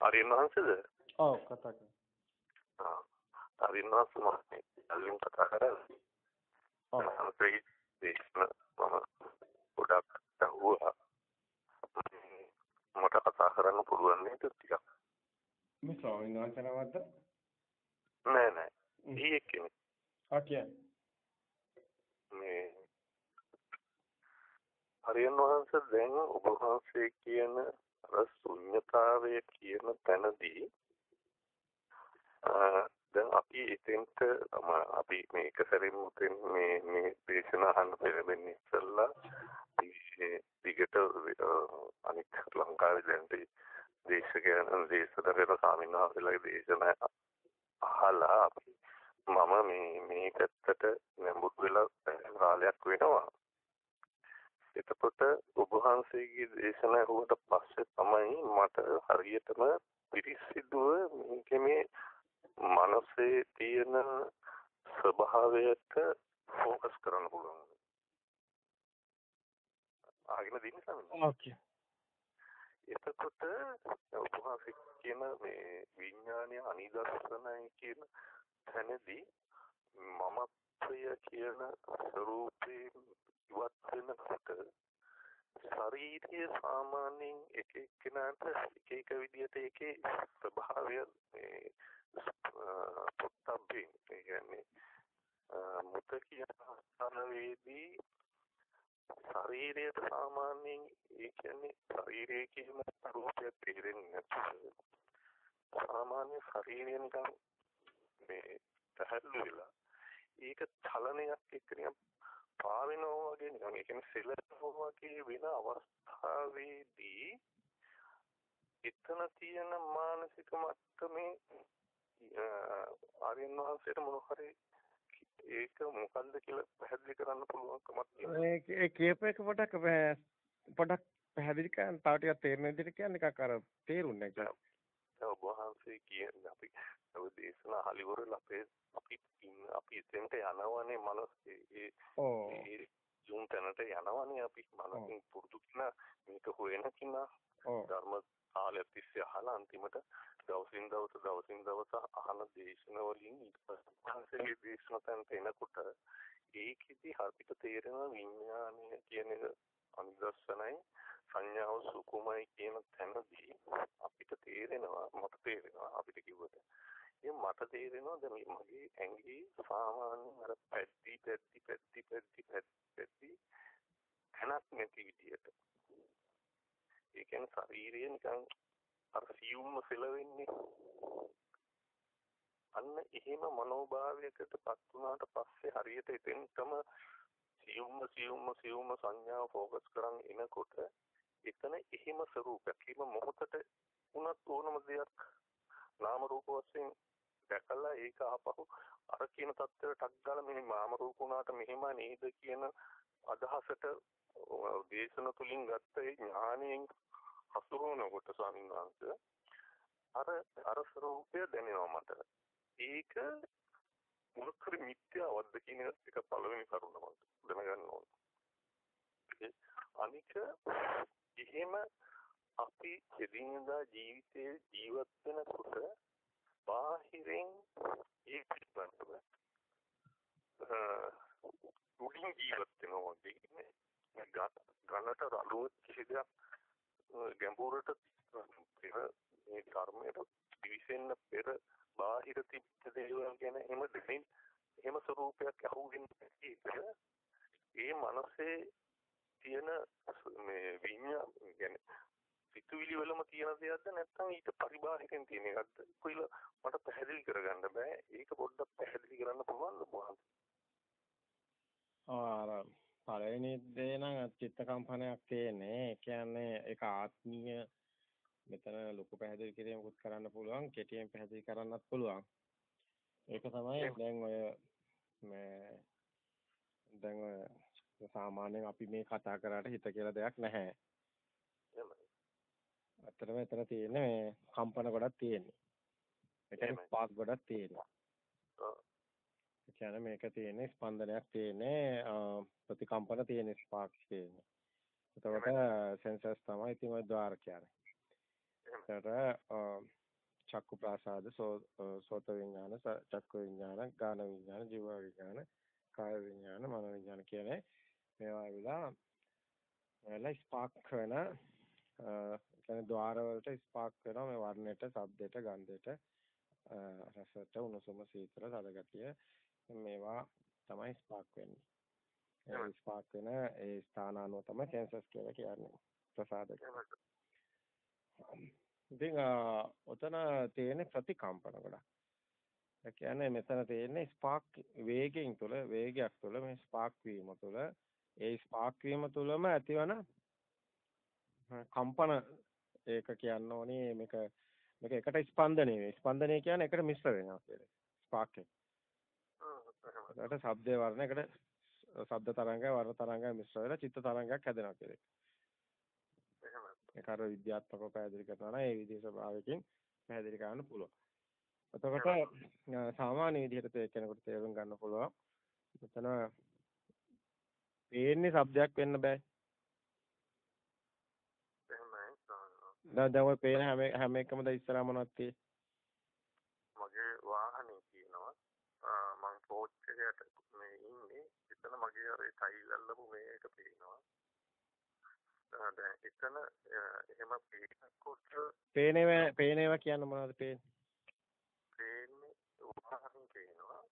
ආර්යයන් වහන්සේද? ඔව් කතා කරා. ආ. ආර්යයන් වහන්සේ මම කලින් කතා කරා. ඔව්. අපේ දේශන මම ගොඩක් අහුවා. මට කතා කරන්න පුළුවන් නේද ටිකක්? මේ ස්වාමීන් වහන්සේ නමක්ද? නෑ නෑ. ඊයේ කෙනෙක්. ආ කියන්නේ. මේ හරියන් වහන්සේ දැන් ඔබ වහන්සේ කියන අර ශුන්්‍යතාවය කියන තැනදී දැන් අපි එතෙන්ට අපි මේක සැරින් මුතෙන් මේ මේ දේශන අහන්න පෙරෙන්නේ ඉස්සල්ලා දිගට අනිත් ලංකාවේ දැන් දේශකයන් දේශකයන් ස්වාමීන් වහන්සේලාගේ දේශන අහලා අපි මම මේ මේකත්තට නැඹුරු වෙලා කාලයක් වෙනවා එතකොට ඔබ වහන්සේගේ දේශන ඇහුවට පස්සේ තමයි මට හරියටම පිරිසිදුව මේකේ මේ මනසේ තියෙන ස්වභාවයට ફોકસ කරන්න පුළුවන්. ආගෙන දින්නේ සමහරවිට. ඕකේ. එතකොට ඔබ වහන්සේ කියන මේ විඥානීය අනිදර්ශනයි කියන තැනදී මමත්වය කියන ස්වરૂපේ ඉවත් වෙනකොට ශාරීරිය සාමාන්‍යයෙන් එක එක්කෙනාට එක එක විදිහට ඒකේ ස්වභාවය මේ පොත්තම්බේ ඒ කියන්නේ මුත කියන ස්ථානවේදී ශරීරයට සාමාන්‍යයෙන් ඒ කියන්නේ ශරීරයේ කියන රූපය තේරෙන්නේ නැහැ. සාමාන්‍ය ශරීරය නිකන් මේ පැහැල්ලු වෙලා ඒක චලනයක් එක්ක නිකන් පාවෙනවා වගේ නිකන් ඒ කියන්නේ සෙලනවා වගේ වෙන අවස්ථාවේදී එතන තියෙන මානසික මට්ටමේ ආර්යයන් වහන්සේට මොන හරි ඒක මොකන්ද කියලා පැහැදිලි කරන්න පුළුවන්කමක් තියෙනවා. ඒ කීප එක පොඩක් පොඩක් පැහැදිලි කරන්න තව ටිකක් තේරෙන විදිහට කියන්නේ එකක් අර තේරුන්නේ නැහැ. ඔබ වහන්සේ කියන්නේ අපි ඔය දේශනා අහලිවරල අපේ අපි අපි එතෙන්ට යනවනේ මනස. ඒ ජුන් තැනට යනවනේ අපි. මනසින් පුරුදු කිනා මේක හොයන කිනා. ධර්ම කාලයක් තිස්සේ අහලා අන්තිමට දවසින් දවස දවසින් දවස අහන දේශන වලින් ඊට පස්සේ දේශන තැනට එනකොට ඒකෙදි අපිට තේරෙන විඥානය කියන එක අනිදර්ශනයි සංඥාව සුකුමයි කියන තැනදී අපිට තේරෙනවා මට තේරෙනවා අපිට කිව්වට. ඒ මට තේරෙනවා දැන් මගේ ඇඟේ සාමාන්‍ය අර පැද්දි පැද්දි පැද්දි පැද්දි පැද්දි තැනක් නැති විදියට. ඒ කියන්නේ ශරීරය නිකන් අර සියුම්ම සෙලවෙන්නේ. අන්න එහෙම මනෝභාවයකටපත් වුණාට පස්සේ හරියට එතෙන්ටම සියුම්ම සියුම්ම සියුම්ම සංඥාව ફોકસ කරන් එනකොට එතන එහිම ස්වરૂපයක් හිම මොහොතට උනත් ඕනම දෙයක් නාම රූප වශයෙන් දැකලා ඒක ආපහු අර කියන தත්ත්වයට ටක් ගාලා මෙහි නාම රූප උනාට මෙහෙම නේද කියන අදහසට දේශන තුලින් ගත්ත ඒ ඥානයෙන් හසුරුවනකොට ස්වාමීන් වහන්සේ අර අර ස්වરૂපය දැනෙනවා මට. ඒක මොකක්ද මිත්‍යාවද්ද කියන එක පළවෙනි කරුණ මට. දැනගන්න ඕනේ අනික එහෙම අපි එදිනදා ජීවිතයේ ජීවත් වෙනකොට බාහිරින් ඒක පිටවන්න බෑ. උඩින් ජීවත් වෙනවා වගේ ගන්නට රළුව කිසි දෙයක් ගැඹුරට පෙර මේ කර්මයට පිවිසෙන්න පෙර බාහිර තිබ්බ දේවල් ගැන එහෙම දෙමින් එහෙම ස්වરૂපයක් අහුවෙන්නේ නැති ඒ මනසේ තියෙන මේ විඤ්ඤා කියන්නේ සිතුවිලි වලම තියෙන දෙයක්ද නැත්නම් ඊට පරිබාහිරෙන් තියෙන එකක්ද? කොයිල මට පැහැදිලි කරගන්න බෑ. ඒක පොඩ්ඩක් පැහැදිලි කරන්න පුළුවන්ද මොහොත ආ පළවෙනි දේ නම් චිත්ත කම්පනයක් තියෙන්නේ. ඒ කියන්නේ ඒක ආත්මීය මෙතන ලොකු පැහැදිලි කිරීමකුත් කරන්න පුළුවන් කෙටියෙන් පැහැදිලි කරන්නත් පුළුවන්. ඒක තමයි දැන් ඔය මේ දැන් ඔය සාමාන්‍යයෙන් අපි මේ කතා කරාට හිත කියලා දෙයක් නැහැ. ඇත්තටම එතන තියෙන්නේ මේ කම්පන ගොඩක් තියෙන්නේ. මෙතන ස්පාක් ගොඩක් තියෙනවා. ඒ කියන්නේ මේක තියෙන්නේ ස්පන්දනයක් තියෙන්නේ ප්‍රතිකම්පන තියෙන ස්පාක් තියෙන්නේ. එතකොට සෙන්සර්ස් තමයි ඉතින් ওই ద్వාර කියන්නේ. එතකොට චක්කු ප්‍රාසාද සෝත විඥාන චක්කු විඥාන ගාන විඥාන ජීව විඥාන කාය විඥාන මන විඥාන කියන්නේ මේවා විලා එලා ස්පාක් වෙන කියන්නේ ద్వාර වලට ස්පාක් වෙනවා මේ වර්ණයට, ශබ්දයට, ගන්ධයට, රසයට, උණුසුම, සීතල, තද ගතිය මේවා තමයි ස්පාක් වෙන්නේ. ඒ ස්පාක් වෙන ඒ ස්ථාන අනුව තමයි සෙන්සස් කියලා කියන්නේ. ප්‍රසාද. ඉතින් ඔතන තියෙන ප්‍රතිකම්පන ගොඩක්. ඒ කියන්නේ මෙතන තියෙන්නේ ස්පාක් වේගයෙන් තුල වේගයක් තුල මේ ස්පාක් වීම තුල ඒ ස්පාක් වීම තුලම ඇතිවන කම්පන ඒක කියන්න ඕනේ මේක මේක එකට ස්පන්දනය වේ. ස්පන්දනය කියන්නේ එකට මිශ්‍ර වෙනවා කියන්නේ. ස්පාක් එක. ඒකට ශබ්දේ වර්ණ එකට ශබ්ද තරංගය වර්ණ තරංගය මිශ්‍ර වෙලා චිත්ත තරංගයක් හැදෙනවා කියන්නේ. ඒක අර විද්‍යාත්මකව පැහැදිලි කරනවා නම් ඒ විදිහේ ස්වභාවයකින් පැහැදිලි කරන්න පුළුවන්. එතකොට සාමාන්‍ය විදිහට කෙනෙකුට තේරුම් ගන්න පුළුවන්. මෙතන පේන්නේ શબ્දයක් වෙන්න බෑ. දැන් දැන් ඔය පේන හැම හැම එකම ද ඉස්සරහා මොනවද තියෙන්නේ? මගේ වාහනේ තියෙනවා. මම කෝච් එකකට මේ ඉන්නේ. එතන මගේ අර ටයිල් අල්ලපු මේක පේනවා. දැන් එතන එහෙම පේනකොට පේනේවා පේනේවා කියන්න මොනවද පේන්නේ? පේන්නේ වාහනේ පේනවා.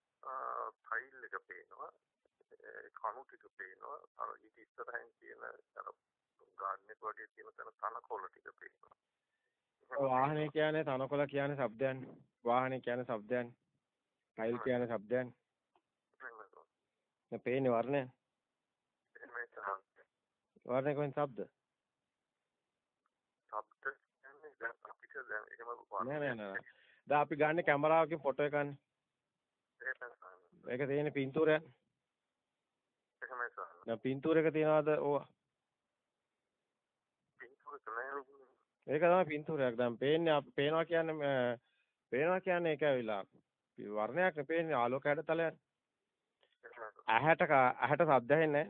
ටයිල් එක පේනවා. කණු ටික පේනවා. අර ඊට ඉස්සරහින් තියෙන අර ගාඩන් එක වගේ තියෙන තන තනකොළ ටික පේනවා. වාහනේ කියන්නේ තනකොළ කියන්නේ શબ્දයන්නේ. වාහනේ කියන්නේ શબ્දයන්නේ. ටයිල් කියන්නේ શબ્දයන්නේ. මේ පේන්නේ වර්ණය. වර්ණය කියන්නේ શબ્ද. શબ્ද කියන්නේ දැන් අපිට දැන් එකම වර්ණය. නෑ නෑ නෑ. දැන් අපි ගන්න කැමරාවකින් ෆොටෝ එකන්නේ. ඒක තියෙන්නේ පින්තූරයක්. එහෙමයි සර්. දැන් පින්තූරයක තියනවාද ඕවා? ඒක තමයි පින්තූරයක්. දැන් පේන්නේ පේනවා කියන්නේ පේනවා කියන්නේ ඒක ඇවිලා වර්ණයක් නේ පේන්නේ ආලෝක හැඩතලයක්. ඇහැට ඇහැට ශබ්ද ඇහෙන්නේ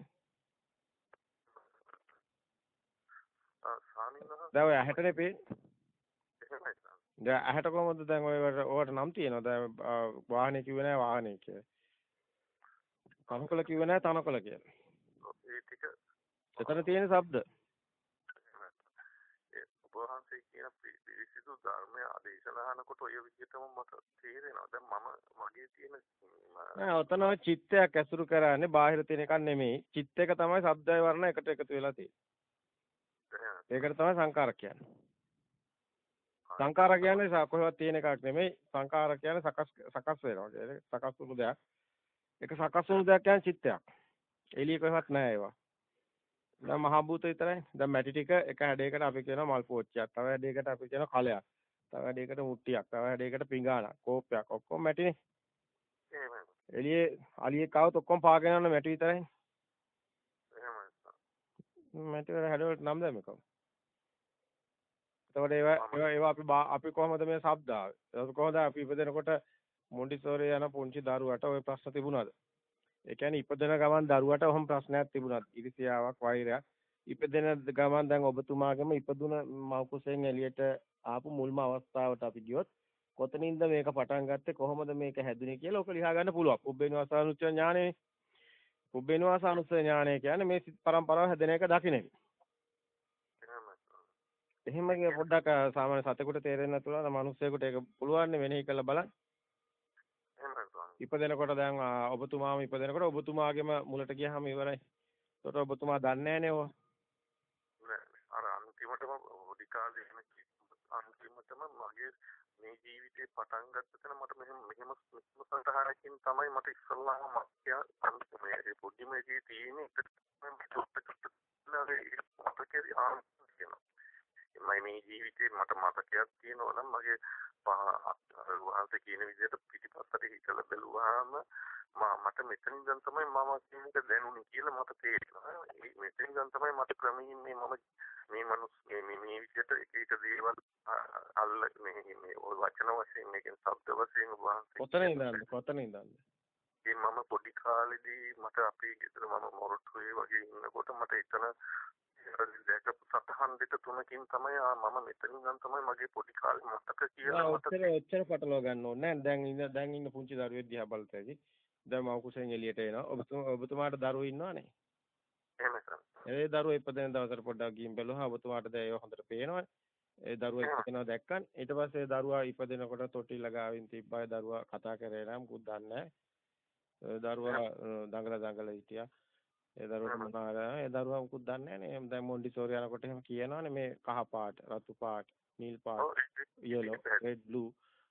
දැන් ඔය ඇහැටනේ පේන්නේ. දැන් ඇහැට කොහොමද දැන් ඔය ඔයාලට නම් තියෙනවා. දැන් වාහනේ කිව්වේ නැහැ වාහනේ කියලා. තනකොළ කිව්වේ නැහැ තනකොළ කියලා. ඒ ටික එතන තියෙන ශබ්ද. වහන්සේ කියන පිරිසිදු ධර්මය ආදේශනහනකොට ඔය විදිහටම මට තේරෙනවා. දැන් මම මගේ තියෙන නෑ ඔතන චිත්තයක් ඇසුරු කරන්නේ බාහිර තියෙන එකක් නෙමෙයි. චිත්ත එක තමයි ශබ්දය වර්ණ එකට එකතු වෙලා තියෙන්නේ. ඒකට තමයි සංකාර කියන්නේ. සංකාර කියන්නේ කොහෙවත් තියෙන එකක් නෙමෙයි. සංකාර කියන්නේ සකස් සකස් වෙනවා සකස් වුණු දෙයක්. ඒක සකස් වුණු දෙයක් කියන්නේ චිත්තයක්. එළිය කොහෙවත් නෑ ඒවා. දැන් මහ භූත විතරයි. දැන් මැටි ටික එක හැඩයකට අපි කියනවා මල් පෝච්චියක්. තව හැඩයකට අපි කියනවා කලයක්. තව හැඩයකට මුට්ටියක්. තව හැඩයකට පිඟානක්. කෝප්පයක්. ඔක්කොම මැටිනේ. එහෙමයි. එළියේ අලියෙක් ආවොත් ඔක්කොම පාගෙන යන මැටි විතරයි. එහෙමයි. මැටි වල හැඩවලට නම් දැම්මකෝ. එතකොට ඒවා ඒවා අපි අපි කොහොමද මේ ශබ්ද ආවේ? කොහොමද අපි ඉපදෙනකොට මොන්ටිසෝරි යන පුංචි දරුවට ওই ප්‍රශ්න තිබුණාද? ඒ කියන්නේ ඉපදෙන ගමන් දරුවට ඔහොම ප්‍රශ්නයක් තිබුණාද? ඉරිසියාවක් වෛරයක්. ඉපදෙන ගමන් දැන් ඔබතුමාගේම ඉපදුන මව් කුසෙන් එළියට ආපු මුල්ම අවස්ථාවට අපි ගියොත් කොතනින්ද මේක පටන් ගත්තේ කොහොමද මේක හැදුනේ කියලා ඔක ලියා ගන්න පුළුවන්. පුබ්බේනවාසානුච්ච ඥානෙ. පුබ්බේනවාසානුච්ච ඥානය කියන්නේ මේ සිත් පරම්පරාව හැදෙන එක දකින්න. එහෙම පොඩ්ඩක් සාමාන්‍ය සතෙකුට තේරෙන්නේ නැතුව නම් මිනිස්සෙකුට ඒක පුළුවන් නේ වෙනෙහි කරලා බලන්න. ඉපදෙනකොට දැන් ඔබතුමාම ඉපදෙනකොට ඔබතුමාගේම මුලට ගියාම ඉවරයි. ඒකට ඔබතුමා දන්නේ නැහනේ ඕවා. අර අන්තිමටම පොඩි කාලේ එන අන්තිමටම මගේ මේ ජීවිතේ පටන් ගත්ත තැන මට මෙහෙම මෙහෙම සංකහාරකින් තමයි මට ඉස්සල්ලාම මක්කිය අන්තිමේ පොඩි මේකේ තියෙන එක මතකේ ආන්තිම මේ ජීවිතේ මට මතකයක් තියෙනවා නම් මගේ වහන්සේ කියන විදිහට පිටිපස්සට හිතලා බැලුවාම මට මෙතනින් ඉඳන් තමයි මම කියන එක දැනුනේ කියලා මට තේරෙනවා. මේ මෙතනින් ඉඳන් තමයි මට ක්‍රමයෙන් මේ මම මේ මනුස්ස මේ මේ විදිහට එක එක දේවල් අල්ල මේ මේ වචන වශයෙන් මේකෙන් ශබ්ද වශයෙන් වහන්සේ කොතන ඉඳන්ද කොතන ඉඳන්ද ඒ මම පොඩි කාලේදී මට අපේ ගෙදර මම මොරටුවේ වගේ ඉන්නකොට මට එතන දැකපු සතහන් දෙක තුනකින් තමයි මම මෙතනින් නම් තමයි මගේ පොඩි කාලේ මතක කියලා ඔච්චර ඔච්චර පටලවා ගන්න ඕනේ නෑ. දැන් ඉන්න දැන් ඉන්න පුංචි දරුවෙක් දිහා බලත ඇති. දැන් මව කුසෙන් එළියට එනවා. ඔබතුමා ඔබතුමාට දරුවෝ ඉන්නවනේ? එහෙම සර් ඒ දරුවෝ ඉපදෙන දවසට පොඩ්ඩක් ගිහින් බැලුවා ඔබතුමාට දැන් ඒක හොඳට පේනවනේ ඒ දරුවා ඉපදෙනවා දැක්කන්. ඊට පස්සේ දරුවා ඉපදෙනකොට තොටිල්ල ගාවින් තිබ්බයි දරුවා කතා කරේ නම් මුකුත් දන්නේ දරුවා දඟල දඟල හිටියා ඒ දරුවා මොනවා කරා ඒ දරුවා මුකුත් දන්නේ නැහැ නේ දැන් මොන්ඩිසෝරි යනකොට එහෙම කියනවනේ මේ කහ පාට රතු පාට නිල් පාට yellow red blue.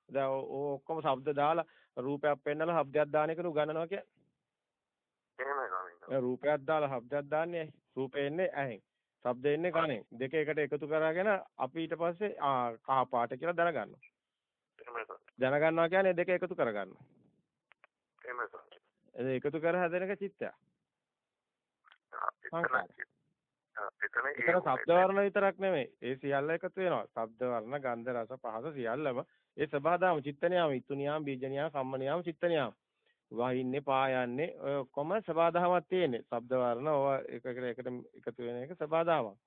දැන් ඔය ඔක්කොම શબ્ද දාලා රූපයක් පෙන්නලා શબ્දයක් දාන එකනු ගණනවා කියන්නේ. රූපයක් දාලා શબ્දයක් දාන්නේ රූපේ එන්නේ ඇහෙන්. શબ્දේ එන්නේ කනෙන්. දෙක එකට එකතු කරගෙන අපි ඊට පස්සේ ආ කහ පාට කියලා දැනගන්නවා. දැනගන්නවා කියන්නේ දෙක එකතු කරගන්නවා. එහෙමයි සර් ඒක එකතු කර හැදෙන එක චිත්තයක්. එතන ශබ්ද වර්ණ විතරක් නෙමෙයි. ඒ සියල්ල එකතු වෙනවා. ශබ්ද වර්ණ, ගන්ධ, රස, පහස සියල්ලම ඒ සබහාදාම චිත්ත නියාම, ඉතු නියාම, බීජ නියාම, කම්ම නියාම, චිත්ත නියාම. වහින්නේ, පායන්නේ ඔය ඔක්කොම සබහාදාමක් තියෙන්නේ. ශබ්ද වර්ණ ඔය එකකට එකට එකතු වෙන එක සබහාදාමක්.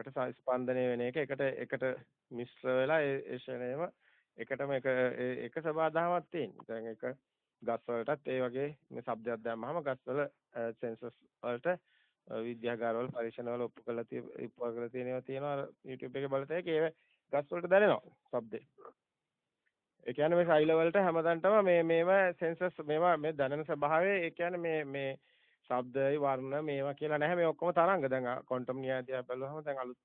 එකට ස්පන්දනය වෙන එක එකට එකට මිශ්‍ර වෙලා ඒ ශ්‍රේණයම එකටම එක එක සබහාදාමක් තියෙන්නේ. දැන් ඒක ගස් වලටත් ඒ වගේ මේ શબ્දයක් දැම්මම ගස් වල සෙන්සස් වලට විද්‍යාගාරවල පරීක්ෂණවල ඔප්පු කරලා තියෙ ඔප්පු කරලා තියෙනවා තියෙනවා YouTube එකේ බලතේ ඒ ගස් වලට දැනෙනවා ශබ්දේ. ඒ කියන්නේ මේ සෛල වලට හැමදාන්ටම මේ මේව සෙන්සස් මේවා මේ දැනෙන ස්වභාවය ඒ කියන්නේ මේ මේ ශබ්දයි වර්ණ මේවා කියලා නැහැ මේ ඔක්කොම තරංග. දැන් ක්වොන්ටම් න්‍යායය බලුවහම දැන් අලුත්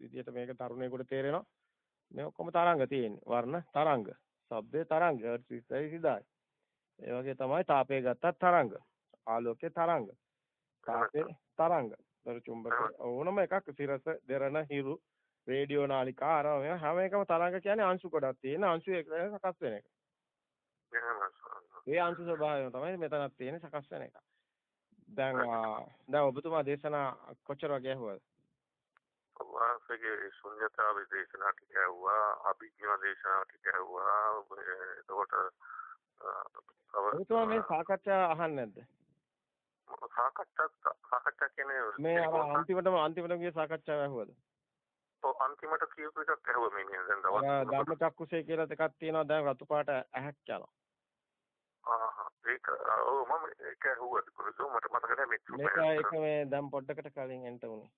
විදියට මේක තරුණයෙකුට තේරෙනවා. මේ ඔක්කොම තරංග තියෙන්නේ. වර්ණ තරංග. ශබ්දේ තරංග. හර්ට්ස් 20යි 10යි. ඒ වගේ තමයි තාපය ගත්තත් තරංග. ආලෝකයේ තරංග. කාපේ තරංග. දර චුම්බක ඕනම එකක් සිරස දෙරණ හිරු රේඩියෝ නාලිකා අර හැම එකම තරංග කියන්නේ අංශු කොටක් තියෙන අංශු එක සකස් වෙන එක. ඒ අංශු ස්වභාවය තමයි මෙතනක් තියෙන සකස් වෙන එක. දැන් දැන් ඔබතුමා දේශනා කොච්චර වගේ ඇහුවද? වාසගේ ශුන්‍යතාවේ දේශනා ටික ඇහුවා, අභිඥා දේශනා ටික ඇහුවා. එතකොට ඔබතුමා මේ සාකච්ඡා අහන්නේ නැද්ද? සාකච්ඡා සාකච්ඡා කියන්නේ මේ අර අන්තිමටම අන්තිමටම ගිය සාකච්ඡාව ඇහුවද? ඔව් අන්තිමට කියපු එකක් ඇහුවා මේ නේද දැන් දවස් ධම්මචක්කුසේ කියලා එකක් තියෙනවා දැන් රතු පාට ඇහැක් යනවා. ඒක ඔව් මම ඒක ඇහුවා කුරුසෝ මට මතක නැහැ මේක ඒක මේ දැන් පොඩ්ඩකට කලින් එන්ට උනේ.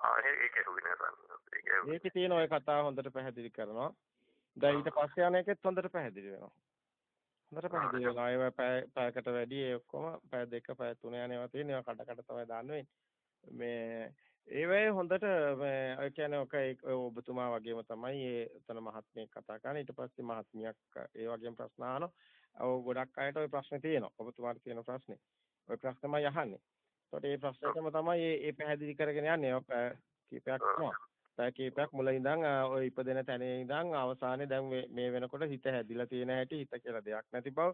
ආ ඒක ඇහුවේ නෑ ඒකේ තියෙන ওই කතාව හොඳට පැහැදිලි කරනවා. දැන් ඊට පස්සේ යන එකෙත් හොඳට පැහැදිලි වෙනවා. හොඳට පැහැදිලි වෙනවා. ඒවා පැයකට වැඩි ඒ ඔක්කොම පැය දෙක පැය තුන යන ඒවා තියෙන ඒවා කඩ කඩ තමයි දාන්න වෙන්නේ. මේ ඒවැය හොඳට මේ ඒ කියන්නේ ඔක ඔබතුමා වගේම තමයි ඒ එතන මහත්මියක් කතා කරන්නේ. ඊට පස්සේ මහත්මියක් ඒ වගේම ප්‍රශ්න අහනවා. ඔව් ගොඩක් අයට ওই ප්‍රශ්නේ තියෙනවා. ඔබතුමාට තියෙන ප්‍රශ්නේ. ওই ප්‍රශ්නමයි අහන්නේ. ඒකට මේ ප්‍රශ්නෙටම තමයි මේ පැහැදිලි කරගෙන යන්නේ. ඔක කීපයක් තියෙනවා. පැය කීපයක් මුල ඉඳන් ඔය ඉපදෙන තැනේ ඉඳන් අවසානයේ දැන් මේ වෙනකොට හිත හැදිලා තියෙන හැටි හිත කියලා දෙයක් නැති බව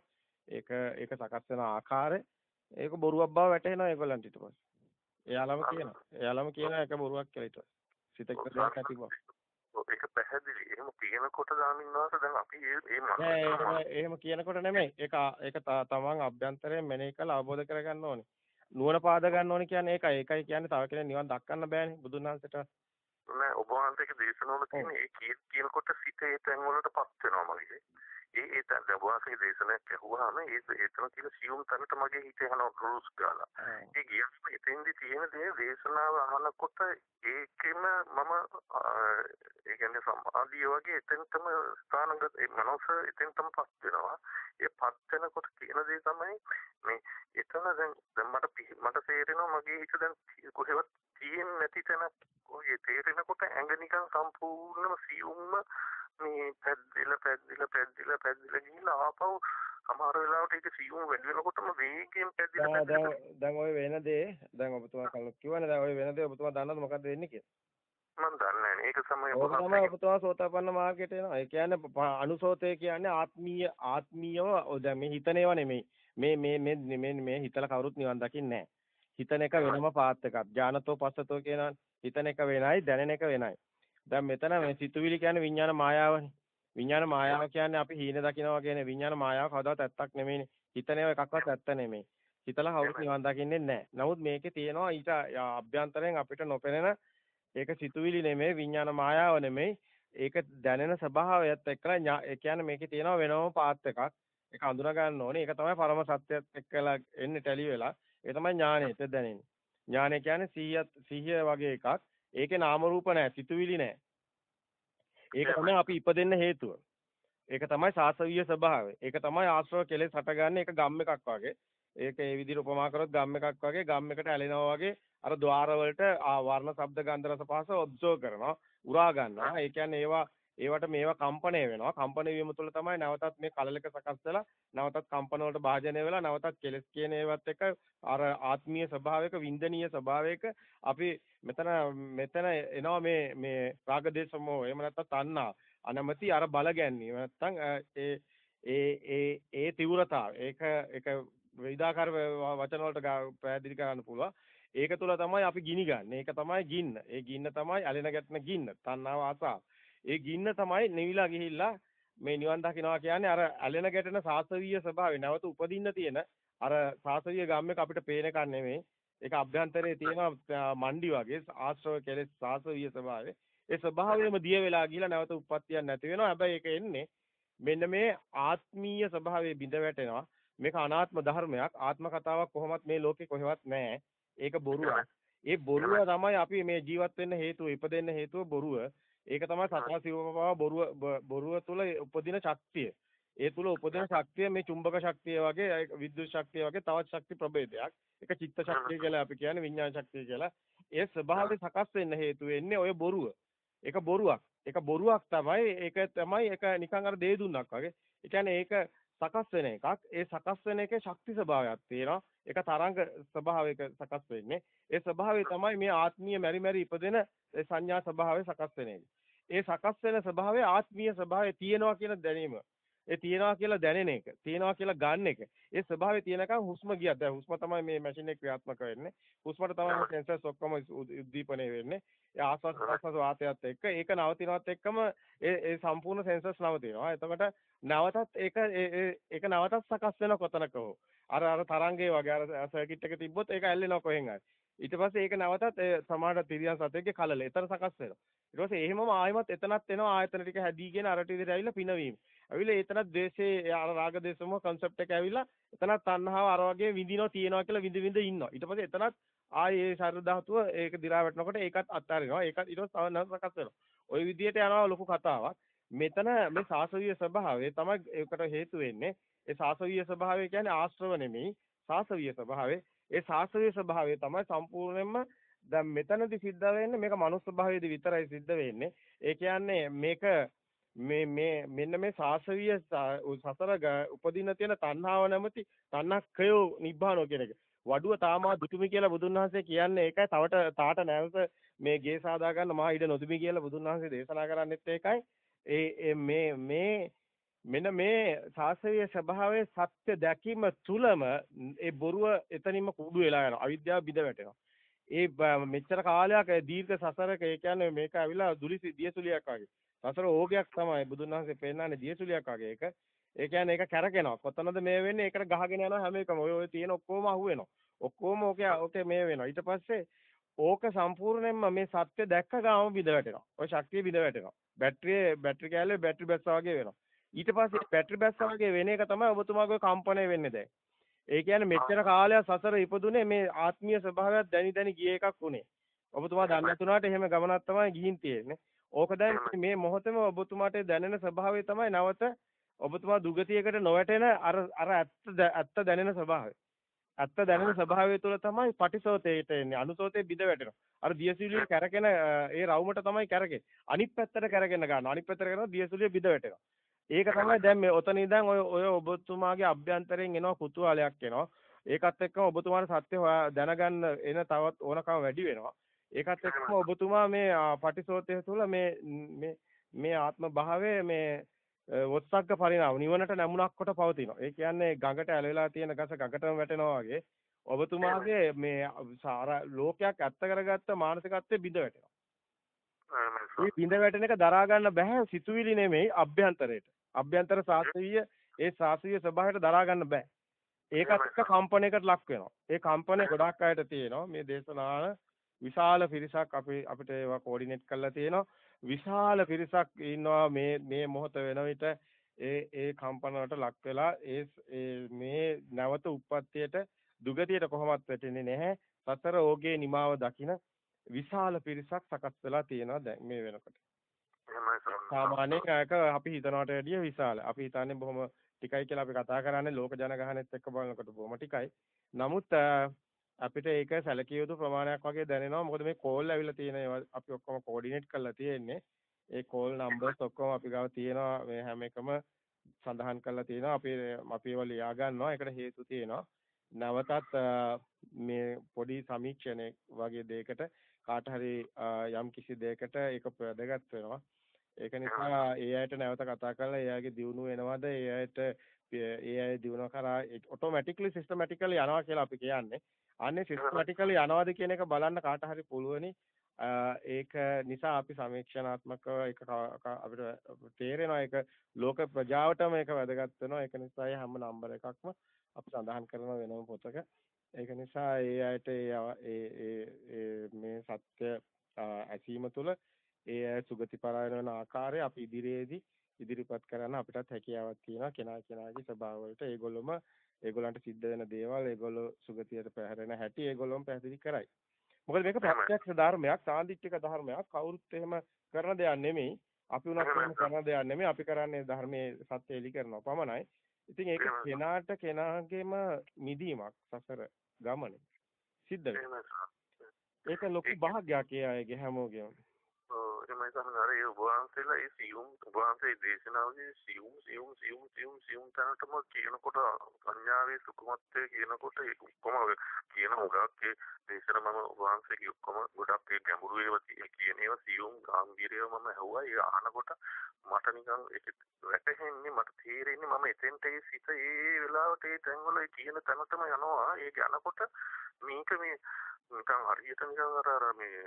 ඒක ඒක සකස් වෙන ආකාරය ඒක බොරුවක් බව වැටහෙනවා ඒගොල්ලන්ට ඊට පස්සේ. එයාලම කියනවා. එයාලම කියන එක බොරුවක් කියලා ඊට පස්සේ. සිත කියලා දෙයක් නැති බව. ඒක පැහැදිලි. එහෙම කියනකොට ගාමින්වාස දැන් අපි ඒ එහෙම කියනකොට නෙමෙයි. ඒක ඒක තමන් අභ්‍යන්තරයෙන් මෙනෙහි කරලා අවබෝධ කරගන්න ඕනේ. නුවණ පාද ගන්න ඕනේ කියන්නේ ඒකයි. ඒකයි කියන්නේ තව කෙනෙක් නිවන් දක්කන්න බෑනේ බුදුන් වහන්සේට. නෑ ඔබ වහන්සේගේ දේශනාවල තියෙන ඒ කියනකොට සිත තැන් වලටපත් වෙනවා මගේ. ඒ ඒ තැන් ඔබ වහන්සේගේ දේශනාවක් ඇහුවාම ඒ ඒතන තියෙන සියුම් තැනට මගේ හිත යනවා රුස් ගාලා. ඒ ගියත් එතෙන්දි තියෙන දේ දේශනාව අහනකොට ඒකෙම මම ඒ කියන්නේ සමාධිය වගේ එතෙන්ටම ස්ථානගත ඒ මනස එතෙන්ටමපත් වෙනවා. ඒ පත් වෙනකොට කියන දේ තමයි මේ එතන දැන් මට මට තේරෙනවා මගේ හිත දැන් කොහෙවත් තියෙන්නේ නැති තැනක්. ඔය තේරෙනකොට ඇඟ නිකන් සම්පූර්ණම සියුම්ම මේ පැද්දිලා පැද්දිලා පැද්දිලා පැද්දිලා ගිහිල්ලා ආපහු සමහර වෙලාවට ඒක සියුම් වැඩි වෙනකොටම වේගයෙන් පැද්දිලා දැන් දැන් ඔය වෙන දේ දැන් ඔබතුමා කලින් කිව්වනේ දැන් ඔය වෙන දේ ඔබතුමා දන්නවද මොකක්ද වෙන්නේ කියලා? මම දන්නේ නැහැ ඒක සමය ඔබ තමයි ඔබතුමා සෝතාපන්න මාර්ගයට එනවා. ඒ කියන්නේ අනුසෝතය කියන්නේ ආත්මීය ආත්මීයව දැන් මේ හිතන ඒවා නෙමෙයි. මේ මේ මේ මේ හිතලා කවුරුත් නිවන් දකින්නේ නැහැ හිතන එක වෙනම පාත් එකක්. ඥානතෝ පස්සතෝ කියනවා හිතන එක වෙනයි දැනෙන එක වෙනයි. දැන් මෙතන මේ සිතුවිලි කියන්නේ විඥාන මායාවනේ. විඥාන මායාව කියන්නේ අපි හීන දකිනවා කියන්නේ විඥාන මායාව කවදාවත් ඇත්තක් නෙමෙයිනේ. හිතන ඒවා එකක්වත් ඇත්ත නෙමෙයි. හිතලා කවුරුත් නිවන් දකින්නේ නැහැ. නමුත් මේකේ තියෙනවා ඊට අභ්‍යන්තරයෙන් අපිට නොපෙනෙන ඒක සිතුවිලි නෙමෙයි විඥාන මායාව නෙමෙයි ඒක දැනෙන ස්වභාවයත් එක්කලා ඒ කියන්නේ මේකේ තියෙනවා වෙනම පාත් එකක්. ඒක අඳුනා ගන්න ඕනේ. ඒක තමයි පරම සත්‍යයත් එක්කලා එන්නේ ටැලි වෙලා. ඒ තමයි ඥානෙට දැනෙන්නේ. ඥානය කියන්නේ සිහිය සිහිය වගේ එකක්. ඒකේ නාම රූප නැහැ, සිතුවිලි නැහැ. ඒක තමයි අපි ඉපදෙන්න හේතුව. ඒක තමයි සාසවීය ස්වභාවය. ඒක තමයි ආශ්‍රව කෙලෙස් හටගන්නේ ඒක ගම් එකක් වගේ. ඒක ඒ විදිහට උපමා කරොත් ගම් එකක් වගේ ගම් එකට ඇලෙනවා වගේ අර ద్వාර වලට වර්ණ ශබ්ද ගන්ධ රස පහස ඔබ්සර්ව් කරනවා උරා ගන්නවා ඒ කියන්නේ ඒවා ඒවට මේවා කම්පණය වෙනවා කම්පණය වීම තුළ තමයි නැවතත් මේ කලලක සකස් වෙලා නැවතත් කම්පන වලට භාජනය වෙලා නැවතත් කෙලස් කියන ඒවත් එක අර ආත්මීය ස්වභාවයක වින්දනීය ස්වභාවයක අපි මෙතන මෙතන එනවා මේ මේ රාග දේශ මොහ එහෙම නැත්නම් තණ්හා අනමැති අර බල ගැනීම නැත්නම් ඒ ඒ ඒ ඒ තීව්‍රතාව ඒක ඒක විවිධාකාර වචන වලට පැහැදිලි කරන්න පුළුවන් ඒක තුල තමයි අපි ගිනි ගන්න. ඒක තමයි ගින්න. ඒ ගින්න තමයි ඇලෙන ගැටෙන ගින්න. තණ්හාව ආසාව. ඒ ගින්න තමයි නිවිලා ගිහිල්ලා මේ නිවන් දකින්නවා කියන්නේ අර ඇලෙන ගැටෙන සාසවීය ස්වභාවය නැවත උපදින්න තියෙන අර සාසවීය ගම්මක අපිට පේන එකක් නෙමෙයි. ඒක අභ්‍යන්තරයේ තියෙන මණ්ඩි වගේ ආශ්‍රව කෙලෙස් සාසවීය ස්වභාවය. ඒ ස්වභාවයම දිය වෙලා ගිහිලා නැවත උප්පත්තියක් නැති වෙනවා. හැබැයි ඒක එන්නේ මෙන්න මේ ආත්මීය ස්වභාවයේ බිඳ වැටෙනවා. මේක අනාත්ම ධර්මයක්. ආත්ම කතාවක් කොහොමත් මේ ලෝකේ කොහෙවත් නැහැ. ඒක බොරුවක්. ඒ බොරුව තමයි අපි මේ ජීවත් වෙන්න හේතුව, ඉපදෙන්න හේතුව බොරුව. ඒක තමයි සතා සිවපව බොරුව බොරුව තුල උපදින ශක්තිය. ඒ තුල උපදින ශක්තිය මේ චුම්බක ශක්තිය වගේ විද්‍යුත් ශක්තිය වගේ තවත් ශක්ති ප්‍රභේදයක්. ඒක චිත්ත ශක්තිය කියලා අපි කියන්නේ විඥාන ශක්තිය කියලා. ඒ ස්වභාවය සකස් වෙන්න හේතු වෙන්නේ ඔය බොරුව. ඒක බොරුවක්. ඒක බොරුවක් තමයි. ඒක තමයි ඒක නිකන් අර දේ දුන්නක් වගේ. ඒ කියන්නේ ඒක සකස් වෙන එකක්. ඒ සකස් වෙන එකේ ශක්ති ස්වභාවයක් තියෙනවා. ඒක තරංග ස්වභාවයක සකස් වෙන්නේ. ඒ ස්වභාවය තමයි මේ ආත්මීය මෙරි මෙරි ඉපදෙන සංඥා ස්වභාවය සකස් වෙන එක. ඒ සකස් වෙන ස්වභාවය ආත්මීය ස්වභාවය තියෙනවා කියන දැනීම. ඒ තියෙනවා කියලා දැනෙන එක. තියෙනවා කියලා ගන්න එක. ඒ ස්වභාවය තියෙනකන් හුස්ම ගියත් දැන් හුස්ම තමයි මේ මැෂින් එක ක්‍රියාත්මක වෙන්නේ. හුස්මට තමයි සෙන්සර්ස් ඔක්කොම උද්දීපනය වෙන්නේ. ඒ ආස්වාස් ප්‍රස්වාස් වාතයත් එක්ක ඒක නවතිනවත් එක්කම ඒ ඒ සම්පූර්ණ සෙන්සර්ස් නවතිනවා. එතකොට නැවතත් ඒක ඒක නැවතත් සකස් වෙන කොතනක හෝ. අර අර තරංගේ වගේ අර සර්කිට් එක තිබ්බොත් ඒක ඇල්ලෙනවා කොහෙන් හරි. ඊට පස්සේ ඒක නැවතත් සමාන තිරියන් සතෙක්ගේ කලල. එතන සකස් වෙනවා. ඊට පස්සේ එහෙමම ආයෙමත් එතනත් එනවා ආයතන ටික හැදීගෙන අර ටික විදිහට ඇවිල්ලා පිනවීම. ඇවිල්ලා එතනත් ද්වේෂේ අර රාග දේශම කන්සෙප්ට් එක ඇවිල්ලා එතනත් තණ්හාව අර වගේ විඳිනවා තියෙනවා කියලා විඳ විඳ ඉන්නවා. ඊට පස්සේ එතනත් ආයේ ශරීර ධාතුව ඒක දි รา වැටෙනකොට ඒකත් අත්හරිනවා. ඒකත් ඊට පස්සේ තව නැවත සකස් වෙනවා. ওই විදිහට යනවා ලොකු කතාවක්. මෙතන මේ සාසවීය ස්වභාවය තමයි ඒකට හේතු වෙන්නේ. ඒ සාසවීය ස්වභාවය කියන්නේ ආශ්‍රව නෙමෙයි. සාසවීය ස්වභාවය. ඒ සාසවීය ස්වභාවය තමයි සම්පූර්ණයෙන්ම දැන් මෙතනදි සිද්ධ වෙන්නේ මේක මනුස්ස භාවයේදී විතරයි සිද්ධ වෙන්නේ. ඒ කියන්නේ මේක මේ මේ මෙන්න මේ සාසවීය සසර උපදින තියෙන තණ්හාව නැමැති තණ්හක්කය නිබ්බානෝ කියන එක. වඩුව තාමා දුතුමි කියලා බුදුන් වහන්සේ කියන්නේ ඒකයි. තවට තාට නැවත මේ ගේ සාදා ගන්න මහා ඉඩ නොදුමි කියලා බුදුන් වහන්සේ දේශනා කරන්නේත් ඒකයි. ඒ මේ මේ මෙන්න මේ සාසවීය ස්වභාවයේ සත්‍ය දැකීම තුලම ඒ බොරුව එතනින්ම කුඩු වෙලා යනවා. අවිද්‍යාව බිඳ වැටෙනවා. ඒ මෙච්චර කාලයක් දීර්ඝ සසරක ඒ කියන්නේ මේක ඇවිල්ලා දුලිසි දියසුලියක් වගේ. සසර ඕගයක් තමයි බුදුන් වහන්සේ පෙන්නන්නේ දියසුලියක් වගේ එක. ඒ කියන්නේ ඒක කැරකෙනවා. කොතනද මේ වෙන්නේ? ඒකට ගහගෙන යනවා හැම එකම. ඔය ඔය තියෙන ඔක්කොම අහුවෙනවා. ඔක්කොම ඕකේ ඕකේ මේ වෙනවා. ඊට පස්සේ ඕක සම්පූර්ණයෙන්ම මේ සත්‍ය දැක්ක ගාම බිඳ වැටෙනවා. ඔය ශක්තිය බිඳ වැටෙනවා. බැටරියේ බැටරි කෑල්ලේ බැටරි බැස්සා වගේ වෙනවා. ඊට පස්සේ බැටරි බැස්සා වගේ වෙන එක තමයි ඔබතුමාගේ කම්පණය වෙන්නේ දැන්. ඒ කියන්නේ මෙච්චර කාලයක් සසර ඉපදුනේ මේ ආත්මීය ස්වභාවයක් දැනි දැනි ගිය එකක් උනේ. ඔබතුමා දන්නේ නැතුණාට එහෙම ගමනක් තමයි ගිහින් තියෙන්නේ. ඕක දැන් මේ මොහොතේම ඔබතුමාට දැනෙන ස්වභාවය තමයි නැවත ඔබතුමා දුගතියකට නොවැටෙන අර අර ඇත්ත ඇත්ත දැනෙන ස්වභාවය. ඇත්ත දැනෙන ස්වභාවය තුළ තමයි පටිසෝතේට එන්නේ. අනුසෝතේ බිඳ වැටෙනවා. අර දියසුලිය කැරකෙන ඒ රවුමට තමයි කැරකෙන්නේ. අනිත් පැත්තට කැරකෙන්න ගන්නවා. අනිත් පැත්තට කරනවා දියසුලිය බිඳ වැටෙනවා. ඒක තමයි දැන් මේ ඔතන ඉඳන් ඔය ඔය ඔබතුමාගේ අභ්‍යන්තරයෙන් එනවා කුතුහලයක් එනවා. ඒකත් එක්කම ඔබතුමාට සත්‍ය දැනගන්න එන තවත් ඕනකම වැඩි වෙනවා. ඒකත් එක්කම ඔබතුමා මේ පටිසෝතය තුළ මේ මේ මේ ආත්ම භාවයේ මේ වොත්සග්ග පරිණාම නිවනට නැමුණක් කොට පවතිනවා. ඒ කියන්නේ ගඟට ඇලවිලා තියෙන ගස ගඟටම වැටෙනවා වගේ ඔබතුමාගේ මේ සාර ලෝකයක් ඇත්ත කරගත්ත මානසිකත්වයේ බිඳ වැටෙනවා. මේ බිඳ වැටෙන එක දරා ගන්න බෑ සිතුවිලි නෙමෙයි අභ්‍යන්තරයට. අභ්‍යන්තර සාස්ත්‍රීය ඒ සාස්ත්‍රීය ස්වභාවයට දරා ගන්න බෑ. ඒකත් එක්ක කම්පණයකට ලක් වෙනවා. ඒ කම්පණය ගොඩක් අයට තියෙනවා. මේ දේශනාන විශාල පිරිසක් අපි අපිට ඒවා කෝඩිනේට් කරලා තියෙනවා. විශාල පිරිසක් ඉන්නවා මේ මේ මොහොත වෙන විට ඒ ඒ කම්පන වලට ලක් වෙලා ඒ මේ නැවත උප්පත්තියට දුගතියට කොහොමත් වැටෙන්නේ නැහැ. සතර ඕගේ නිමාව දකින විශාල පිරිසක් සකස් වෙලා තියෙනවා දැන් මේ වෙනකොට. සාමාන්‍යයෙන් ඒක අපි හිතනවට වැඩිය විශාල. අපි හිතන්නේ බොහොම ටිකයි කියලා අපි කතා කරන්නේ ලෝක ජනගහනෙත් එක්ක බලනකොට බොහොම ටිකයි. නමුත් අපිට ඒක සැලකිය යුතු ප්‍රමාණයක් වගේ දැනෙනවා. මොකද මේ කෝල් ඇවිල්ලා තියෙන අපි ඔක්කොම කෝඩිනේට් කරලා තියෙන්නේ. ඒ කෝල් නම්බර්ස් ඔක්කොම අපි ගාව තියෙනවා. මේ හැම එකම සඳහන් කරලා තියෙනවා. අපි අපි ඒවා ලියා ගන්නවා. ඒකට හේතු තියෙනවා. නැවතත් මේ පොඩි සමීක්ෂණයක් වගේ දෙයකට කාට හරි යම් කිසි දෙයකට ඒක වැදගත් වෙනවා. ඒක නිසා ඒ අයට නැවත කතා කරලා ඒ අයගේ දියුණුව වෙනවද ඒ අයට ඒ අය දියුණුව කරා ඔටෝමැටිකලි සිස්ටමැටිකලි යනවා කියලා අපි කියන්නේ. අනේ සිස්ටමැටිකලි යනවාද කියන එක බලන්න කාට හරි පුළුවනි. ඒක නිසා අපි සමීක්ෂණාත්මකව ඒක අපිට තේරෙනවා. ඒක ලෝක ප්‍රජාවටම ඒක වැදගත් වෙනවා. ඒක නිසා හැම නම්බර එකක්ම අපි සඳහන් කරන වෙනම පොතක. ඒක නිසා ඒ අයට ඒ මේ සත්‍ය ඇසීම තුළ ඒ සුගති පරායන වෙන ආකාරය අපි ඉදිරියේදී ඉදිරිපත් කරන්න අපිටත් හැකියාවක් තියෙනවා. කෙනා කෙනාගේ ස්වභාව වලට ඒගොල්ලොම ඒගොල්ලන්ට සිද්ධ වෙන දේවල් ඒගොල්ලෝ සුගතියට පැහැරෙන හැටි ඒගොල්ලොම පැහැදිලි කරයි මොකද මේක ප්‍රත්‍යක්ෂ ධර්මයක්, සාන්දිටික ධර්මයක්. කවුරුත් එහෙම කරන දෙයක් නෙමෙයි. අපි උනත් එහෙම කරන දෙයක් නෙමෙයි. අපි කරන්නේ ධර්මයේ සත්‍ය එලි කරනවා පමණයි. ඉතින් ඒක කෙනාට කෙනාගේම මිදීමක් සසර ගමනේ සිද්ධ වෙනවා. ඒක ලොකු භාග්‍යයක් ඒ අයගේ හැමෝගෙම. එහෙමයි තමයි අර ඒ වහන්සේලා ඒ සියුම් වහන්සේ දේශනාවේදී සියුම් සියුම් සියුම් සියුම් සියුම් තැනටම කියනකොට සංඥාවේ සුකුමත්වය කියනකොට ඒක ඔක්කොම කියන උගක් ඒ දේශන මම වහන්සේගේ ඔක්කොම ගොඩක් ඒ ගැඹුරු ඒවා කියන ඒවා සියුම් ගැඹීරව මම ඇහුවා ඒ අහනකොට මට නිකන් ඒක වැටහෙන්නේ මට තේරෙන්නේ මම එතෙන්ට ඒ සිත ඒ වෙලාවට ඒ තැන්වල කියන තැනටම යනවා ඒක යනකොට මේක මේ නිකන් හරියට නිකන් අර මේ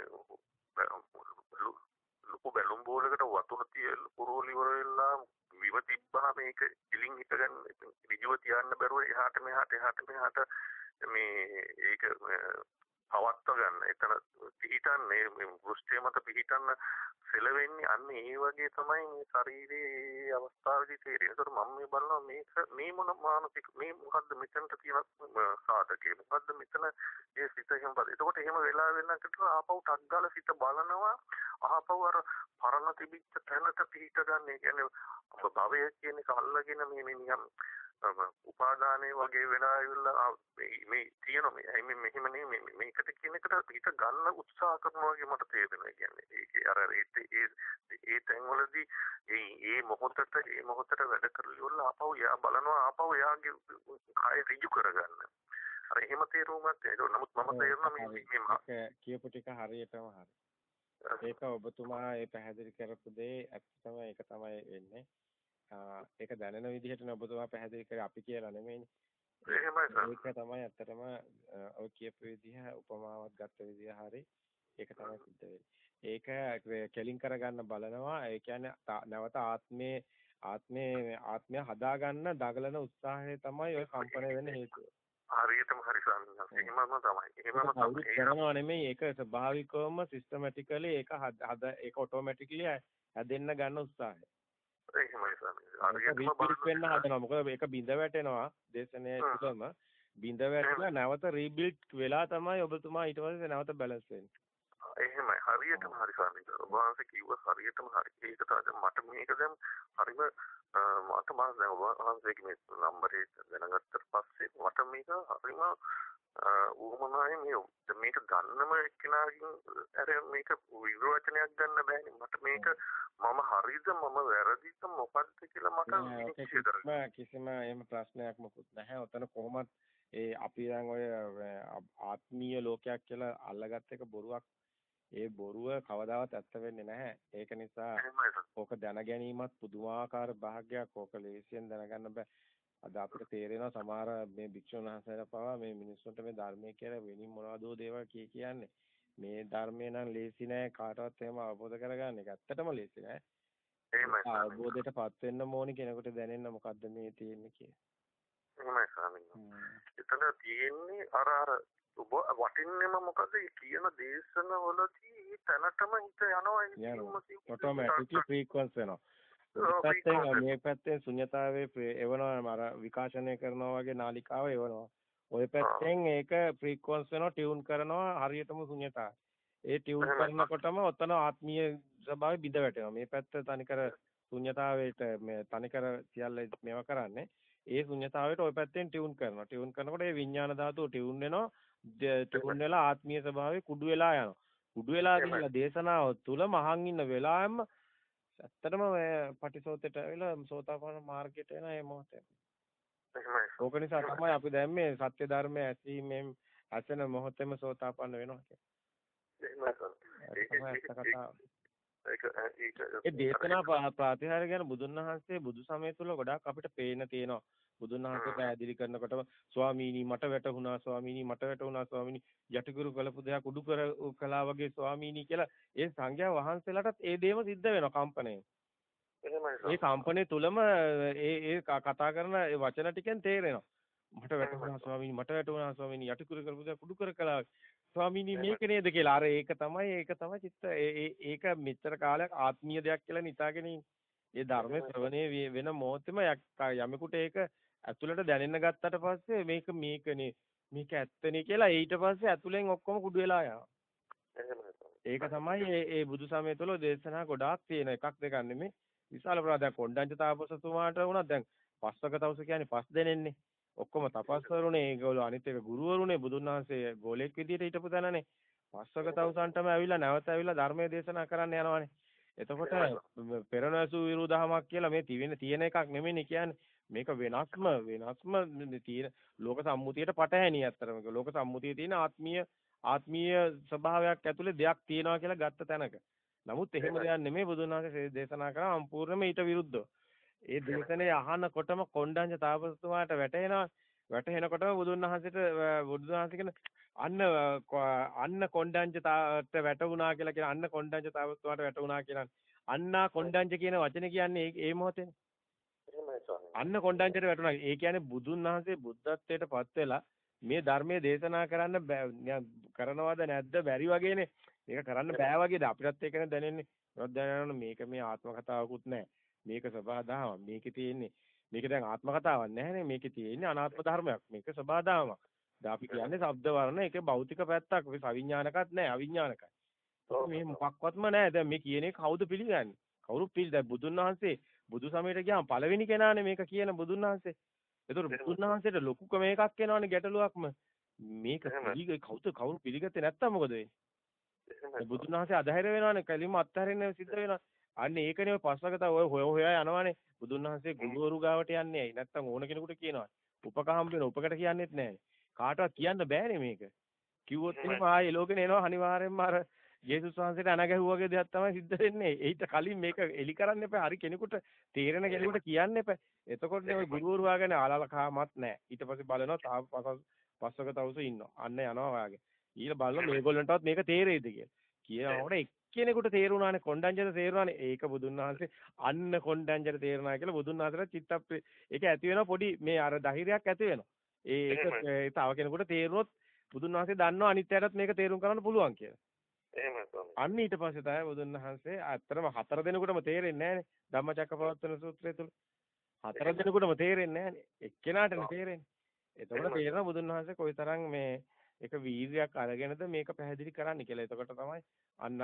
ලොකු බැලුම් බෝලකට වතුර තියලා පුරෝලි වල වෙලා විව තිබ්බහම මේක ඉලින් හිටගන්න ඍජුව තියන්න බැරුව එහාට මෙහාට එහාට මෙහාට මේ ඒක පවත්ව ගන්න. එතන පිහිටන්නේ මේ වෘෂ්ඨය මත පිහිටන්න සෙලවෙන්නේ අන්න ඒ වගේ තමයි මේ ශරීරයේ අවස්ථාවේදී තේරෙන්නේ. ඒතර මම මේ බලනවා මේක මේ මොන මානසික මේ මොකද්ද මෙතනට තියෙන සාධකේ මොකද්ද මෙතන ඒ සිත එහෙම බල. එතකොට එහෙම වෙලා වෙනකොට ආපහු ටක් ගාලා සිත බලනවා ආපහු අර පරණ තිබිච්ච තැනට පිහිට ගන්න. ඒ කියන්නේ භවය කියන එක අල්ලගෙන මේ මේ නිකන් උපාදානයේ වගේ වෙලා ඉවරලා මේ තියෙන මේ මේ මෙහෙම නෙමෙයි මේකට කියන එකට හිත ගන්න උත්සාහ කරනවා වගේ මට තේරෙනවා කියන්නේ. ඒකේ අර ඒ ඒ තැන්වලදී ඒ ඒ මොහොතට ඒ මොහොතට වැඩ කරලා ආපහු යා බලනවා ආපහු යාගේ කය ඍජු කරගන්න. අර එහෙම තේරුමක් ඒක නමුත් මම තේරෙනවා මේ මේ කියපු ටික හරියටම හරි. ඒක ඔබතුමා ඒ පැහැදිලි කරපු දේ ඇත්තම ඒක තමයි වෙන්නේ ඒක දැනෙන විදිහට ඔබතුමා පැහැදිලි කරේ අපි කියලා නෙමෙයිනේ. ඒක තමයි ඇත්තටම ඔය කියපු විදිහ උපමාවක් ගත්ත විදිහ හරි ඒක තමයි සිද්ධ වෙන්නේ. ඒක කෙලින් කරගන්න බලනවා. ඒ කියන්නේ නැවත ආත්මේ ආත්මේ ආත්මය හදාගන්න දගලන උත්සාහය තමයි ඔය කම්පණය වෙන්න හේතුව. හරියටම හරි. එහෙමම තමයි. එහෙමම තමයි. කරනවා නෙමෙයි ඒක ස්වභාවිකවම සිස්ටමැටිකලි ඒක හද ඒක ඔටෝමැටිකලි හැදෙන්න ගන්න උත්සාහය. එහෙමයි ස්වාමීනි. හදනවා. මොකද මේක බිඳ වැටෙනවා දේශනයේ තුලම බිඳ වැටලා නැවත රීබිල්ඩ් වෙලා තමයි ඔබතුමා ඊට පස්සේ නැවත බැලන්ස් වෙන්නේ. එහෙමයි හරියටම හරි ස්වාමීනි. වහන්සේ කිව්ව හරියටම හරි. ඒක තමයි මට මේක දැන් හරිම මට මම දැන් වහන්සේගේ මේ නම්බරේ දැනගත්තට පස්සේ මට මේක හරිම ඌමනායි මේ මේක ගන්නම එක්කෙනාගෙන් අර මේක විවචනයක් ගන්න බෑනේ මට මේක මම හරිද මම වැරදිද මොකද්ද කියලා මට කිසිම එහෙම ප්‍රශ්නයක් මොකුත් නැහැ. ඔතන කොහොමත් ඒ අපි දැන් ඔය ආත්මීය ලෝකයක් කියලා අල්ලගත්ත එක බොරුවක්. ඒ බොරුව කවදාවත් ඇත්ත වෙන්නේ නැහැ. ඒක නිසා ඕක දැන ගැනීමත් පුදුමාකාර භාග්යක්. ඕක ලේසියෙන් දැනගන්න බෑ. අද අපිට තේරෙනවා සමහර මේ භික්ෂුන් වහන්සේලා පවා මේ මිනිස්සුන්ට මේ ධර්මයේ කියලා වෙනින් මොනවදෝ දේවල් කිය කියන්නේ. මේ ධර්මය නම් ලේසි නෑ කාටවත් එහෙම අවබෝධ කරගන්න එක ඇත්තටම ලේසි නෑ. එහෙමයි. අවබෝධයටපත් වෙන්න ඕනි කෙනෙකුට දැනෙන්න මොකද්ද මේ තියෙන්නේ කියලා. එහෙමයි ස්වාමීන් එතන තියෙන්නේ අර අර ඔබ වටින්නේම මොකද කියන දේශන වලදී තැනටම හිත යනවා ඔටෝමැටික්ලි ෆ්‍රීකවන්ස් වෙනවා පැත්තෙන් මේ පැත්තෙන් ශුන්‍යතාවයේ එවනවා අර විකාශනය කරනවා වගේ නාලිකාව එවනවා ওই පැත්තෙන් ඒක ෆ්‍රීකවන්ස් වෙනවා ටියුන් කරනවා හරියටම ශුන්‍යතාවය ඒ ටියුන් කරනකොටම ඔතන ආත්මීය ස්වභාවය බිඳ වැටෙනවා. මේ පැත්ත තනිකර ශුන්්‍යතාවයට මේ තනිකර සියල්ල මේවා කරන්නේ. ඒ ශුන්්‍යතාවයට ওই පැත්තෙන් ටියුන් කරනවා. ටියුන් කරනකොට ඒ විඥාන ධාතුව ටියුන් වෙනවා. ටියුන් වෙලා ආත්මීය ස්වභාවය කුඩු වෙලා යනවා. කුඩු වෙලා ගිහිල්ලා දේශනාව තුල මහන් ඉන්න වෙලාවෙම ඇත්තටම මේ පටිසෝතේට ඇවිල්ලා සෝතාපන්න මාර්ගයට එන මේ මොහොතේ. ඕක නිසා තමයි අපි දැන් මේ සත්‍ය ධර්මය ඇසීමෙන් ඇසෙන මොහොතේම සෝතාපන්න වෙනවා කියන්නේ. ඒ දේශනා ප්‍රාතිහාර්ය ගැන බුදුන් වහන්සේ බුදු සමය තුල ගොඩාක් අපිට පේන තියෙනවා. බුදුන් වහන්සේ පැහැදිලි කරනකොටම ස්වාමීනි මට වැටුණා ස්වාමීනි මට වැටුණා ස්වාමීනි යටිකුරු කළපු දෙයක් උඩු කර කළා වගේ ස්වාමීනි කියලා ඒ සංඝයා වහන්සේලාටත් ඒ දේම සිද්ධ වෙනවා කම්පණය. ඒ කම්පණය තුලම ඒ ඒ කතා කරන වචන ටිකෙන් තේරෙනවා. මට වැටුණා ස්වාමීනි මට වැටුණා ස්වාමීනි යටිකුරු කළපු දෙයක් උඩු කර කළා ස්වාමීනි මේක නේද කියලා. අර ඒක තමයි ඒක තමයි චිත්ත ඒක මෙච්චර කාලයක් ආත්මීය දෙයක් කියලා නිතාගෙන ඒ ධර්ම ශ්‍රවණේ වෙන මොහොතේම යමෙකුට ඒක ඇතුළට දැනෙන්න ගත්තට පස්සේ මේක මේකනේ මේක ඇත්තනේ කියලා ඊට පස්සේ ඇතුලෙන් ඔක්කොම කුඩු වෙලා යනවා. ඒක තමයි ඒ ඒ බුදු සමය තුළ දේශනා ගොඩාක් තියෙන එකක් දෙකක් නෙමෙයි. විශාල ප්‍රාදයක් කොණ්ඩඤ්ඤ තාපසතුමාට වුණා දැන් පස්වක තවුස කියන්නේ පස් දෙනෙන්නේ ඔක්කොම තපස්වරුනේ ඒගොල්ලෝ අනිත් එක ගුරුවරුනේ බුදුන් වහන්සේ ගෝලෙක් විදියට හිටපු තැනනේ. පස්වක තවුසන්ටම ඇවිල්ලා නැවත ඇවිල්ලා ධර්මයේ දේශනා කරන්න යනවානේ. එතකොට පෙරණැසු විරුදහමක් කියලා මේ තියෙන තියෙන එකක් නෙමෙයිනේ කියන්නේ. මේක වෙනස්ම වෙනස්ම තියෙන ලෝක සම්මුතියට පටහැනි අත්‍තරම. ලෝක සම්මුතියේ තියෙන ආත්මීය ආත්මීය ස්වභාවයක් ඇතුලේ දෙයක් තියෙනවා කියලා ගත්ත තැනක. නමුත් එහෙම දෙයක් නෙමෙයි බුදුන් වහන්සේ දේශනා කරා සම්පූර්ණයෙන්ම ඊට විරුද්ධව. ඒ දේශනේ අහනකොටම කොණ්ඩඤ්ඤ තාපසතුමාට වැටෙනවා. වැටෙනකොටම බුදුන් වහන්සේට බුදුන් වහන්සේ කියන අන්න අන්න කොණ්ඩඤ්ඤ තාට වැටුණා කියලා කියන අන්න කොණ්ඩඤ්ඤ තාපසතුමාට වැටුණා කියලා. අන්නා කොණ්ඩඤ්ඤ කියන වචනේ කියන්නේ ඒ මොහොතේනේ. අන්න කොණ්ඩඤ්ඤට වැටුණා. ඒ කියන්නේ බුදුන් වහන්සේ බුද්ධත්වයට පත් වෙලා මේ ධර්මයේ දේශනා කරන්න කරනවද නැද්ද බැරි වගේනේ. මේක කරන්න බෑ වගේද අපිටත් ඒකනේ දැනෙන්නේ. මොකද දැනනවනේ මේක මේ ආත්ම කතාවකුත් නැහැ. මේක සබහාදාමක්. මේකේ තියෙන්නේ මේක දැන් ආත්ම කතාවක් නැහැනේ. මේකේ තියෙන්නේ අනාත්ම ධර්මයක්. මේක සබහාදාමක්. දැන් අපි කියන්නේ ශබ්ද වර්ණ ඒකේ භෞතික පැත්තක්. ඒක සවිඥානිකත් නැහැ, අවිඥානිකයි. මේ මොකක්වත්ම නැහැ. දැන් මේ කියන එක කවුද පිළිගන්නේ? කවුරු පිළි දැන් බුදුන් වහන්සේ බුදු සමයට ගියාම පළවෙනි කෙනානේ මේක කියන බුදුන් වහන්සේ. ඒතර බුදුන් වහන්සේට ලොකුකම එකක් එනවනේ ගැටලුවක්ම. මේක පිළිග කවුද කවුරු පිළිගත්තේ නැත්තම් මොකද වෙන්නේ? බුදුන් වහන්සේ අධෛර්ය වෙනවනේ කලින්ම අත්හැරෙන්න සිද්ධ වෙනවා. අන්න ඒකනේ පස්වගත ඔය හොය හොයා යනවනේ. බුදුන් වහන්සේ ගුරුවරු ගාවට යන්නේ ඇයි? නැත්තම් ඕන කෙනෙකුට කියනවා. උපක හම්බ වෙන උපකට කියන්නෙත් නැහැ. කාටවත් කියන්න බෑනේ මේක. කිව්වොත් එහෙම ආයේ ලෝකෙනේ එනවා අනිවාර්යෙන්ම අර යේසුස් වහන්සේට අනගැහුවාගේ දෙයක් තමයි සිද්ධ වෙන්නේ. ඊට කලින් මේක එලි කරන්න එපා. හරි කෙනෙකුට තේරෙන කෙනෙකුට කියන්න එපා. එතකොට ඔය ගුරුවරු වාගෙන ආලලකාමත් නැහැ. ඊට පස්සේ බලනවා තාම පස්සක තවුස ඉන්නවා. අන්න යනවා වාගේ. ඊළ බලනවා මේගොල්ලන්ටවත් මේක තේරෙයිද කියලා. කියනකොට එක්කෙනෙකුට තේරුණානේ කොණ්ඩඤ්ඤට තේරුණානේ ඒක බුදුන් වහන්සේ අන්න කොණ්ඩඤ්ඤට තේරුණා කියලා බුදුන් වහන්සේලා චිත්තප්පේ ඒක ඇති වෙනවා පොඩි මේ අර ධෛර්යයක් ඇති වෙනවා. ඒක ඒ තව කෙනෙකුට තේරුනොත් බුදුන් වහන්සේ දන්නවා අනිත්‍යයටත් මේක තේරුම් ගන්න පුළුවන් කියලා. එහෙමයි අන්න ඊට පස්සේ තමයි බුදුන් වහන්සේ අත්‍තරම හතර දෙනෙකුටම තේරෙන්නේ නැහනේ ධම්මචක්කපවත්තන සූත්‍රය තුල හතර දෙනෙකුටම තේරෙන්නේ නැහනේ එක්කෙනාටනේ තේරෙන්නේ. එතකොට තේරෙනවා බුදුන් වහන්සේ කොයිතරම් මේ ඒක වීර්යයක් අරගෙනද මේක පැහැදිලි කරන්න කියලා. එතකොට තමයි අන්න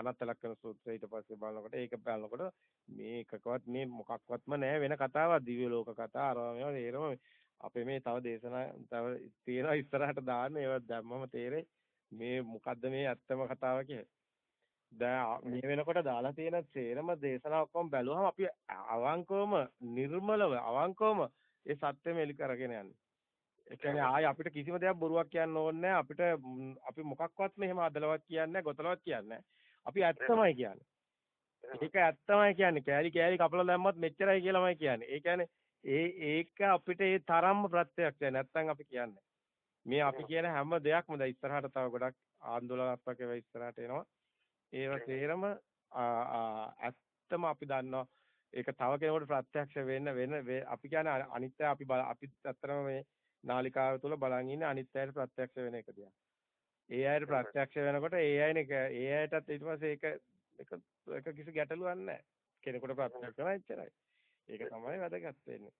අනත්ත ලක්ෂණ සූත්‍රය ඊට පස්සේ බලනකොට ඒක බලනකොට මේකකවත් මේ මොකක්වත්ම නැහැ වෙන කතාවක් දිව්‍ය ලෝක කතා අරවා මේවා තේරෙම අපේ මේ තව දේශනා තව තියෙනවා ඉස්සරහට දාන්න ඒවා දැම්මම තේරෙයි මේ මොකද්ද මේ ඇත්තම කතාව කියලා. දැන් මේ වෙනකොට දාලා තියෙන සේරම දේශනා ඔක්කොම බැලුවම අපි අවංකවම නිර්මලව අවංකවම ඒ සත්‍යෙම එලි කරගෙන යන්නේ. ඒ කියන්නේ ආයේ අපිට කිසිම දෙයක් බොරුවක් කියන්න ඕනේ අපිට අපි මොකක්වත් මෙහෙම අදලවත් කියන්නේ ගොතලවත් කියන්නේ අපි ඇත්තමයි කියන්නේ. ඒක ඇත්තමයි කියන්නේ. කෑලි කෑලි කපලා දැම්මත් මෙච්චරයි කියලාමයි කියන්නේ. ඒ කියන්නේ ඒ ඒක අපිට ඒ තරම්ම ප්‍රත්‍යක්ෂයි. නැත්තම් අපි කියන්නේ. මේ අපි කියන හැම දෙයක්ම දැන් ඉස්සරහට තව ගොඩක් ආందోලනාත්මක ඒවා ඉස්සරහට එනවා. ඒවා තේරම ඇත්තම අපි දන්නවා ඒක තව කෙනෙකුට ප්‍රත්‍යක්ෂ වෙන්න වෙන අපි කියන්නේ අනිත්‍ය අපි අපි අත්‍තරම මේ නාලිකාව තුළ බලන් ඉන්නේ අනිත්‍යයට ප්‍රත්‍යක්ෂ වෙන එක දිහා. ඒ අයට ප්‍රත්‍යක්ෂ වෙනකොට ඒ අයනේ ඒ අයටත් ඊට පස්සේ ඒක ඒක ඒක කිසි ගැටලුවක් නැහැ. කෙනෙකුට ප්‍රත්‍යක්ෂ වෙනවා එච්චරයි. ඒක තමයි වැදගත් වෙන්නේ.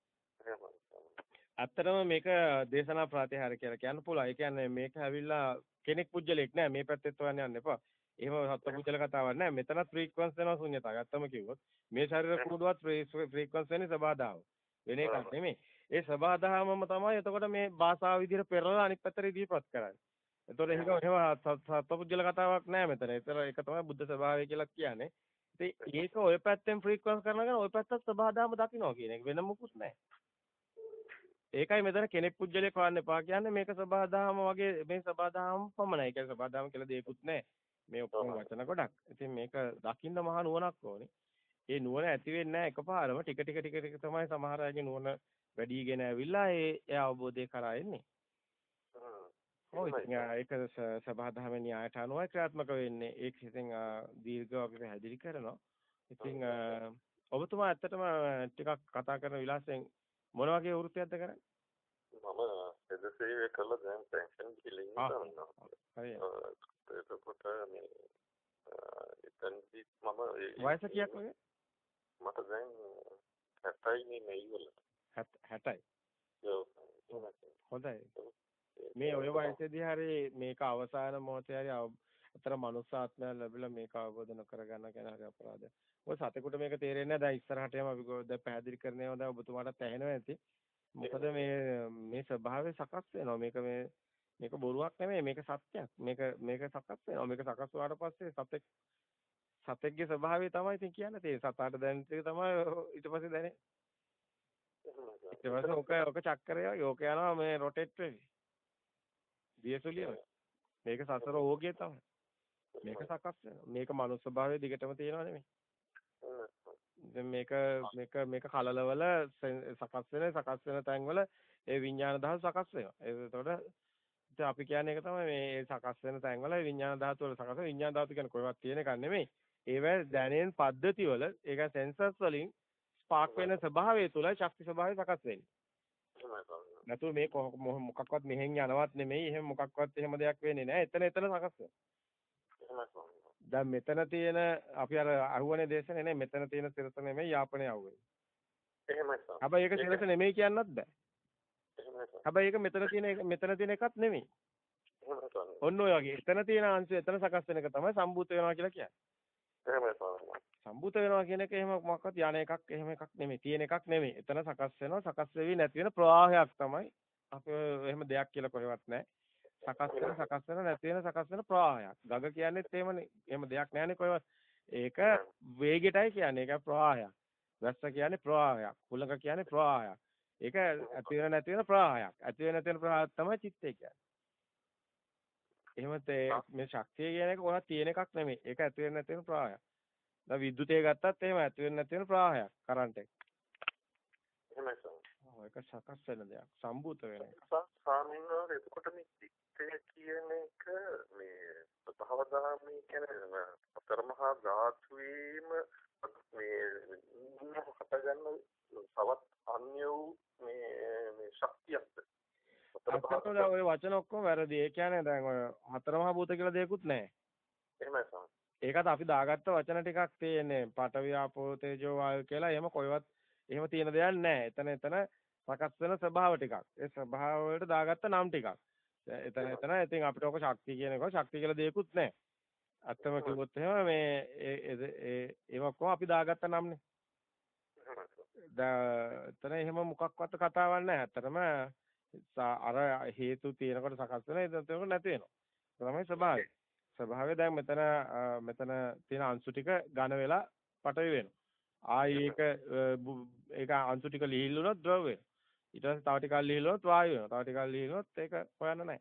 ඇත්තටම මේක දේශනා ප්‍රතිහාර කියලා කියන්න පුළුවන්. ඒ කියන්නේ මේක ඇවිල්ලා කෙනෙක් පුජ්‍යලෙක් නෑ මේ පැත්තෙත් හොයන්න යන්න එපා. එහෙම සත්පුජ්‍යල කතාවක් නෑ. මෙතනත් ෆ්‍රීකවන්ස් වෙනවා ශුන්‍යතාව. ඇත්තම කිව්වොත් මේ ශරීර කුඩුවත් ෆ්‍රීකවන්ස් වෙන්නේ සබාදාව. වෙන එකක් නෙමෙයි. ඒ සබාදාමම තමයි එතකොට මේ භාෂාව විදිහට පෙරලා අනිත් පැත්තට ඉදිරිපත් කරන්නේ. එතකොට එහෙම එහෙම සත්පුජ්‍යල කතාවක් නෑ මෙතන. ඒතර ඒක තමයි බුද්ධ ස්වභාවය කියලා කියන්නේ. ඉතින් ඒක ඔය පැත්තෙන් ෆ්‍රීකවන්ස් කරනගෙන ඔය පැත්තත් සබාදාම දකින්න කියන එක වෙන මොකුත් නෑ. ඒකයි මෙතන කෙනෙක් පුජ්‍යලයක් හොයන්න එපා කියන්නේ මේක සබාදාම වගේ මේ සබාදාම පමණයි. ඒක සබාදාම කියලා දෙයක්වත් නැහැ. මේ ඔක්කොම වචන ගොඩක්. ඉතින් මේක දකින්න මහා නුවණක් ඕනේ. ඒ නුවණ ඇති වෙන්නේ නැහැ එකපාරම ටික ටික ටික ටික තමයි සමහර අයගේ නුවණ වැඩිගෙන ඇවිල්ලා ඒ ඒ අවබෝධය කරා එන්නේ. ඔව් ඒක සබාදාම න්‍යායට අනුව ක්‍රියාත්මක වෙන්නේ. ඒක ඉතින් දීර්ඝව අපි පැහැදිලි කරනවා. ඉතින් ඔබතුමා ඇත්තටම ටිකක් කතා කරන විලාසයෙන් මොන වගේ වෘත්තියක්ද කරන්නේ? මම එද සේවය කළා දැන් පෙන්ෂන් ගිහින් ඉන්නවා. හරි. එතකොට මේ එතනදි මම වයස කීයක් වගේ? මට දැන් 60යි නේ මේ ඉවල. 60යි. හොඳයි. මේ ඔය වයසේදී හරි මේක අවසාන මොහොතේ හරි අතර මනුස්ස ආත්මය ලැබිලා මේක අවබෝධ නොකරගන්න කියන හරි අපරාධයක්. මොකද සතෙකුට මේක තේරෙන්නේ නැහැ. දැන් ඉස්සරහට යම අපි දැන් පැහැදිලි කරන්නේ දැන් ඔබතුමාට ඇහෙනවා ඇති. මොකද මේ මේ ස්වභාවය සකස් වෙනවා. මේක මේ මේක බොරුවක් නෙමෙයි. මේක සත්‍යයක්. මේක මේක සකස් වෙනවා. මේක සකස් වුණාට පස්සේ සතෙක් සතෙක්ගේ ස්වභාවය තමයි ඉතින් කියන්නේ. ඒ සතාට දැනෙන ටික තමයි ඊට පස්සේ දැනෙන්නේ. ඊට පස්සේ ඔක ඔක චක්‍රය යෝක යනවා මේ රොටේට් වෙවි. දියසුලිය. මේක සසර ඕගේ තමයි. මේක සකස්. මේක මනුස්ස භාවයේ දිගටම තියෙනව නෙමෙයි. දැන් මේක මේක මේක කලලවල සකස් වෙන සකස් වෙන තැන්වල ඒ විඥාන ධාතු සකස් වෙනවා. ඉතින් අපි කියන්නේ ඒක තමයි මේ සකස් වෙන තැන්වල විඥාන ධාතු වල සකස් විඥාන ධාතු කියන්නේ කොහෙවත් තියෙන එකක් නෙමෙයි. ඒවැ දැනෙන පද්ධති වල ඒක සෙන්සර්ස් වලින් ස්පාර්ක් වෙන ස්වභාවය තුල ශක්ති ස්වභාවය සකස් වෙන්නේ. නැතු මේ මොකක්වත් මෙහෙන් යනවත් නෙමෙයි. එහෙම මොකක්වත් එහෙම දෙයක් වෙන්නේ නැහැ. එතන එතන සකස් වෙනවා. දැන් මෙතන තියෙන අපි අර අහුවනේ දේශනේ නේ මෙතන තියෙන සිරස නෙමෙයි යාපනයේ අහුවෙන්නේ. එහෙමයි සර්. හැබැයි ඒක සිරස නෙමෙයි කියන්නත් බෑ. හැබැයි ඒක මෙතන තියෙන මෙතන තියෙන එකක් නෙමෙයි. ඔන්න ඔය වගේ. එතන තියෙන අංශය එතන සකස් වෙන එක තමයි සම්භූත වෙනවා කියලා කියන්නේ. එහෙමයි සර්. සම්භූත වෙනවා කියන එක එහෙම මොකක්වත් යන එකක් එහෙම එකක් නෙමෙයි. තියෙන එකක් නෙමෙයි. එතන සකස් වෙනවා සකස් වෙවි නැති වෙන ප්‍රවාහයක් තමයි. අපි එහෙම දෙයක් කියලා කොහෙවත් නැහැ. සකස් වෙන සකස් වෙන නැති වෙන සකස් වෙන ප්‍රවාහයක්. ගග කියන්නේත් එහෙමනේ. එහෙම දෙයක් නැහැනේ කොහෙවත්. ඒක වේගයටයි කියන්නේ. ඒක ප්‍රවාහයක්. වැස්ස කියන්නේ ප්‍රවාහයක්. කුලක කියන්නේ ප්‍රවාහයක්. ඒක ඇති වෙන නැති වෙන ප්‍රවාහයක්. ඇති වෙන නැති වෙන ප්‍රවාහයක් තමයි චිත්තය කියන්නේ. එහෙම මේ ශක්තිය කියන එක කොහොමද තියෙන එකක් නෙමෙයි. ඒක ඇති වෙන නැති වෙන ප්‍රවාහයක්. දැන් විදුලිය ගත්තත් එහෙම ඇති වෙන නැති වෙන ප්‍රවාහයක්. කරන්ට් එක. එහෙමයි සර්. ඒක සකස් වෙන දෙයක්. සම්භූත වෙන එක. ස්වාමීන් වහන්සේ එතකොට මේ චිත්තය කියන එක මේ භවදාමී කියන්නේ අතරමහා ධාතුවේම මේ හටගන්න තවත් අන්‍ය වූ මේ මේ ශක්තියක්ද ඔය වචන ඔක්කොම වැරදි. ඒ කියන්නේ දැන් ඔය හතරමහා භූත කියලා දෙයක්වත් නැහැ. එහෙමයි සම්. ඒකත් අපි දාගත්ත වචන ටිකක් තියෙන්නේ. පඨවි ආපෝ තේජෝ වායු කියලා. එහෙම කොයිවත් එහෙම තියෙන දෙයක් නැහැ. එතන එතන සකස් වෙන ස්වභාව ටිකක්. ඒ ස්වභාව වලට දාගත්ත නම් ටිකක්. එතන එතන ඉතින් අපිට ඔක ශක්තිය කියන එක ශක්තිය කියලා දෙයක්වත් නැහැ. අත්තම කිව්වොත් එහෙම මේ ඒ ඒ අපි දාගත්ත නම්නේ. එතන එහෙම මොකක්වත් කතාවක් නැහැ. ඇත්තටම අර හේතු තියෙනකොට සකස් වෙන ඒකට නැති වෙනවා. තමයි ස්වභාවය. ස්වභාවය දැන් මෙතන මෙතන තියෙන අංශු ටික ඝන වෙලා පටවි වෙනවා. ආයි ඒක ඒක අංශු ටික ලිහිල්ලුනොත් ද්‍රව වෙනවා. ඊට පස්සේ තව ටිකක් ලිහිල්ලුනොත් වායු වෙනවා. තව ටිකක් ලිහිල්ලුනොත් ඒක හොයන්න නැහැ.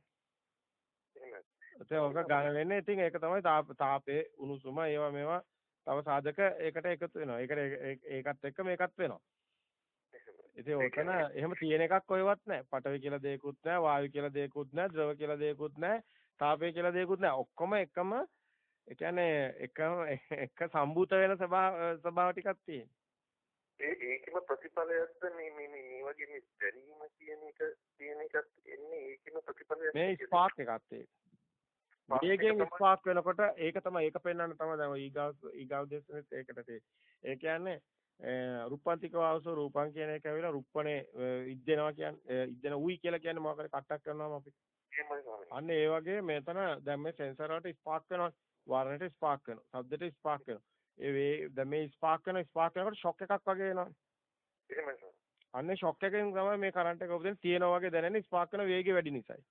එහෙමයි. ඒක ඝන වෙන්නේ ඉතින් ඒක තමයි තාපේ උණුසුම ඒවා මේවා තව සාධක ඒකට එකතු වෙනවා. ඒකට ඒකත් එක්ක මේකත් වෙනවා. ඉතින් ඔතන එහෙම තියෙන එකක් කොහෙවත් නැහැ. පඨවි කියලා දෙයක්වත් නැහැ, වායු කියලා දෙයක්වත් නැහැ, ද්‍රව කියලා දෙයක්වත් නැහැ, තාපය කියලා දෙයක්වත් නැහැ. ඔක්කොම එකම ඒ කියන්නේ එකම එක සම්බූත වෙන ස්වභාව ස්වභාව ටිකක් තියෙනවා. ඒ ඒකම ප්‍රතිඵලයක්ද මේ මේ මේ වගේ මේ දැනීම කියන එක කියන එකත් එන්නේ ඒකම ප්‍රතිඵලයක් මේ ස්පාර්ක් එකත් ඒක. වේගයෙන් ස්පාර්ක් වෙනකොට ඒක තමයි ඒක පෙන්වන්න තමයි දැන් ඊගාව ඊගාව දේශනෙත් ඒකට තියෙන්නේ. ඒ කියන්නේ රුප්පන්තික වාසෝ රූපං කියන එක ඇවිල්ලා රුප්පනේ ඉද්දෙනවා කියන්නේ ඉද්දෙන උයි කියලා කියන්නේ මොකද කට්ටක් කරනවාම අපි. අන්න ඒ වගේ මෙතන දැන් මේ සෙන්සර් වලට ස්පාර්ක් වෙනවා වර්ණයට ස්පාර්ක් වෙනවා ශබ්දයට ස්පාර්ක් වෙනවා. ඒ වේ දැන් මේ ස්පාර්ක් වෙන ස්පාර්ක් වෙනකොට ෂොක් එකක් වගේ එනවා. එහෙමයි. අන්නේ ෂොක් එකෙන් තමයි මේ කරන්ට් එක උපදින තියෙනවා වගේ දැනෙන්නේ ස්පාර්ක් වෙන වේගය වැඩි නිසායි.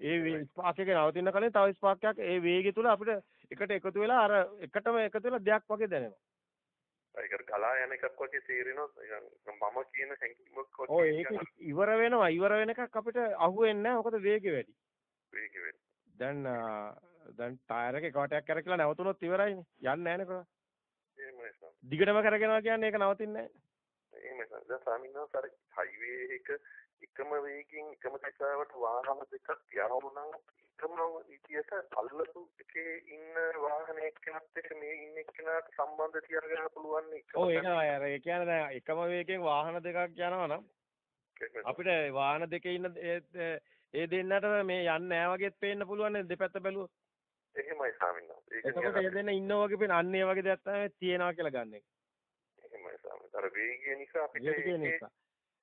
ඒ ස්පාර්ක් එක නවතින කලින් තව ස්පාර්ක් එකක් ඒ වේගය තුල අපිට එකට එකතු වෙලා අර එකටම එකතු වෙලා දෙයක් වගේ දැනෙනවා. ඒක ගලා යන එකක් වගේ තේරෙනවා මම කියන හැඟීමක් වගේ ඔය ඒක ඉවර වෙනවා ඉවර වෙන එකක් අපිට අහුවෙන්නේ නැහැ මොකද වේගය වැඩි වේගය වැඩි දැන් දැන් ටයර් එක එකවටයක් කරකලා නැවතුනොත් ඉවරයිනේ යන්නේ නැහනේ කොහොමද එහෙමයි සර් දිගටම කරගෙනවා කියන්නේ ඒක නවතින්නේ නැහැ එහෙමයි සර් දැන් ස්වාමීන් වහන්සේ හයිවේ එක එකම වේගයෙන් එකම දිශාවට වාහන දෙකක් යනවා එකම විදියට අල්ලපු එකේ ඉන්න වාහනයක් කෙනත් එක්ක මේ ඉන්න එක්කෙනාට සම්බන්ධ තියාගන්න පුළුවන් නේ. ඔව් ඒක අර ඒ කියන්නේ දැන් එකම වේගයෙන් වාහන දෙකක් යනවා නම් අපිට වාහන දෙකේ ඉන්න ඒ දෙන්නට මේ යන්නේ නැහැ වගේත් පේන්න පුළුවන් නේ දෙපැත්ත බැලුවොත්. එහෙමයි ස්වාමීන් වහන්සේ. එතකොට ඒ දෙන්න ඉන්නවා වගේ පේන අන්න ඒ වගේ දෙයක් තමයි තියනවා කියලා ගන්න එක. එහෙමයි ස්වාමීන් අර වේගය නිසා අපිට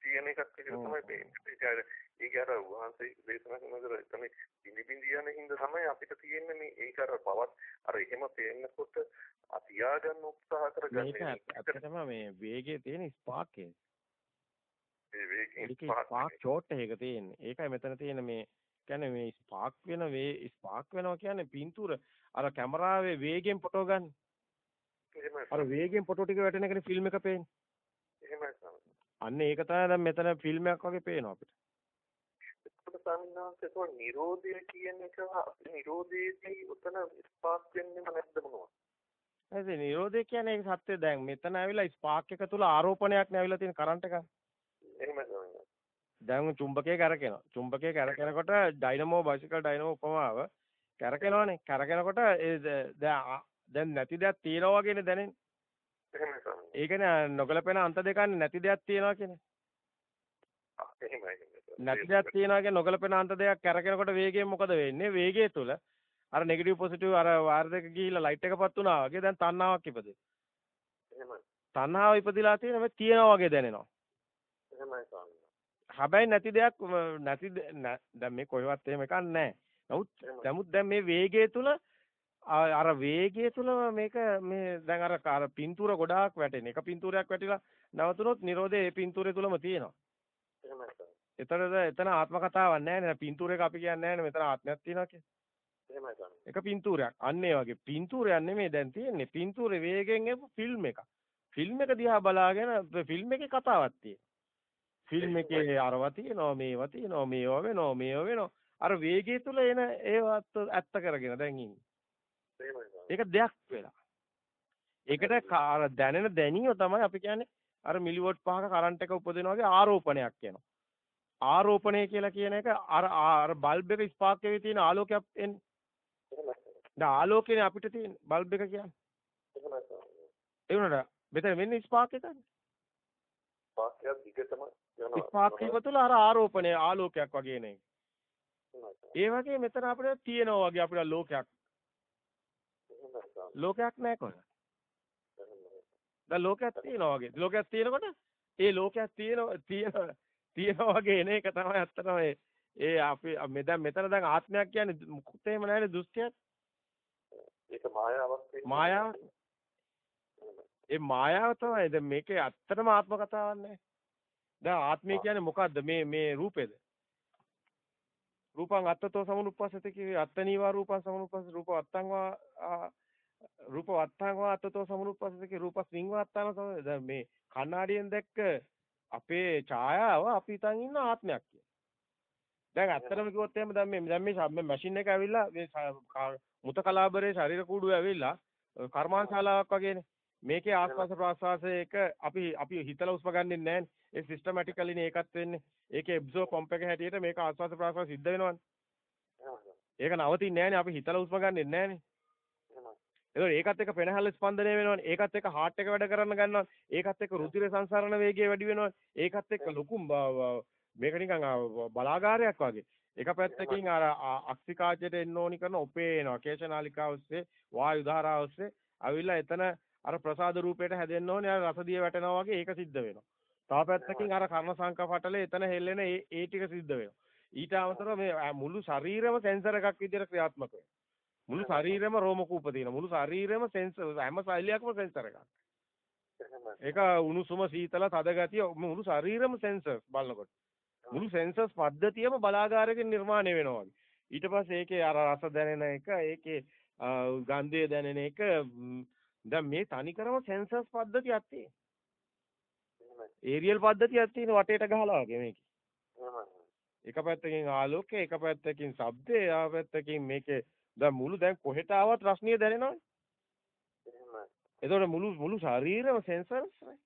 තියෙන එකක් විදිහට තමයි පේන්නේ. ඒක අර වහන්සේ දේශනා කරනකොට එතන බිනි බිනි යන හින්දා තමයි අපිට තියෙන්නේ මේ ඒක අර පවත් අර එහෙම පේනකොට අතියාගන්න උත්සාහ කරගන්නේ. ඇත්තටම මේ වේගයේ තියෙන ස්පාර්ක් එක. ඒ වේගයෙන් ස්පාර්ක් ෂෝට් එක තියෙන්නේ. ඒකයි මෙතන තියෙන මේ කියන්නේ මේ ස්පාර්ක් වෙන වේ ස්පාර්ක් වෙනවා කියන්නේ පින්තූර අර කැමරාවේ වේගෙන් ෆොටෝ ගන්න. අර වේගෙන් ෆොටෝ ටික වැටෙන එකනේ ෆිල්ම් එක පේන්නේ. එහෙමයි අන්න ඒක තමයි දැන් මෙතන ෆිල්ම් එකක් වගේ පේනවා අපිට. සම්මානසේ තෝ නිරෝධය කියන එක නිරෝධයේදී උතන ස්පාර්ක් වෙන්නේම නැද්ද මොනවද? ඒ නිරෝධය කියන්නේ ඒක සත්‍ය දැන් මෙතන ඇවිල්ලා ස්පාර්ක් එක තුල ආරෝපණයක් නේ ඇවිල්ලා තියෙන කරන්ට් එක. දැන් චුම්බකයේ කැරකෙනවා. චුම්බකයේ කැරකෙනකොට ඩයිනමෝ බයිසිකල් ඩයිනමෝ උපමාව කැරකෙනවනේ. කැරකෙනකොට ඒ දැන් නැති දෙයක් තියෙනවා වගේනේ දැනෙන්නේ. එහෙමයි සර්. ඒ කියන්නේ නොගලපෙන අන්ත දෙකන්නේ නැති දෙයක් තියෙනවා කියන්නේ. එහෙමයි. නැති දෙයක් තියෙනවා කියන්නේ නොගලපෙන අන්ත දෙකක් කැරකෙනකොට වේගයෙන් මොකද වෙන්නේ? වේගය තුල අර නෙගටිව් පොසිටිව් අර වාර දෙක ගිහිල්ලා ලයිට් එක පත් වුණා වගේ දැන් තණ්හාවක් ඉපදෙයි. එහෙමයි. තණ්හාව ඉපදිලා තියෙන මේ තියෙනවා වගේ දැනෙනවා. එහෙමයි සාමි. හැබැයි නැති දෙයක් නැති දැන් මේ කොහෙවත් එහෙම එකක් නැහැ. නමුත් නමුත් දැන් මේ වේගය තුල අර වේගය තුල මේක මේ දැන් අර අර පින්තූර ගොඩාක් වැටෙන. එක පින්තූරයක් වැටිලා නවතුනොත් Nirodhe ඒ පින්තූරය තුලම තියෙනවා. එතනද එතන ආත්ම කතාවක් නැහැ නේ. පින්තූරයක අපි කියන්නේ නැහැ මෙතන ආත්මයක් තියෙනවා කියලා. එක පින්තූරයක්. අන්න ඒ වගේ පින්තූරයක් නෙමෙයි දැන් තියෙන්නේ. පින්තූරේ වේගෙන් එපු ෆිල්ම් එකක්. ෆිල්ම් එක දිහා බලාගෙන ෆිල්ම් එකේ කතාවක් තියෙනවා. ෆිල්ම් එකේ අරවා තියෙනවා මේවා තියෙනවා මේවා වෙනවා මේවා වෙනවා. අර වේගය තුල එන ඒවත් ඇත්ත කරගෙන දැන් ඉන්නේ. ඒක දෙයක් වෙලා. ඒකට දැනෙන දැනීම තමයි අපි කියන්නේ අර මිලිවොට් පහක කරන්ට් එක උපදිනවා වගේ ආරෝපණයක් කියනවා. ආරෝපණය කියලා කියන එක අර අර බල්බ් එක ස්පාර්ක් එකේ තියෙන ආලෝකයක් එන්නේ. දැන් ආලෝකනේ අපිට තියෙන බල්බ් එක කියන්නේ. ඒ වුණාට මෙතන වෙන්නේ ස්පාර්ක් එකනේ. ස්පාර්ක් එක දිගටම යනවා. ස්පාර්ක් එක තුළ අර ආරෝපණය ආලෝකයක් වගේ නේ. ඒ වගේ මෙතන අපිට තියෙනවා වගේ අපිට ලෝකයක්. ලෝකයක් නැහැ කොහෙද? දැන් ලෝකයක් තියෙනවා වගේ. ලෝකයක් තියෙනකොට ඒ ලෝකයක් තියෙනවා තියෙනවා තියෙනවා වගේ එන එක තමයි අත්තටම ඒ අපි මෙතන මෙතන දැන් ආත්මයක් කියන්නේ මුකුත් එහෙම නැහැනේ දෘෂ්ටියක්. ඒක මායාවක් මායාව. ඒ මායාව තමයි දැන් මේකේ ඇත්තටම ආත්ම කතාවක් නැහැ. දැන් ආත්මය කියන්නේ මොකද්ද මේ මේ රූපේද? රූපං අත්තතෝ සමුනුප්පස්සති කිව්වේ අත්තනීවා රූපං සමුනුප්පස්ස රූප අත්තං වා රූප වත්තං වා අත්තතෝ සමුනුප්පස්සති කිව්වේ රූපස්මින් වා අත්තන සම දැන් මේ කණ්ණාඩියෙන් දැක්ක අපේ ඡායාව අපි හිතන් ඉන්න ආත්මයක් කියලා. දැන් ඇත්තටම කිව්වොත් එහෙම දැන් මේ දැන් මේ මැෂින් එක ඇවිල්ලා මේ මුත කලාබරේ ශරීර කූඩුව ඇවිල්ලා කර්මාන්තශාලාවක් වගේනේ. මේකේ ආස්වාස ප්‍රාස්වාසයක අපි අපි හිතලා උස්ම ගන්නෙ නැහැ. ඒ සිස්ටමැටිකලි නේ ඒකත් වෙන්නේ. ඒකේ එබ්සෝ පම්ප් එක හැටියට මේක ආස්වාස ප්‍රාස්වාස සිද්ධ වෙනවනේ. ඒක නවතින්නේ නැහනේ අපි හිතලා උස්ම ගන්නෙ නැහනේ. එතකොට ඒකත් එක්ක පෙනහැල්ල ස්පන්දනය වෙනවනේ. ඒකත් එක්ක හાર્ට් එක වැඩ කරන්න ගන්නවා. ඒකත් එක්ක රුධිර සංසරණ වේගය වැඩි වෙනවා. ඒකත් එක්ක ලොකු මේක නිකන් බලාගාරයක් වගේ. එක පැත්තකින් අර අක්සිකාජයට එන්න ඕනි කරන ඔපේ එනවා. කේශනාලිකාව ඔස්සේ වායු ධාරාව ඔස්සේ අවිල්ලා එතන අර ප්‍රසාද රූපයට හැදෙන්න ඕනේ. අර රසදිය වැටෙනවා වගේ ඒක සිද්ධ වෙනවා. තව පැත්තකින් අර කර්ණ සංක පටලේ එතන හෙල්ලෙන ඒ ටික සිද්ධ වෙනවා. ඊට අමතරව මේ මුළු ශරීරම සෙන්සර් එකක් විදිහට ක්‍රියාත්මක වෙනවා. මුළු ශරීරෙම රෝම කූප තියෙන මුළු ශරීරෙම සෙන්සර් හැම සෛලයක්ම සෙන්සර් එකක්. ඒක උණුසුම සීතල තද ගතිය මුළු ශරීරෙම සෙන්සර්ස් බලනකොට. මුළු සෙන්සර්ස් පද්ධතියම බලාගාරයකින් නිර්මාණය වෙනවා වගේ. ඊට පස්සේ ඒකේ අර රස දැනෙන එක, ඒකේ ගන්ධය දැනෙන එක දැන් මේ තනිකරම සෙන්සර්ස් පද්ධතියක් තියෙනවා. ඒරියල් පද්ධතියක් තියෙන වටේට ගහලා වගේ මේකේ. එක පැත්තකින් ආලෝකය, එක පැත්තකින් ශබ්දය, ආ පැත්තකින් මේකේ දැන් මුළු දැන් කොහෙට ආවත් රස්නිය දැනෙනවනේ. එතකොට මුළු මුළු ශරීරෙම සෙන්සර්ස් නේ.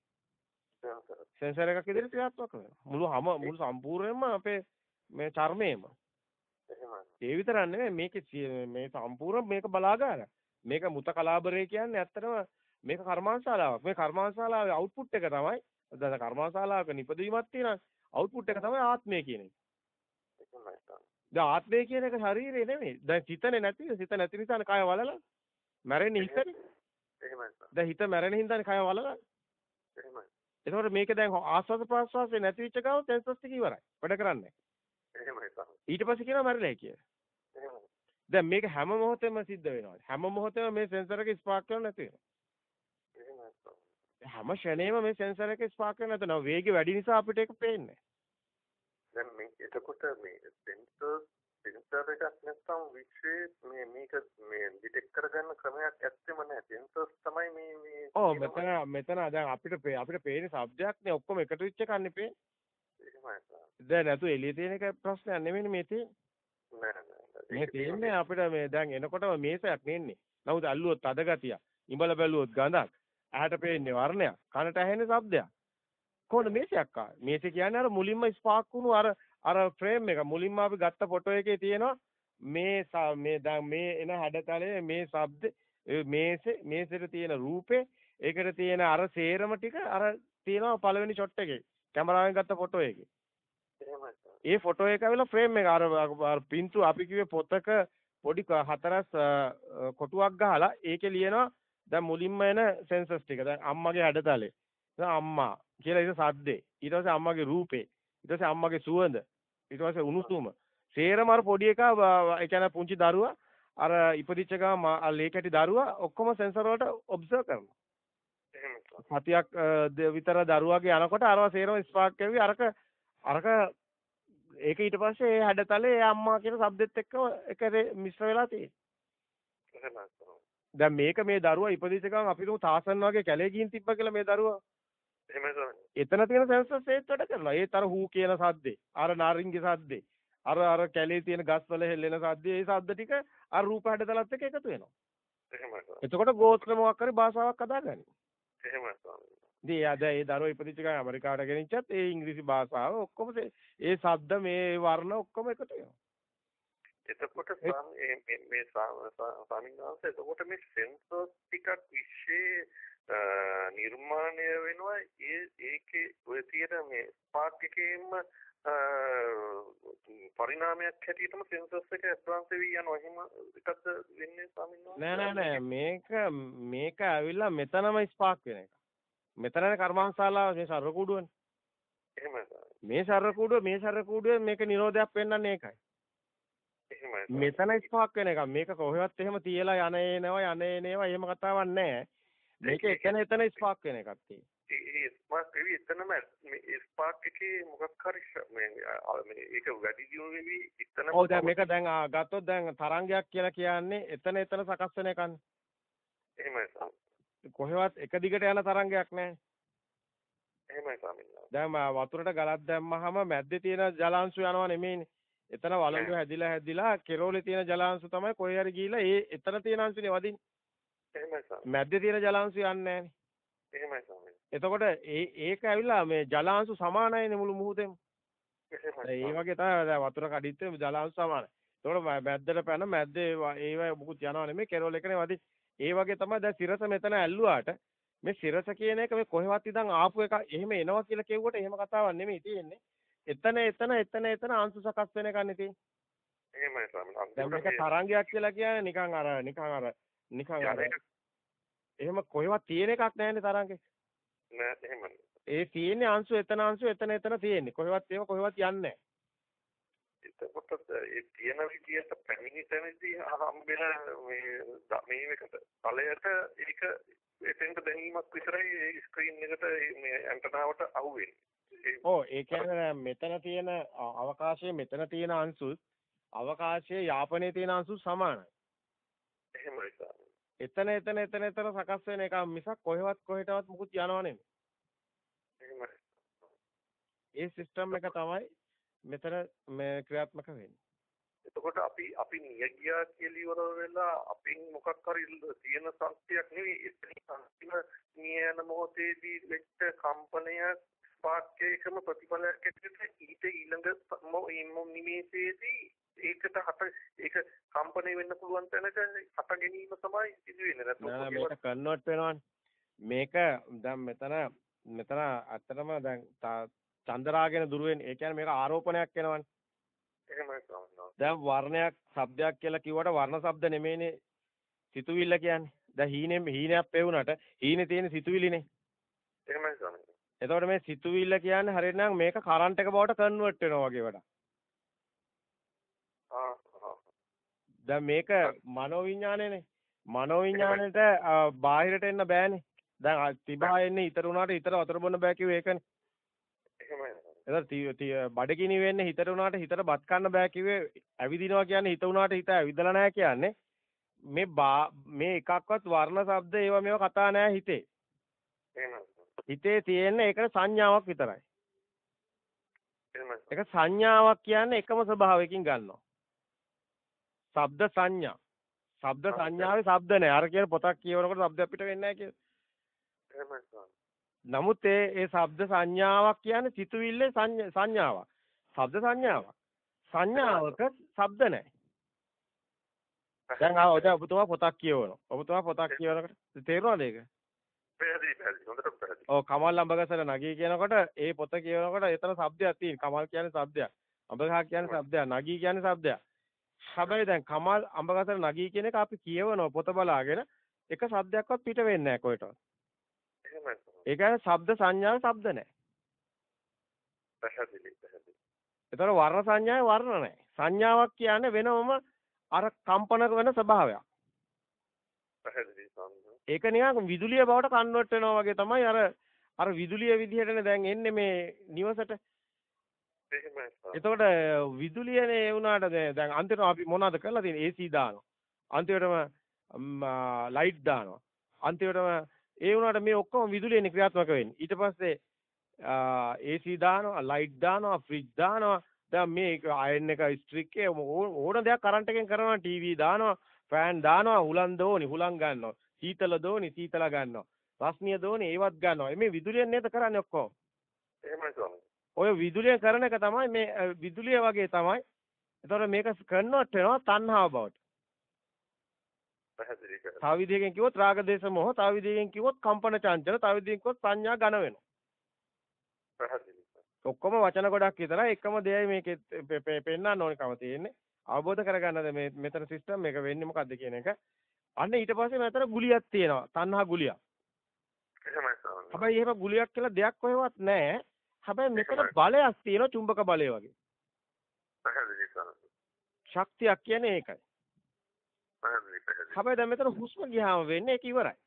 සෙන්සර් එකක් විදිහට ක්‍රියාත්මක වෙනවා. මුළු හැම මුළු සම්පූර්ණයෙන්ම අපේ මේ චර්මයේම. ඒ විතරක් නෙමෙයි මේකේ මේ සම්පූර්ණ මේක බලාගාරයක්. මේක මුත කලාබරේ කියන්නේ ඇත්තටම මේක කර්මාන්තශාලාවක්. මේ කර්මාන්තශාලාවේ අවුට්පුට් එක තමයි දැන් කර්මාන්තශාලාවක නිපදවීමක් තියෙනවා. අවුට්පුට් එක තමයි ආත්මය කියන එක. දැන් ආත්මය කියන එක ශරීරේ නෙමෙයි. දැන් සිතනේ නැති සිත නැති නිසානේ කය වලලා. මැරෙන්නේ හිතනේ. එහෙමයි. දැන් හිත මැරෙන හින්දානේ කය වලලා. එහෙමයි. එතකොට මේක දැන් ආස්වාද ප්‍රාස්වාසේ නැති වෙච්ච ගාව සෙන්සස් ටික ඉවරයි. වැඩ කරන්නේ එහෙමයි ඊට පස්සේ කියනවා මැරිලා කියලා. එහෙමයි. දැන් මේක හැම මොහොතෙම සිද්ධ වෙනවා. හැම මොහොතෙම මේ සෙන්සර් එක ස්පාර්ක් කරන නැති වෙනවා. හැම ක්ෂණේම මේ සෙන්සර් එක ස්පාර්ක් කරන නැතනවා. වේගය වැඩි නිසා අපිට ඒක පේන්නේ. දැන් මේ එතකොට මේ සෙන්සර් සෙන්සර් එකක් නැත්නම් විශ්ේ මේ මේක මේ ඩිටෙක්ට් කරගන්න ක්‍රමයක් ඇත්තෙම නැහැ. සෙන්සර්ස් තමයි මේ මේ ඔව් මෙතන මෙතන දැන් අපිට අපිට පේන්නේ શબ્දයක් නේ ඔක්කොම එකට විච්ච කන්නේ පේ. එහෙමයි. දැන් නැතු එළිය තියෙන එක ප්‍රශ්නයක් නෙමෙයි මේ තියෙන්නේ. නෑ නෑ. මේ තියෙන්නේ අපිට මේ දැන් එනකොටම මේසයක් නෙන්නේ. නමුත් අල්ලුවොත් අද ගතිය. ඉඹල බැලුවොත් ගඳක්. ඇහැට පේන්නේ වර්ණයක්. කනට ඇහෙන්නේ ශබ්දයක්. කොහොමද මේසයක් ආවේ? මේසෙ කියන්නේ අර මුලින්ම ස්පාර්ක් වුණු අර අර ෆ්‍රේම් එක. මුලින්ම අපි ගත්ත ෆොටෝ එකේ තියෙනවා මේ මේ දැන් මේ එන හැඩතලයේ මේ ශබ්ද මේසේ මේසෙට තියෙන රූපේ ඒකට තියෙන අර සේරම ටික අර තියෙනවා පළවෙනි ෂොට් එකේ. කැමරාවෙන් ගත්ත ෆොටෝ එකේ. ඒ ෆොටෝ එක ඇවිල්ලා ෆ්‍රේම් එක අර පින්තු අපි කිව්වේ පොතක පොඩි හතරස් කොටුවක් ගහලා ඒකේ ලියනවා. දැන් මුලින්ම එන සෙන්සස් ටික. දැන් අම්මගේ හැඩතලේ අම්මා කියලා ඒක සද්දේ ඊට පස්සේ අම්මගේ රූපේ ඊට පස්සේ අම්මගේ සුවඳ ඊට පස්සේ උණුසුම. සේරම අර පොඩි එකා ඒ කියන්නේ පුංචි දරුවා අර ඉපදිච්ච ගම ලේ කැටි දරුවා ඔක්කොම සෙන්සර් වලට ඔබ්සර්ව් කරනවා. සතියක් විතර දරුවාගේ යනකොට අරවා සේරම ස්පාර්ක් කරවි අරක අරක ඒක ඊට පස්සේ හැඩතලේ අම්මා කියන શબ્දෙත් එක්ක එක මිශ්‍ර වෙලා තියෙනවා. දැන් මේක මේ දරුවා ඉපදිච්ච ගමන් අපි තුමු තාසන් වගේ කැලේ ගිහින් තිබ්බ කියලා මේ දරුවා. එතන තියෙන සෙන්සර්ස් ඒත් වැඩ කරනවා. ඒත් අර හූ කියන සද්දේ, අර නාරින්ගේ සද්දේ, අර අර කැලේ තියෙන ගස්වල හෙල්ලෙන සද්දේ, ඒ සද්ද ටික අර රූප හැඩතලත් එක්ක එකතු වෙනවා. එහෙමයි. එතකොට ගෝත්‍ර මොකක් හරි භාෂාවක් හදාගන්නේ. එහෙමයි ස්වාමී. ඉතින් අද ඒ දරුවෝ ඉපදිච්ච ගමන් ඇමරිකාවට ගෙනිච්චත් ඒ ඉංග්‍රීසි භාෂාව ඔක්කොම ඒ ශබ්ද මේ වර්ණ ඔක්කොම එකතු වෙනවා. එතකොට මේ මේ ස්වාමීන් වහන්සේ එතකොට මේ සෙන්සර්ස් ටිකක් විශ්ේ නිර්මාණය වෙනවා. ඒ ඒකේ ඔය තියෙන මේ ස්පාර්ක් එකේම පරිණාමයක් හැටියටම සෙන්සර්ස් එක ඇඩ්වාන්ස් වෙවි යනවා. එහෙම එකක්ද වෙන්නේ ස්වාමීන් වහන්සේ? නෑ නෑ නෑ. මේක මේක ඇවිල්ලා මෙතනම ස්පාර්ක් වෙන එක. මෙතනනේ කර්මාන්තශාලාව මේ සර්ව කූඩුවනේ එහෙමයි. මේ සර්ව කූඩුව මේ සර්ව කූඩුවේ මේක නිරෝධයක් පෙන්වන්නේ ඒකයි. එහෙමයි. මෙතන ස්පාර්ක් වෙන එක. මේක කොහෙවත් එහෙම තියලා යන එනවා යන එනවා එහෙම කතාවක් නෑ මේක එතන එතන ස්පාර්ක් වෙන එකක් තියෙනවා. ඒ ස්පාර්ක් වෙවි එතනම මේ ස්පාර්ක් එකේ මොකක් හරි මේ ඒක වැඩි දියුණු වෙවි එතන ඔව් දැන් මේක දැන් ගත්තොත් දැන් තරංගයක් කියලා කියන්නේ එතන එතන සකස් වෙන එකනේ. එහෙමයි කොහෙවත් එක දිගට යන තරංගයක් නැහැ. එහෙමයි ස්වාමීන් දැන් වතුරට ගලක් දැම්මහම මැද්දේ තියෙන ජලාංශු යනවා නෙමෙයිනේ. එතන වලංගු හැදිලා හැදිලා කෙරෝලේ තියෙන ජලාංශු තමයි කොහේ හරි ගිහිලා ඒ එතන තියෙන අංශුනේ වදින්නේ. එහෙමයි ස්වාමී. මැද්දේ තියෙන ජලාංශු යන්නේ නැහනේ. එහෙමයි ස්වාමී. එතකොට ඒ ඒක ඇවිල්ලා මේ ජලාංශු සමානයිනේ මුළු මුහුදෙම. ඒ වගේ තමයි දැන් වතුර කඩਿੱත් ජලාංශු සමානයි. එතකොට මැද්දට පැන මැද්දේ ඒව මුකුත් යනවා නෙමෙයි කෙරෝල් එකනේ වදි. ඒ වගේ තමයි දැන් සිරස මෙතන ඇල්ලුවාට මේ සිරස කියන එක මේ කොහෙවත් ඉඳන් ආපු එක එහෙම එනවා කියලා කිව්වට එහෙම කතාවක් නෙමෙයි තියෙන්නේ. එතන එතන එතන එතන අංශු සකස් වෙන එකන්නේ තියෙන්නේ. එහෙමයි ස්වාමීන් දැන් මේක තරංගයක් කියලා කියන්නේ නිකන් අර නිකන් අර නිකන් අර එහෙම කොහෙවත් තියෙන එකක් නැහැනේ තරංගේ. නෑ එහෙමයි. ඒ තියෙන්නේ අංශු එතන අංශු එතන එතන තියෙන්නේ. කොහෙවත් ඒව කොහෙවත් යන්නේ නැහැ. එතකොට ඒ තියෙන විදියට පැමිණි තැනදී හම්බෙන මේ මේ එකට ඵලයට ඒක එතෙන්ට දැනීමක් විතරයි ඒ ස්ක්‍රීන් එකට මේ ඇන්ටනාවට අහුවෙන්නේ. ඔව් ඒ කියන්නේ මෙතන තියෙන අවකාශයේ මෙතන තියෙන අංශු අවකාශයේ යාපනයේ තියෙන අංශු සමානයි. එහෙමයි ස්වාමී. එතන එතන එතන එතන සකස් වෙන එක මිසක් කොහෙවත් කොහෙටවත් මුකුත් යනව නෙමෙයි. ඒ සිස්ටම් එක තමයි මෙතන මේ ක්‍රියාත්මක වෙන්නේ. එතකොට අපි අපි නිය ගියා කියලා ඉවර වෙලා අපින් මොකක් හරි තියෙන සංස්තියක් නෙවෙයි එතනින් අන්තිම නිය යන මොහොතේදී වෙච්ච කම්පනය පාක්කේකම ප්‍රතිඵලයක් ඇටියට ඊට ඊළඟ නිමේෂයේදී ඒකට හත ඒක කම්පණය වෙන්න පුළුවන් තැනක හත ගැනීම තමයි සිදු වෙන්නේ නෑ මේක කන්වර්ට් වෙනවනේ මේක දැන් මෙතන මෙතන ඇත්තටම දැන් චන්දරාගෙන දුර වෙන්නේ ඒ කියන්නේ මේක ආරෝපණයක් වෙනවනේ එහෙමයි. දැන් වර්ණයක්, ශබ්දයක් කියලා කිව්වට වර්ණ ශබ්ද නෙමෙයිනේ සිතුවිල්ල කියන්නේ. දැන් හීනේ හීනයක් පෙවුනට හීනේ තියෙන සිතුවිලිනේ. එහෙමයි ස්වාමීනි. එතකොට මේ සිතුවිල්ල කියන්නේ හරියටම මේක කරන්ට් එක බවට කන්වර්ට් වෙනවා වගේ වැඩක්. දැන් මේක මනෝවිඤ්ඤාණයනේ. මනෝවිඤ්ඤාණයට බාහිරට එන්න බෑනේ. දැන් තිබා එන්නේ ඊතර උනාට ඊතර වතුර බොන්න බෑ කිව්වේ ඒකනේ. එහෙමයි. බඩගිනි වෙන්නේ හිතට උනාට හිතට බත් කන්න බෑ කිව්වේ ඇවිදිනවා කියන්නේ හිත උනාට හිත ඇවිදලා නැහැ කියන්නේ මේ මේ එකක්වත් වර්ණ ශබ්ද ඒවා මේවා කතා නැහැ හිතේ. හිතේ තියෙන ඒකට සංඥාවක් විතරයි. ඒක සංඥාවක් කියන්නේ එකම ස්වභාවයකින් ගන්නවා. ශබ්ද සංඥා. ශබ්ද සංඥාවේ ශබ්ද නැහැ. අර කියන පොතක් කියවනකොට ශබ්ද අපිට වෙන්නේ නැහැ කියලා. නමුත් ඒ ඒ ශබ්ද සංඥාවක් කියන්නේ සිතුවිල්ලේ සංඥාවක්. ශබ්ද සංඥාවක්. සංඥාවක ශබ්ද නැහැ. දැන් ආ ඔය ඔබතුමා පොතක් කියවනවා. ඔබතුමා පොතක් කියවනකොට තේරුණාද ඒක? පැහැදිලි පැහැදිලි හොඳටම පැහැදිලි. ඔව් කමල් අඹගසල නගී කියනකොට ඒ පොත කියනකොට එතන શબ્දයක් තියෙන. කමල් කියන්නේ શબ્දයක්. අඹගහ කියන්නේ શબ્දයක්. නගී කියන්නේ શબ્දයක්. හැබැයි දැන් කමල් අඹගසල නගී කියන එක අපි කියවනවා පොත බලාගෙන එක શબ્දයක්වත් පිට වෙන්නේ නැහැ කොහෙටවත්. එහෙමයි. ඒකයි ශබ්ද සංඥාවේ ශබ්ද නැහැ. පැහැදිලි පැහැදිලි. ඒතර වර්ණ සංඥාවේ වර්ණ නැහැ. සංඥාවක් කියන්නේ වෙනම අර කම්පන වෙන ස්වභාවයක්. පැහැදිලි සංඥා. ඒක නිකන් විදුලිය බවට කන්වර්ට් වෙනවා වගේ තමයි අර අර විදුලිය විදිහටනේ දැන් එන්නේ මේ නිවසට. එතකොට විදුලියනේ ඒ වුණාට දැන් අන්තිමට අපි මොනවද කරලා තියෙන්නේ AC දානවා. අන්තිමටම ලයිට් දානවා. අන්තිමටම ඒ වුණාට මේ ඔක්කොම විදුලියනේ ක්‍රියාත්මක වෙන්නේ. ඊට පස්සේ AC දානවා, ලයිට් දානවා, ෆ්‍රිජ් දානවා. දැන් මේ අයන් එක ස්ට්‍රික් එක ඕන දෙයක් කරන්ට් එකෙන් කරනවා, ටීවී දානවා, ෆෑන් දානවා, හුලන් දෝනි, හුලන් ගන්නවා. සීතල දෝනි, සීතල ගන්නවා. රස්නිය දෝනි, ඒවත් ගන්නවා. මේ විදුලියෙන් නේද කරන්නේ ඔක්කොම? එහෙමයි. ඔය විදුලියෙන් කරන එක තමයි මේ විදුලිය වගේ තමයි. ඒතකොට මේක කන්වර්ට් වෙනවා තණ්හාව බවට. පැහැදිලි කරලා. තව විදිහකින් කිව්වොත් රාග දේශ මොහ, තව විදිහකින් කිව්වොත් කම්පන චංචල, තව විදිහකින් කිව්වොත් සංඥා ඝන වෙනවා. පැහැදිලි. ඔක්කොම වචන ගොඩක් විතරයි එකම දෙයයි මේකේ පෙන්නන්න ඕනකම තියෙන්නේ. අවබෝධ කරගන්නද මේ මෙතන සිස්ටම් මේක වෙන්නේ මොකද්ද කියන එක. අන්න ඊට පස්සේ මෙතන ගුලියක් තියෙනවා. තණ්හා ගුලියක්. හැබැයි එහෙම ගුලියක් කියලා දෙයක් කොහෙවත් නැහැ. හැබැයි මෙතන බලයක් තියෙනවා චුම්බක බලය වගේ. ශක්තියක් කියන්නේ ඒකයි. හැබැයි දැන් මෙතන හුස්ම ගියාම වෙන්නේ ඒක ඉවරයි.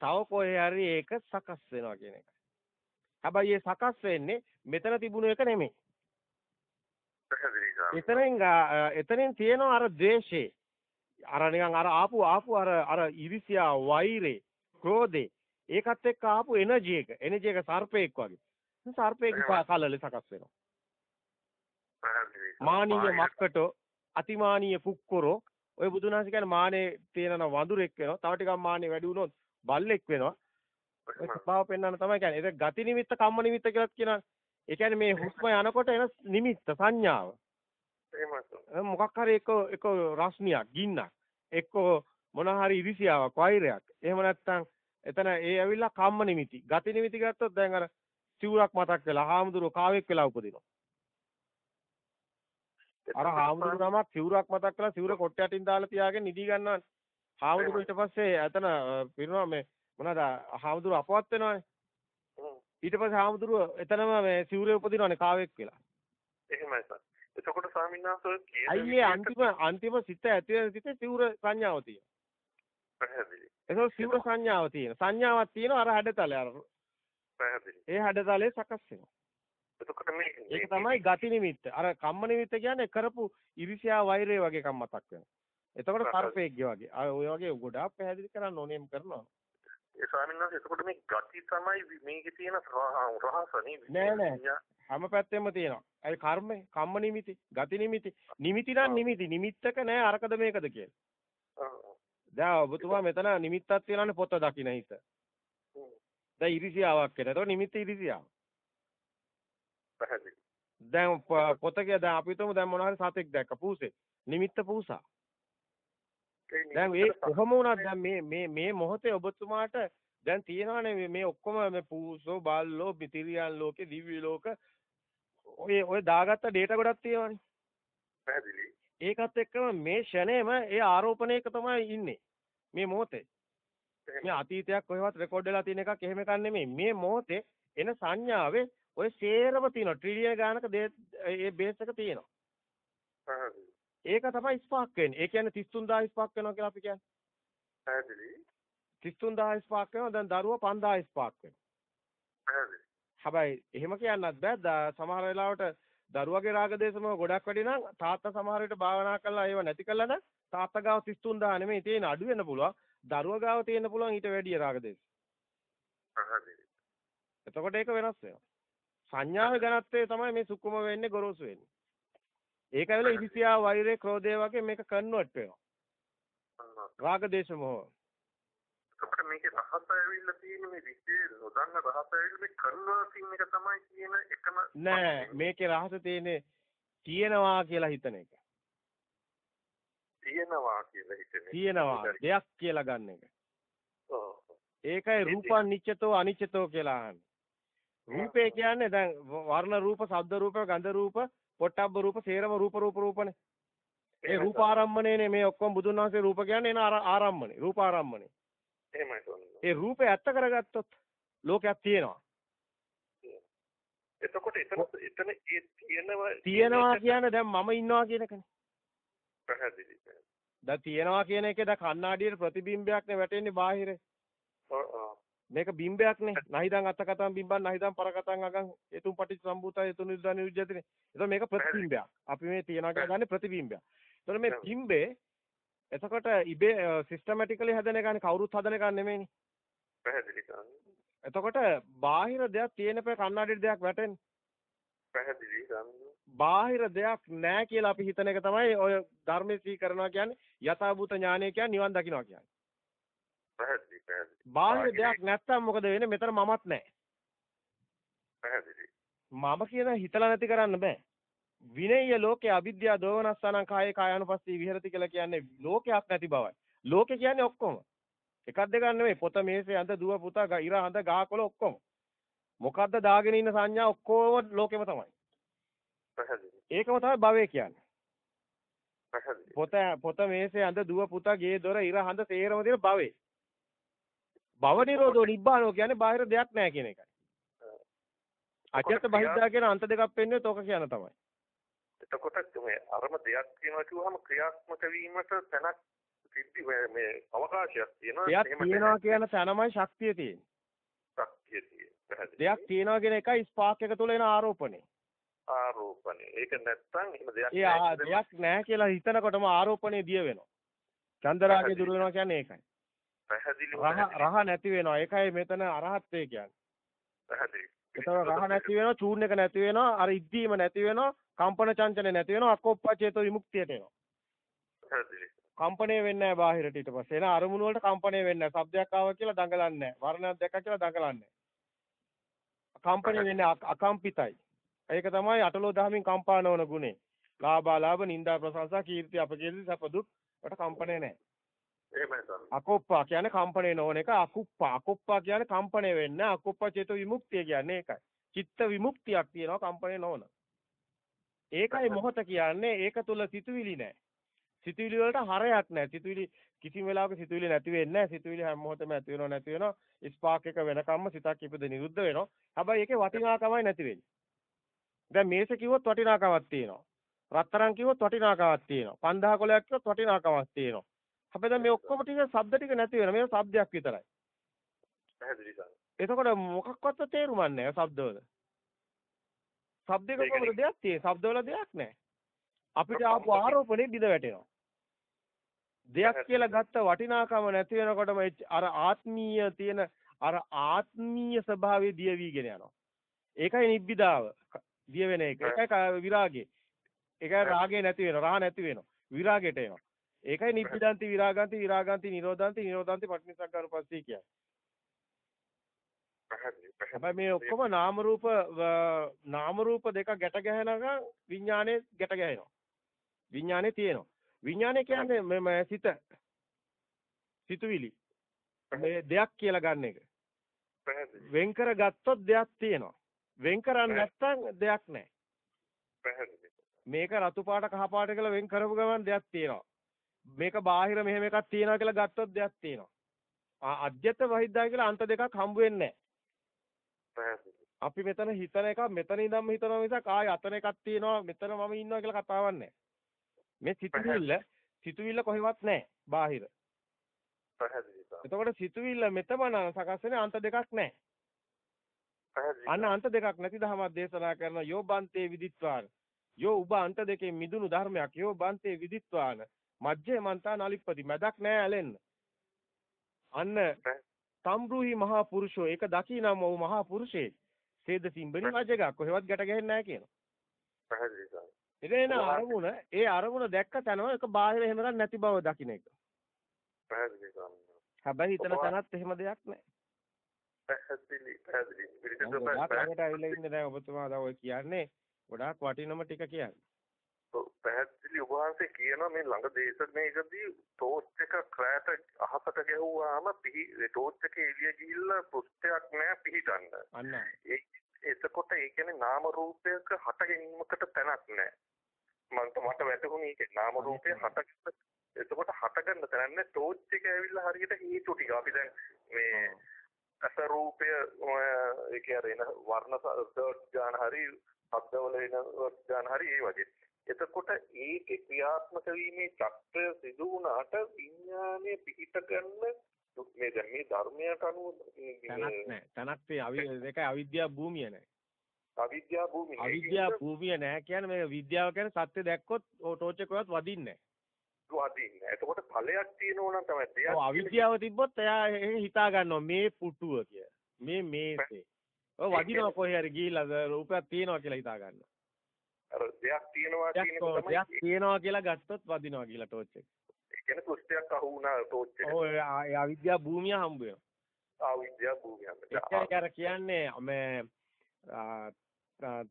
තව කොහේ හරි ඒක සකස් වෙනවා කියන එක. හැබැයි ඒ සකස් වෙන්නේ මෙතන තිබුණු එක නෙමෙයි. පැහැදිලි ස්වාමී. එතනින් එතනින් තියෙනවා අර ද්වේෂේ. අර නිකන් අර ආපු ආපු අර අර ඉරිසියා වෛරේ ක්‍රෝධේ ඒකත් එක්ක ආපු එනර්ජි එක. එනර්ජි එක සර්පෙක් වගේ. සර්පෙක් කලල සකස් වෙනවා. මානීය මක්කටෝ අතිමානීය පුක්කොරෝ ඔය බුදුනාහි කියන්නේ මානේ තියෙන වඳුරෙක් වෙනවා. තව ටිකක් මානේ වැඩි වුණොත් බල්ලෙක් වෙනවා. ඔය ස්වභාව පෙන්වන්න තමයි කියන්නේ. ඒක ගති නිමිත්ත කම්ම නිමිත්ත කියලාත් කියනවා. ඒ කියන්නේ මේ හුස්ම යනකොට එන නිමිත්ත සංඥාව මොකක් හරි එක එක රස්නියක් ගින්නක් එක්කෝ මොන හරි ඉරිසියාවක් වෛරයක්. එහෙම නැත්නම් එතන ඒ ඇවිල්ලා කම්ම නිමිති. ගති නිමිති ගත්තොත් දැන් අර සිවුරක් මතක් වෙලා හාමුදුරුවෝ කාවෙක් වෙලා උපදිනවා. අර හාමුදුරුවෝ නමක් සිවුරක් මතක් කරලා සිවුර කොට යටින් දාලා තියාගෙන නිදි ගන්නවානේ. හාමුදුරුවෝ ඊට පස්සේ එතන පිරුණා මේ මොනවාද හාමුදුරුවෝ අපවත් වෙනවානේ. ඊට පස්සේ හාමුදුරුවෝ එතනම මේ සිවුරේ උපදිනවානේ කාවෙක් වෙලා. එහෙමයි සර්. එතකොට ස්වාමීන් වහන්සේ කියන අයියේ අන්තිම අන්තිම සිත ඇති වෙන සිතේ සිවුර සංඥාව තියෙනවා. පැහැදිලි. ඒක සිවුර සංඥාව තියෙන. සංඥාවක් තියෙනවා අර හැඩතලය අර. පැහැදිලි. ඒ හැඩතලේ සකස් වෙනවා. එතකොට මේ ඒක තමයි ගති නිමිත්ත. අර කම්ම නිමිත්ත කියන්නේ කරපු ඉරිසියා වෛරය වගේ කම් මතක් වෙනවා. එතකොට සර්පෙක්ගේ වගේ. අර ඔය වගේ ගොඩාක් පැහැදිලි කරන්න ඕනෙම කරනවා. ඒ ස්වාමීන් වහන්සේ එතකොට මේ ගති තමයි මේකේ තියෙන රහස නෑ නෑ. හැම පැත්තෙම තියෙනවා. ඒ කර්මය, කම්ම නිමිති, ගති නිමිති. නිමිති නම් නිමිති. නිමිත්තක නෑ අරකද මේකද කියලා. දැන් ඔබතුමා මෙතන නිමිත්තක් තියලානේ පොත දකින්න හිත. දැන් ඉරිසියාවක් කියන. ඒතකොට නිමිත්ත ඉරිසියාව. පැහැදිලි. දැන් පොතක දැන් අපි හිතමු දැන් මොනවා හරි සතෙක් දැක්ක පූසෙක්. නිමිත්ත පූසා. දැන් මේ කොහොම වුණත් දැන් මේ මේ මේ මොහොතේ ඔබතුමාට දැන් තියෙනවානේ මේ ඔක්කොම මේ පූසෝ බාල්ලෝ පිටිරියන් ලෝකේ දිව්‍ය ලෝක ඔය ඔය දාගත්ත ඩේටා ගොඩක් තියෙනවානේ. පැහැදිලි. ඒකත් එක්කම මේ ෂණේම ඒ ආරෝපණයක තමයි ඉන්නේ. මේ මොහොතේ. මේ අතීතයක් කොහෙවත් රෙකෝඩ් වෙලා තියෙන එකක් එහෙම එකක් නෙමෙයි. මේ මොහොතේ එන සංඥාවේ ඔය සේරම තියෙනවා. ට්‍රිලියන ගානක ඒ බේස් එක තියෙනවා. ඒක තමයි ස්පාක් වෙන්නේ. ඒ කියන්නේ 33000 ස්පාක් වෙනවා කියලා අපි කියන්නේ. පැහැදිලි. 33000 ස්පාක් වෙනවා. දැන් දරුවා 5000 ස්පාක් වෙනවා. පැහැදිලි. හැබැයි එහෙම කියන්නත් බෑ. සමහර වෙලාවට දරුවගේ රාගදේශම ගොඩක් වැඩි නම් තාත්තා සමහර විට භාවනා කරලා ඒව නැති කළා නම් තාත්තා ගාව 33000 නෙමෙයි තියෙන අඩු වෙන්න පුළුවන්. දරුවා ගාව තියෙන්න පුළුවන් ඊට වැඩිය රාගදේශ. පැහැදිලි. එතකොට ඒක වෙනස් වෙනවා. සංඥාවේ ඝනත්වය තමයි මේ සුකුම වෙන්නේ ගොරෝසු වෙන්නේ. ඒක ඇවිල්ලා ඉරිසියා වෛරය ක්‍රෝධය වගේ මේක කන්වර්ට් වෙනවා. රාග දේශ මොහ. අපිට මේකේ රහස ඇවිල්ලා තියෙන මේ විශේෂ නොදන්න රහස ඇවිල්ලා මේ කන්වර්ටින් එක තමයි කියන එකම නෑ මේකේ රහස තියෙන්නේ තියෙනවා කියලා හිතන එක. තියෙනවා කියලා හිතන එක. තියෙනවා දෙයක් කියලා ගන්න එක. ඒකයි රූපං නිච්චතෝ අනිච්චතෝ කියලා අහන්නේ. රූපේ කියන්නේ දැන් වර්ණ රූප, ශබ්ද රූප, ගන්ධ රූප, පොට්ටබ්බ රූප, සේරම රූප රූප රූපනේ. ඒ රූප ආරම්මණයනේ මේ ඔක්කොම බුදුන් වහන්සේ රූප කියන්නේ එන ආරම්මණය, රූප ආරම්මණය. එහෙමයි ස්වාමීනි. ඒ රූපේ ඇත්ත කරගත්තොත් ලෝකයක් තියෙනවා. එතකොට එතන එතන ඒ තියෙනවා තියෙනවා කියන්නේ දැන් මම ඉන්නවා කියන එකනේ. පැහැදිලි. දැන් තියෙනවා කියන එකේ දැන් කණ්ණාඩියේ ප්‍රතිබිම්බයක් නේ වැටෙන්නේ බාහිර. ඔව් ඔව්. මේක බිම්බයක් නේ. නහිදන් අත්තකතම් බිම්බන් නහිදන් පරකතම් අගන් එතුම් පටිච්ච සම්භූතය එතුම් නිර්දාන විජ්ජතිනේ. එතකොට මේක ප්‍රතිබිම්බයක්. අපි මේ තියනවා කියලා ගන්නේ ප්‍රතිබිම්බයක්. එතකොට මේ බිම්බේ එතකොට ඉබේ සිස්ටමැටිකලි හැදෙන එකනේ කවුරුත් හදන එකක් නෙමෙයිනේ. පැහැදිලි එතකොට බාහිර දෙයක් තියෙන පෙ කන්නඩියට දෙයක් වැටෙන්නේ. පැහැදිලි බාහිර දෙයක් නැහැ කියලා අපි හිතන එක තමයි ඔය ධර්මයේ සීකරනවා කියන්නේ යථාභූත ඥානය කියන්නේ නිවන් දකින්නවා කියන්නේ. පැහැදිලි පැහැදිලි. බාහිර දෙයක් නැත්තම් මොකද වෙන්නේ? මෙතන මමත් නැහැ. පැහැදිලි. මම කියන හිතලා නැති කරන්න බෑ. විනය්‍ය ලෝකේ අවිද්‍යාව දෝවනස්සනං කායේ කායानुපස්සී විහෙරති කියලා කියන්නේ ලෝකයක් නැති බවයි. ලෝකේ කියන්නේ ඔක්කොම. එකක් දෙකක් නෙමෙයි පොත මේසේ අඳ දුව පුතා ඉර හඳ ගහකොළ ඔක්කොම. මොකද්ද දාගෙන ඉන්න සංඥා ඔක්කොම ලෝකෙම තමයි. පැහැදිලි. ඒකම තමයි භවය කියන්නේ. පැහැදිලි. පොත පොත මේසේ අඳ දුව පුතා ගේ දොර ඉර හඳ තේරම තියෙන භවේ. භව නිරෝධෝ නිබ්බානෝ කියන්නේ බාහිර දෙයක් නැහැ කියන එකයි. අචත්ත බහිද්දා කියන අන්ත දෙකක් පෙන්වන්නේ තෝක කියන තමයි. එතකොට මේ අරම දෙයක් කියනවා කිව්වහම ක්‍රියාත්මක වීමට තැනක් සිද්ධි මේ අවකාශයක් තියෙනවා. දෙයක් තියෙනවා කියන තැනමයි ශක්තිය තියෙන්නේ. ශක්තිය තියෙන්නේ. දෙයක් තියෙනවා කියන එකයි ස්පාක් එක තුළ එන ආරෝපණය. ආරෝපණය. ඒක නැත්තම් එහෙම දෙයක් නැහැ. දෙයක් නැහැ කියලා හිතනකොටම ආරෝපණය දිය වෙනවා. චන්දරාගේ දුර වෙනවා කියන්නේ ඒකයි. පැහැදිලි රහ නැති වෙනවා. ඒකයි මෙතන අරහත්ත්වය කියන්නේ. පැහැදිලි. ඒතර රහ නැති වෙනවා, චූර්ණ එක නැති වෙනවා, අර ඉද්දීම නැති වෙනවා, කම්පන චංචල නැති වෙනවා, අකෝප්පචේතෝ විමුක්තියට එනවා. පැහැදිලි. කම්පණය වෙන්නේ නැහැ බාහිරට ඊට පස්සේ. එන අරමුණු වලට කම්පණය වෙන්නේ නැහැ. ශබ්දයක් ආවා කියලා දඟලන්නේ නැහැ. වර්ණයක් දැක්කා කියලා දඟලන්නේ නැහැ. කම්පණය වෙන්නේ අකම්පිතයි. ඒක තමයි අටලෝ දහමින් කම්පා නොවන ගුණේ. ලාභා ලාභ නිന്ദා ප්‍රශංසා කීර්ති අපකීර්ති සප දුක් වට කම්පණය නැහැ. අකුප්පා කියන්නේ කම්පණය නොවන එක අකුප්පා. අකුප්පා කියන්නේ කම්පණය වෙන්නේ අකුප්පා චේතෝ විමුක්තිය කියන්නේ ඒකයි. චිත්ත විමුක්තියක් තියෙනවා කම්පණය නොවන. ඒකයි මොහත කියන්නේ ඒක තුල සිතුවිලි නැහැ. සිතුවිලි වලට හරයක් නැහැ. සිතුවිලි කිසිම වෙලාවක සිතුවිලි නැති වෙන්නේ නැහැ. සිතුවිලි හැම මොහොතෙම ඇති වෙනව නැති වෙනව. ස්පාක් එක වෙනකම්ම සිතක් ඉපද නිරුද්ධ වෙනවා. හැබැයි ඒකේ වටිනාකමයි නැති වෙන්නේ. දැන් මේස කිව්වොත් වටිනාකමක් තියෙනවා. රත්තරන් කිව්වොත් වටිනාකමක් තියෙනවා. 5000 කොලයක් කිව්වොත් වටිනාකමක් තියෙනවා. හැබැයි දැන් මේ ඔක්කොම ටික ශබ්ද ටික නැති වෙන. මේක ශබ්දයක් විතරයි. පැහැදිලි සාමි. එතකොට මොකක්වත් තේරුමක් නැහැ ශබ්දවල. ශබ්දයක කොහොමද දෙයක් තියෙන්නේ? ශබ්දවල දෙයක් නැහැ. අපිට ආපු ආරෝපණය බිඳ වැටෙනවා. දෙයක් කියලා ගත්ත වටිනාකම නැති වෙනකොටම අර ආත්මීය තියෙන අර ආත්මීය ස්වභාවය දිය වීගෙන යනවා. ඒකයි නිබ්බිදාව. දිය වෙන එක. ඒකයි විරාගය. ඒකයි රාගය නැති වෙනවා. රාහ නැති වෙනවා. විරාගයට එනවා. ඒකයි නිබ්බිදාන්ති විරාගාන්ති විරාගාන්ති නිරෝධාන්ති නිරෝධාන්ති පටිනිසග්ගානුපස්සී කියන්නේ. හැබැයි මේ ඔක්කොම නාම රූප නාම රූප දෙක ගැට ගැහෙනකම් විඥානේ ගැට ගැහෙනවා. විඥානේ තියෙනවා. විඥානේ කියන්නේ මේ සිත. සිතුවිලි. මේ දෙයක් කියලා ගන්න එක. වෙන් කර ගත්තොත් දෙයක් තියෙනවා. වෙන් කරන්නේ නැත්නම් දෙයක් නැහැ. මේක රතු පාට කහ පාට කියලා වෙන් කරපු ගමන් දෙයක් තියෙනවා. මේක බාහිර මෙහෙම එකක් තියෙනවා කියලා ගත්තොත් දෙයක් තියෙනවා. අධ්‍යත වහිද්දා කියලා අන්ත දෙකක් හම්බ වෙන්නේ අපි මෙතන හිතන එක මෙතන ඉඳන්ම හිතනවා මිසක් ආය අතන එකක් තියෙනවා මෙතන මම ඉන්නවා කියලා කතාවක් නැහැ. මේ සිතුවිල්ල සිතුවිල්ල කොහෙවත් නැහැ බාහිර. එතකොට සිතුවිල්ල මෙතම සකස් වෙන්නේ අන්ත දෙකක් නැහැ. අන්න අන්ත දෙකක් නැති ධමයක් දේශනා කරන යෝබන්තේ විදිත්වාන. යෝ උබ අන්ත දෙකෙන් මිදුණු ධර්මයක් යෝ බන්තේ විදිත්වාන. මජ්ජේ මන්තා නලිප්පති මැදක් නැහැ ඇලෙන්න. අන්න සම්බ්‍රූහි මහා පුරුෂෝ ඒක දකිනම් ඔව් මහා පුරුෂේ. සේද සිම්බනි වජගා කොහෙවත් ගැට ගැහෙන්නේ නැහැ කියනවා. පැහැදිලි. එදෙන අරමුණ ඒ අරමුණ දැක්ක තැනම ඒක බාහිර එහෙම නැති බව දකින්න එක. පැහැදිලි. හැබැයි හිතන තැනත් එහෙම දෙයක් නැහැ. පැහැදිලි පැහැදිලි. ගොඩාක් ළඟට ඇවිල්ලා ඉන්නේ දැන් ඔබතුමා දැන් ඔය කියන්නේ ගොඩාක් වටිනම ටික කියන්නේ. පැහැදිලි ඔබ වහන්සේ කියනවා මේ ළඟ දේශනයකදී ටෝච් එක ක්‍රෑට අහකට ගැහුවාම පිහි ටෝච් එකේ එළිය ගිහිල්ලා පෘෂ්ඨයක් නෑ පිහිටන්න. අන්න. ඒ එතකොට ඒ කියන්නේ නාම රූපයක හට ගැනීමකට තැනක් නෑ. මන්ට මට වැටහුණේ ඒක නාම රූපය හට එතකොට හට ගන්න තැනක් නෑ ටෝච් එක ඇවිල්ලා හරියට හේතු ටික අපි දැන් මේ අස රූපය ඒ කියන්නේ වර්ණ සර්ච් ගන්න හරි ශබ්දවල එන ගන්න හරි ඒ වගේ. එතකොට ඒකේ ක්‍රියාත්මක වීමේ චක්‍රය සිදු වුණාට විඥානය පිහිට ගන්න මේ දැන් මේ ධර්මයට අනුව තනක් නැහැ. තනක් දෙකයි අවිද්‍යා භූමිය නැහැ. අවිද්‍යා භූමිය. අවිද්‍යා භූමිය නැහැ කියන්නේ මේ විද්‍යාව කියන්නේ සත්‍ය දැක්කොත් ටෝච් එකවත් වදින්නේ නැහැ. වදින්නේ. එතකොට ඵලයක් තියෙනවා නම් තමයි දෙයක්. ඔව් අවිද්‍යාව තිබ්බොත් එයා හිතා ගන්නවා මේ පුටුව කිය. මේ මේසේ. ඔය වදිනවා කොහේ හරි ගිහිල්ලා රූපයක් තියෙනවා කියලා හිතා ගන්නවා. අර දෙයක් තියෙනවා කියන එක තමයි. දෙයක් තියෙනවා කියලා ගත්තොත් වදිනවා කියලා ටෝච් එක. ඒ කියන්නේ කුෂ්ඨයක් අහු වුණා ටෝච් එක. ඔව් ඒ අවිද්‍යා භූමිය හම්බ වෙනවා. අවිද්‍යා භූමිය හම්බ වෙනවා. ඒ කියන්නේ මේ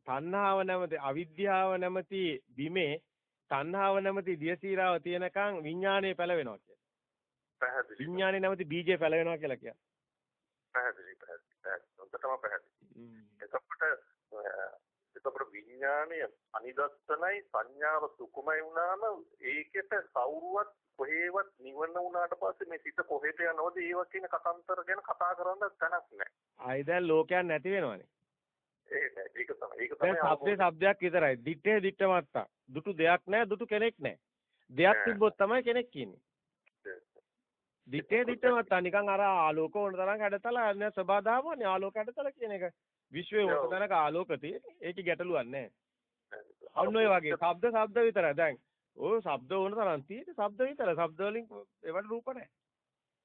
තණ්හාව නැමැති අවිද්‍යාව නැමැති බිමේ තණ්හාව නැමැති දියසීරාව තියෙනකන් විඥානය පැලවෙනවා කියන්නේ. පැහැදිලි. විඥානේ නැමැති බීජය පැලවෙනවා කියලා කියන්නේ. පැහැදිලි පැහැදිලි. හොඳටම පැහැදිලි. එතකොට එතකොට විඥානය අනිදස්සනයි සංඥාව සුකුමයි වුණාම ඒකෙට කවුරුවත් කොහේවත් නිවන වුණාට පස්සේ මේ සිත කොහෙට යනවද ඒව කියන කතාන්තර ගැන කතා කරන්න තැනක් නැහැ. ආයි දැන් ලෝකයක් නැති වෙනවනේ. ඒක ඒක තමයි ඒක තමයි සබ්දේ සබ්දයක් විතරයි. දිත්තේ දිත්ත මත්තා. දුටු දෙයක් නැහැ, දුටු කෙනෙක් නැහැ. දෙයක් තිබ්බොත් තමයි කෙනෙක් ඉන්නේ. දිත්තේ දිත්ත මත්තා නිකන් අර ආලෝක ඕන තරම් හැඩතල අනේ සබදාවනේ ආලෝක හැඩතල කියන එක. විශ්වයේ ඕක තැනක ආලෝක තියෙන්නේ. ඒකේ ගැටලුවක් නැහැ. අන්න ඔය වගේ ශබ්ද ශබ්ද විතරයි. දැන් ඔය ශබ්ද ඕන තරම් තියෙන්නේ ශබ්ද විතර. ශබ්ද වලින් ඒවට රූප නැහැ.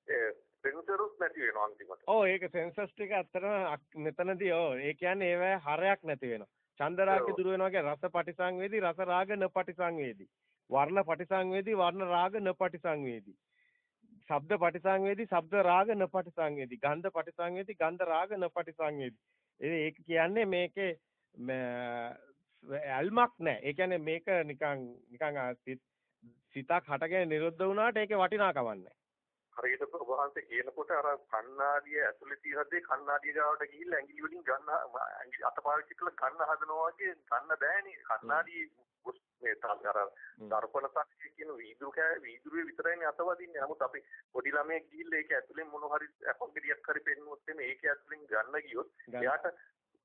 ඒ සෙන්සර්ස් නැති වෙනවා අන්තිමට. ඔව් ඒක සෙන්සර්ස් ටික ඇත්තටම මෙතනදී ඔව් ඒ කියන්නේ ඒවැ හරයක් නැති වෙනවා. චන්දරාගය දුර වෙනවා කියන්නේ රස පටිසංවේදී රස රාග න පටිසංවේදී. වර්ණ පටිසංවේදී වර්ණ රාග න පටිසංවේදී. ශබ්ද පටිසංවේදී ශබ්ද රාග න පටිසංවේදී. ගන්ධ පටිසංවේදී ගන්ධ රාග න පටිසංවේදී. ඒක කියන්නේ මේකේ ඇල්මක් නැහැ. ඒ කියන්නේ මේක නිකන් නිකන් සිතක් හටගෙන නිරුද්ධ වුණාට ඒකේ වටිනාකමක් නැහැ. හරියට ප්‍රභාන්ත කියනකොට අර කණ්ණාඩිය ඇතුලේ තියෙන දේ කණ්ණාඩිය ගාවට ගිහිල්ලා ඇඟිලි වලින් ගන්න ඇඟිලි අතපාවිච්චි කරලා ගන්න හදනවා වගේ ගන්න බෑනේ කණ්ණාඩිය මේ අර දර්පණ සාක්ෂිය කියන වීදුරු කෑ වීදුරුවේ විතරයිනේ අතවදින්නේ. නමුත් අපි පොඩි ළමයෙක් ගිහිල්ලා ඒක ඇතුලෙන් මොන හරි අපග්ගඩියක් හරි පෙන්නුවොත් එමේ ඒක ඇතුලෙන් ගන්න ගියොත් එයාට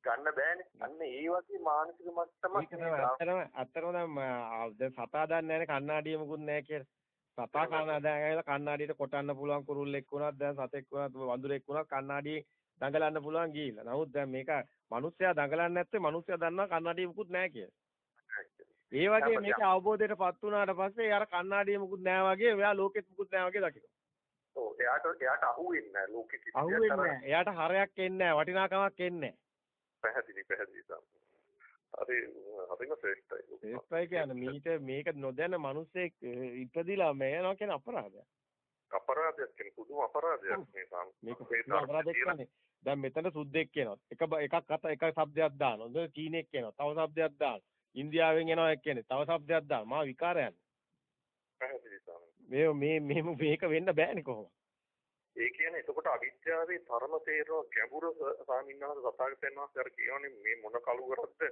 ගන්න බෑනේ. අන්න ඒ වගේ මානසික මට්ටමක් ඇත්තටම ඇත්තටම දැන් සතා දන්නේ නැහැ කණ්ණාඩිය මොකුත් නැහැ කියලා. සතා ඇවිල්ලා කණ්ණාඩියට කොටන්න පුළුවන් කුරුල්ලෙක් වුණත් දැන් සතෙක් වුණත් වඳුරෙක් වුණත් කණ්ණාඩියේ දඟලන්න පුළුවන් ගිහිල්ලා. නමුත් දැන් මේක මිනිස්සයා දඟලන්නේ නැත්තේ මිනිස්සයා දන්නවා කණ්ණාඩිය මුකුත් නැහැ කියලා. ඒ වගේ මේක අවබෝධයටපත් වුණාට පස්සේ අර කන්නාඩිය මුකුත් නෑ වගේ එයා ලෝකෙත් මුකුත් නෑ වගේ දකිනවා. ඔව් එයාට එයාට අහුවෙන්නේ නෑ ලෝකෙ කිසි දෙයක්. අහුවෙන්නේ නෑ. එයාට හරයක් එන්නේ නෑ වටිනාකමක් එන්නේ නෑ. පැහැදිලි පැහැදිලි තමයි. හරි හරිම ශ්‍රේෂ්ඨයි. ශ්‍රේෂ්ඨයි කියන්නේ මීට මේක නොදැන මිනිස්සෙක් ඉපදිලා මෑනවා කියන අපරාධයක්. අපරාධයක් කියන්නේ පුදුම අපරාධයක් මේ සාම. මේක අපරාධයක් කියන්නේ. දැන් මෙතන සුද්දෙක් කියනවා. එක එකක් අත එක શબ્දයක් දානවා. චීනෙක් කියනවා. තව શબ્දයක් දානවා. ඉන්දියාවෙන් එනවා එක්කනේ. තව શબ્දයක් දානවා. මා විකාරයන්. මේ මේ මේ මේක වෙන්න බෑනේ කොහොමද? ඒ කියන්නේ එතකොට අවිද්‍යාවේ තරම තේරෙන ගැඹුර සාමින්නාද සතාගතයන් වහන්සේ අර කියවනේ මේ මොන කලුවරක්ද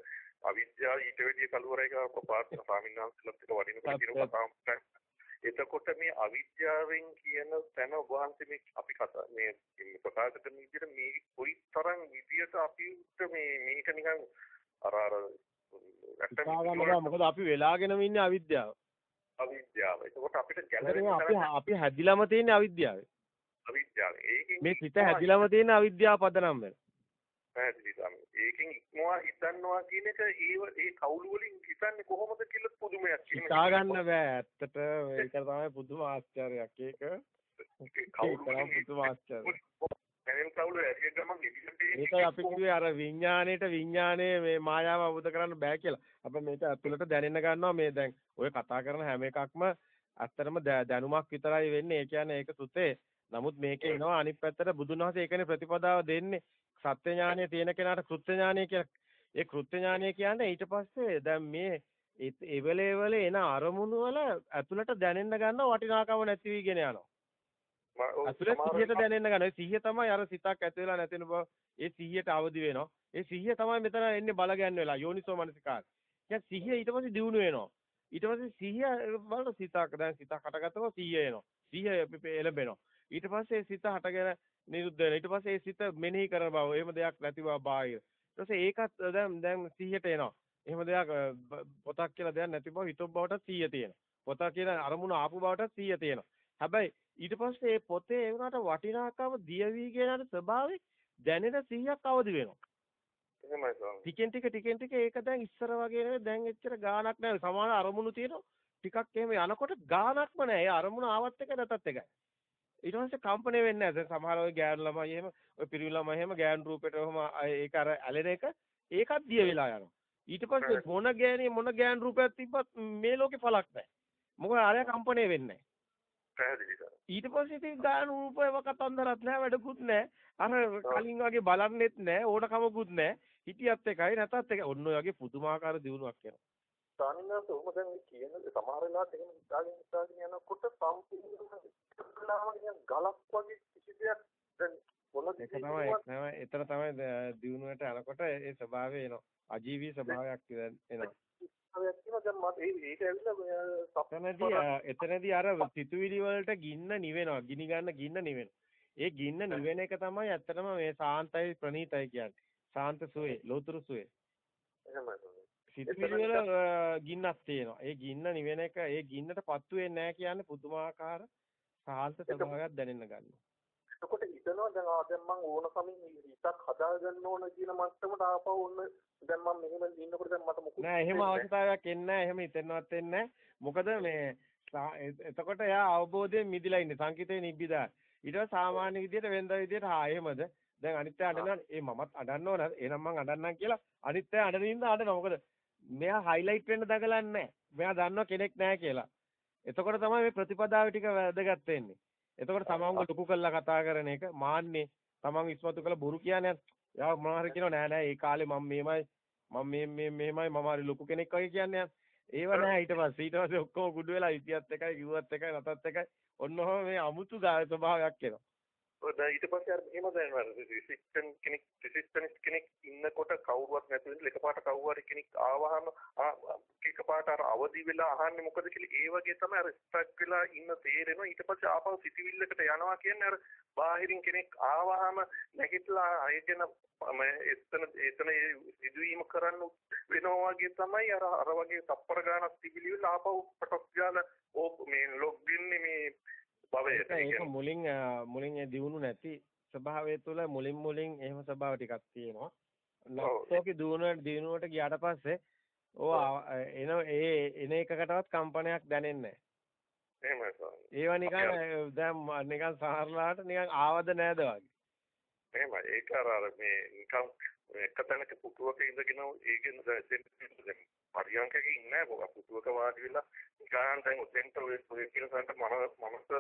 අවිද්‍යාව ඊට වැඩිය කලුවරයි කියලා ප්‍රපාත සාමින්නාන්සලත් එක වඩිනකොට කියන කතාවක් එතකොට මේ අවිද්‍යාවෙන් කියන තැන වහන්සේ මේ අපි කතා මේ ප්‍රකාශ කරන විදිහට මේ කොයි තරම් විදියට අපිට මේ මේක නිකන් අර අර මොකද අපි වෙලාගෙනම ඉන්නේ අවිද්‍යාව. අවිද්‍යාව. එතකොට අපිට ගැලවෙන්න අපි අපි හැදිලාම තියෙන්නේ අවිද්‍යාවේ. අවිද්‍යාව. ඒකෙන් මේ සිත හැදිලාම තියෙන අවිද්‍යාව පදනම් වෙන. පැහැදිලි තමයි. ඒකෙන් ඉක්මවා හිතනවා කියන එක ඒ ඒ කවුළු වලින් හිතන්නේ කොහොමද කියලා පුදුමයක් හිතා ගන්න බෑ. ඇත්තට ඒක තමයි පුදුම ආශ්චර්යයක්. ඒක කවුළු පුදුම ආශ්චර්යයක්. දැනෙන කවුළු ඇරිය ගමන් ඒකයි අපි කිව්වේ අර විඥාණයට විඥාණය මේ මායාව අවබෝධ කරන්න බෑ කියලා. අපි මේක ඇතුළට දැනෙන්න ගන්නවා මේ දැන් ඔය කතා කරන හැම එකක්ම ඇත්තටම දැනුමක් විතරයි වෙන්නේ. ඒ කියන්නේ ඒක සුතේ නමුත් මේකේ එනවා අනිත් පැත්තට බුදුන් වහන්සේ ඒකනේ ප්‍රතිපදාව දෙන්නේ. සත්‍ය ඥානය තියෙන කෙනාට කෘත්‍ය ඥානය කියලා. ඒ කෘත්‍ය ඥානය කියන්නේ ඊට පස්සේ දැන් මේ එවලේ වල එන අරමුණු වල ඇතුළට දැනෙන්න ගන්න වටිනාකම නැති වීගෙන යනවා. ඇතුළේ සිහියට දැනෙන්න ගන්න. ඒ සිහිය තමයි අර සිතක් ඇති වෙලා නැතින බව. ඒ සිහියට අවදි වෙනවා. ඒ සිහිය තමයි මෙතන එන්නේ බල ගැන්න වෙලා යෝනිසෝ මනසිකාර. දැන් සිහිය ඊට පස්සේ දියුණු වෙනවා. ඊට පස්සේ සිහිය බලන සිතක් දැන් සිතක් හටගත්තම සිහිය එනවා. සිහිය එළඹෙනවා. ඊට පස්සේ සිත හටගෙන නිරුද්ධ වෙනවා. ඊට පස්සේ සිත මෙනෙහි කරන බව, එහෙම දෙයක් නැති බව බාහිර. ඊට පස්සේ ඒකත් දැන් දැන් 100ට එනවා. එහෙම දෙයක් පොතක් කියලා දෙයක් නැති බව හිතොත් බවටත් 100 තියෙනවා. පොත කියන අරමුණ ආපු බවටත් 100 තියෙනවා. හැබැයි ඊට පස්සේ මේ පොතේ ඒ වුණාට වටිනාකම දියවි කියන ස්වභාවය දැනෙන 100ක් අවදි වෙනවා. එහෙමයි ස්වාමී. ටිකෙන් ටික ටිකෙන් ටික ඒක දැන් ඉස්සර වගේ නෙවෙයි දැන් එච්චර ගාණක් නැහැ. සමාන අරමුණු තියෙනවා. ටිකක් එහෙම යනකොට ගාණක්ම නැහැ. ඒ අරමුණ ආවත් එක නැතත් එකයි. ඊට පස්සේ කම්පණය වෙන්නේ නැහැ. දැන් සමහර ඔය ගෑනු ළමයි එහෙම ඔය පිරිමි ළමයි එහෙම ගෑනු රූපෙට ඔහම ඒක අර ඇලෙන එක ඒකත් දිය වෙලා යනවා. ඊට පස්සේ මොන ගෑණි මොන ගෑනු රූපයක් තිබ්බත් මේ ලෝකේ පළක් නැහැ. මොකද අරයා කම්පණය වෙන්නේ නැහැ. ඊට පස්සේ ඉතින් ගානු රූපයව කතන්දරත් නැහැ වැඩකුත් නැහැ. අර කලින් වගේ බලන්නෙත් නැහැ ඕනකමකුත් නැහැ. හිටියත් එකයි නැතත් එකයි. ඔන්න ඔය වගේ පුදුමාකාර දියුණුවක් එනවා. ස්වාමීන් ඔහොම දැන් කියන සමහර වෙලාවට එහෙම හිතාගෙන හිතාගෙන යනකොට සම්පූර්ණ ගලක් වගේ කිසි දෙයක් දැන් මොන ඒක තමයි තමයි. එතන තමයි දිනුවට යනකොට ඒ ස්වභාවය එනවා. අජීවී ස්වභාවයක් එනවා. එතනදී එතනදී අර සිතුවිලි වලට ගින්න නිවෙනවා. ගිනි ගන්න ගින්න නිවෙනවා. ඒ ගින්න නිවෙන එක තමයි ඇත්තටම මේ සාන්තයි ප්‍රණීතයි කියන්නේ. සාන්ත සුවේ ලෝතුරු සුවේ. සිතුවිලි වල ගින්නක් තියෙනවා. ඒ ගින්න නිවෙන එක ඒ ගින්නට පත්තු වෙන්නේ නැහැ කියන්නේ පුදුමාකාර සාහන්ත ස්වභාවයක් දැනෙන්න ගන්නවා. එතකොට හිතනවා දැන් ආ දැන් මම ඕන කමින් හිතක් හදාගන්න ඕන කියන මට්ටමට ආපහු ඔන්න දැන් මම මෙහෙම ඉන්නකොට දැන් මට මොකුත් නෑ එහෙම අවස්ථාවක් එන්නේ නෑ එහෙම හිතෙන්නවත් වෙන්නේ මොකද මේ එතකොට එයා අවබෝධයෙන් මිදිලා ඉන්නේ සංකිතේ නිබ්බිදා. ඊට සාමාන්‍ය විදියට වෙනද විදියට ආ එහෙමද? දැන් අනිත් අය අඬනවා. ඒ මමත් අඬන්න ඕන. එහෙනම් මං අඬන්නම් කියලා අනිත් අය අඬන ඉඳ අඬනවා. මොකද මෙයා හයිලයිට් වෙන්න දඟලන්නේ නැහැ. මෙයා දන්නවා කෙනෙක් නැහැ කියලා. එතකොට තමයි මේ ප්‍රතිපදාව ටික වැදගත් වෙන්නේ. එතකොට තමන්ව ලොකු කරලා කතා කරන එක මාන්නේ. තමන් ඉස්මතු කළ බොරු කියන්නේ යා මොනවා හරි කියනවා නෑ නෑ ඒ කාලේ මම මේමයි මම මේ මේ මෙහෙමයි මම හරි ලොකු කෙනෙක් වගේ කියන්නේ ඒව නෑ ඊට පස්සේ ඊට පස්සේ ඔක්කොම කුඩු වෙලා ඉතියත් එකයි කිව්වත් එකයි නැතත් එකයි. ඔන්න ඔහම මේ අමුතු ස්වභාවයක් එනවා. ඔය දැන් ඊට පස්සේ අර එහෙම දැනෙනවා රෙසිස්ටන්ට් කෙනෙක් රෙසිස්ටන්ට් කෙනෙක් ඉන්නකොට කවුරුවත් නැතුව ඉඳලා එකපාරට කවුරු හරි කෙනෙක් ආවහම එකපාරට අර අවදි වෙලා අහන්නේ මොකද කියලා ඒ වගේ තමයි අර ස්ටක් වෙලා ඉන්න තේරෙනවා. ඊට පස්සේ ආපහු සිටිවිල්ලකට යනවා කියන්නේ අර බාහිරින් කෙනෙක් ආවහම නැගිටලා ආයෙගෙන එතන එතන සිදුවීම කරන්න වෙනවා වගේ තමයි අර අර වගේ තප්පර ගානක් තිබිලිවිලා ආපහු පටක් ගාලා ඕ මේ ලොග් වෙන්නේ මේ භවයට. ඒක මුලින් මුලින් දියුණු නැති ස්වභාවය තුළ මුලින් මුලින් එහෙම ස්වභාව ටිකක් තියෙනවා. නැත්ෝකේ දියුණුවට දියුණුවට ගියාට පස්සේ ඕ එන ඒ එන එකකටවත් කම්පනයක් දැනෙන්නේ නැහැ. ඒවා නිකන් දැන් නිකන් සමහරලාට නිකන් ආවද නැද වගේ. එහෙමයි. ඒක අර මේ නිකන් එක තැනක පුටුවක ඉඳගෙන ඒකෙන් දැන් පරියන්කක ඉන්නේ නැහැ. පුටුවක වාඩි වෙලා නිකන් දැන් උදෙන්ට ඔය ඔය කියන සන්ට මම මමත්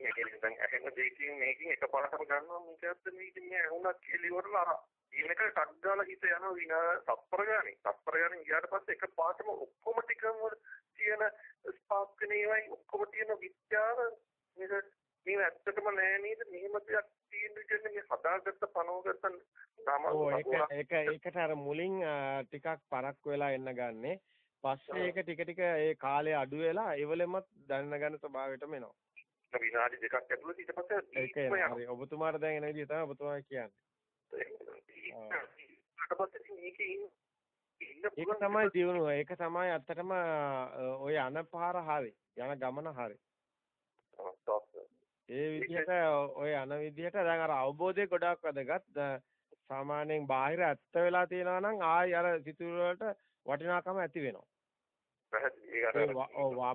මේක දැන් ඇහෙන දෙයකින් මේකෙන් එකපාරටම ගන්නවා මේක ඇත්ත මේක මේ ඇහුණා කියලා ඉවරලා අර ඊනක ටක් ගාලා හිත යනවා විනා තප්පර ගානේ තප්පර ගානේ ගියාට පස්සේ එකපාරටම ඔක්කොම ටිකම තියෙන ස්පාක් කෙනේවයි ඔක්කොම තියෙන විද්‍යාව මේක මේ ඇත්තටම නෑ නේද මෙහෙම දෙයක් තියෙන විදිහට මේ හදාගත්ත පනවගත්ත නම ඒක ඒක ඒකට අර මුලින් ටිකක් පරක් වෙලා එන්න ගන්නේ පස්සේ ඒක ටික ටික ඒ කාලය අඩු වෙලා ඒවලෙමත් දැනන ගන්න ස්වභාවයටම එනවා විනාඩි දෙකක් ඇතුළත ඊට පස්සේ ඒක හරි ඔබතුමාට දැන් එන විදිහ තමයි ඔබතුමා කියන්නේ. ඒක තමයි දිනුව. ඒක තමයි ඇත්තටම ඔය යන පාර හරි. යන ගමන හරි. ඒ විදිහට ඔය යන විදිහට දැන් අර අවබෝධය ගොඩාක් වැදගත්. සාමාන්‍යයෙන් බාහිර ඇත්ත වෙලා තියෙනවා නම් ආයි අර සිතුවිලි වලට වටිනාකම ඇති වෙනවා.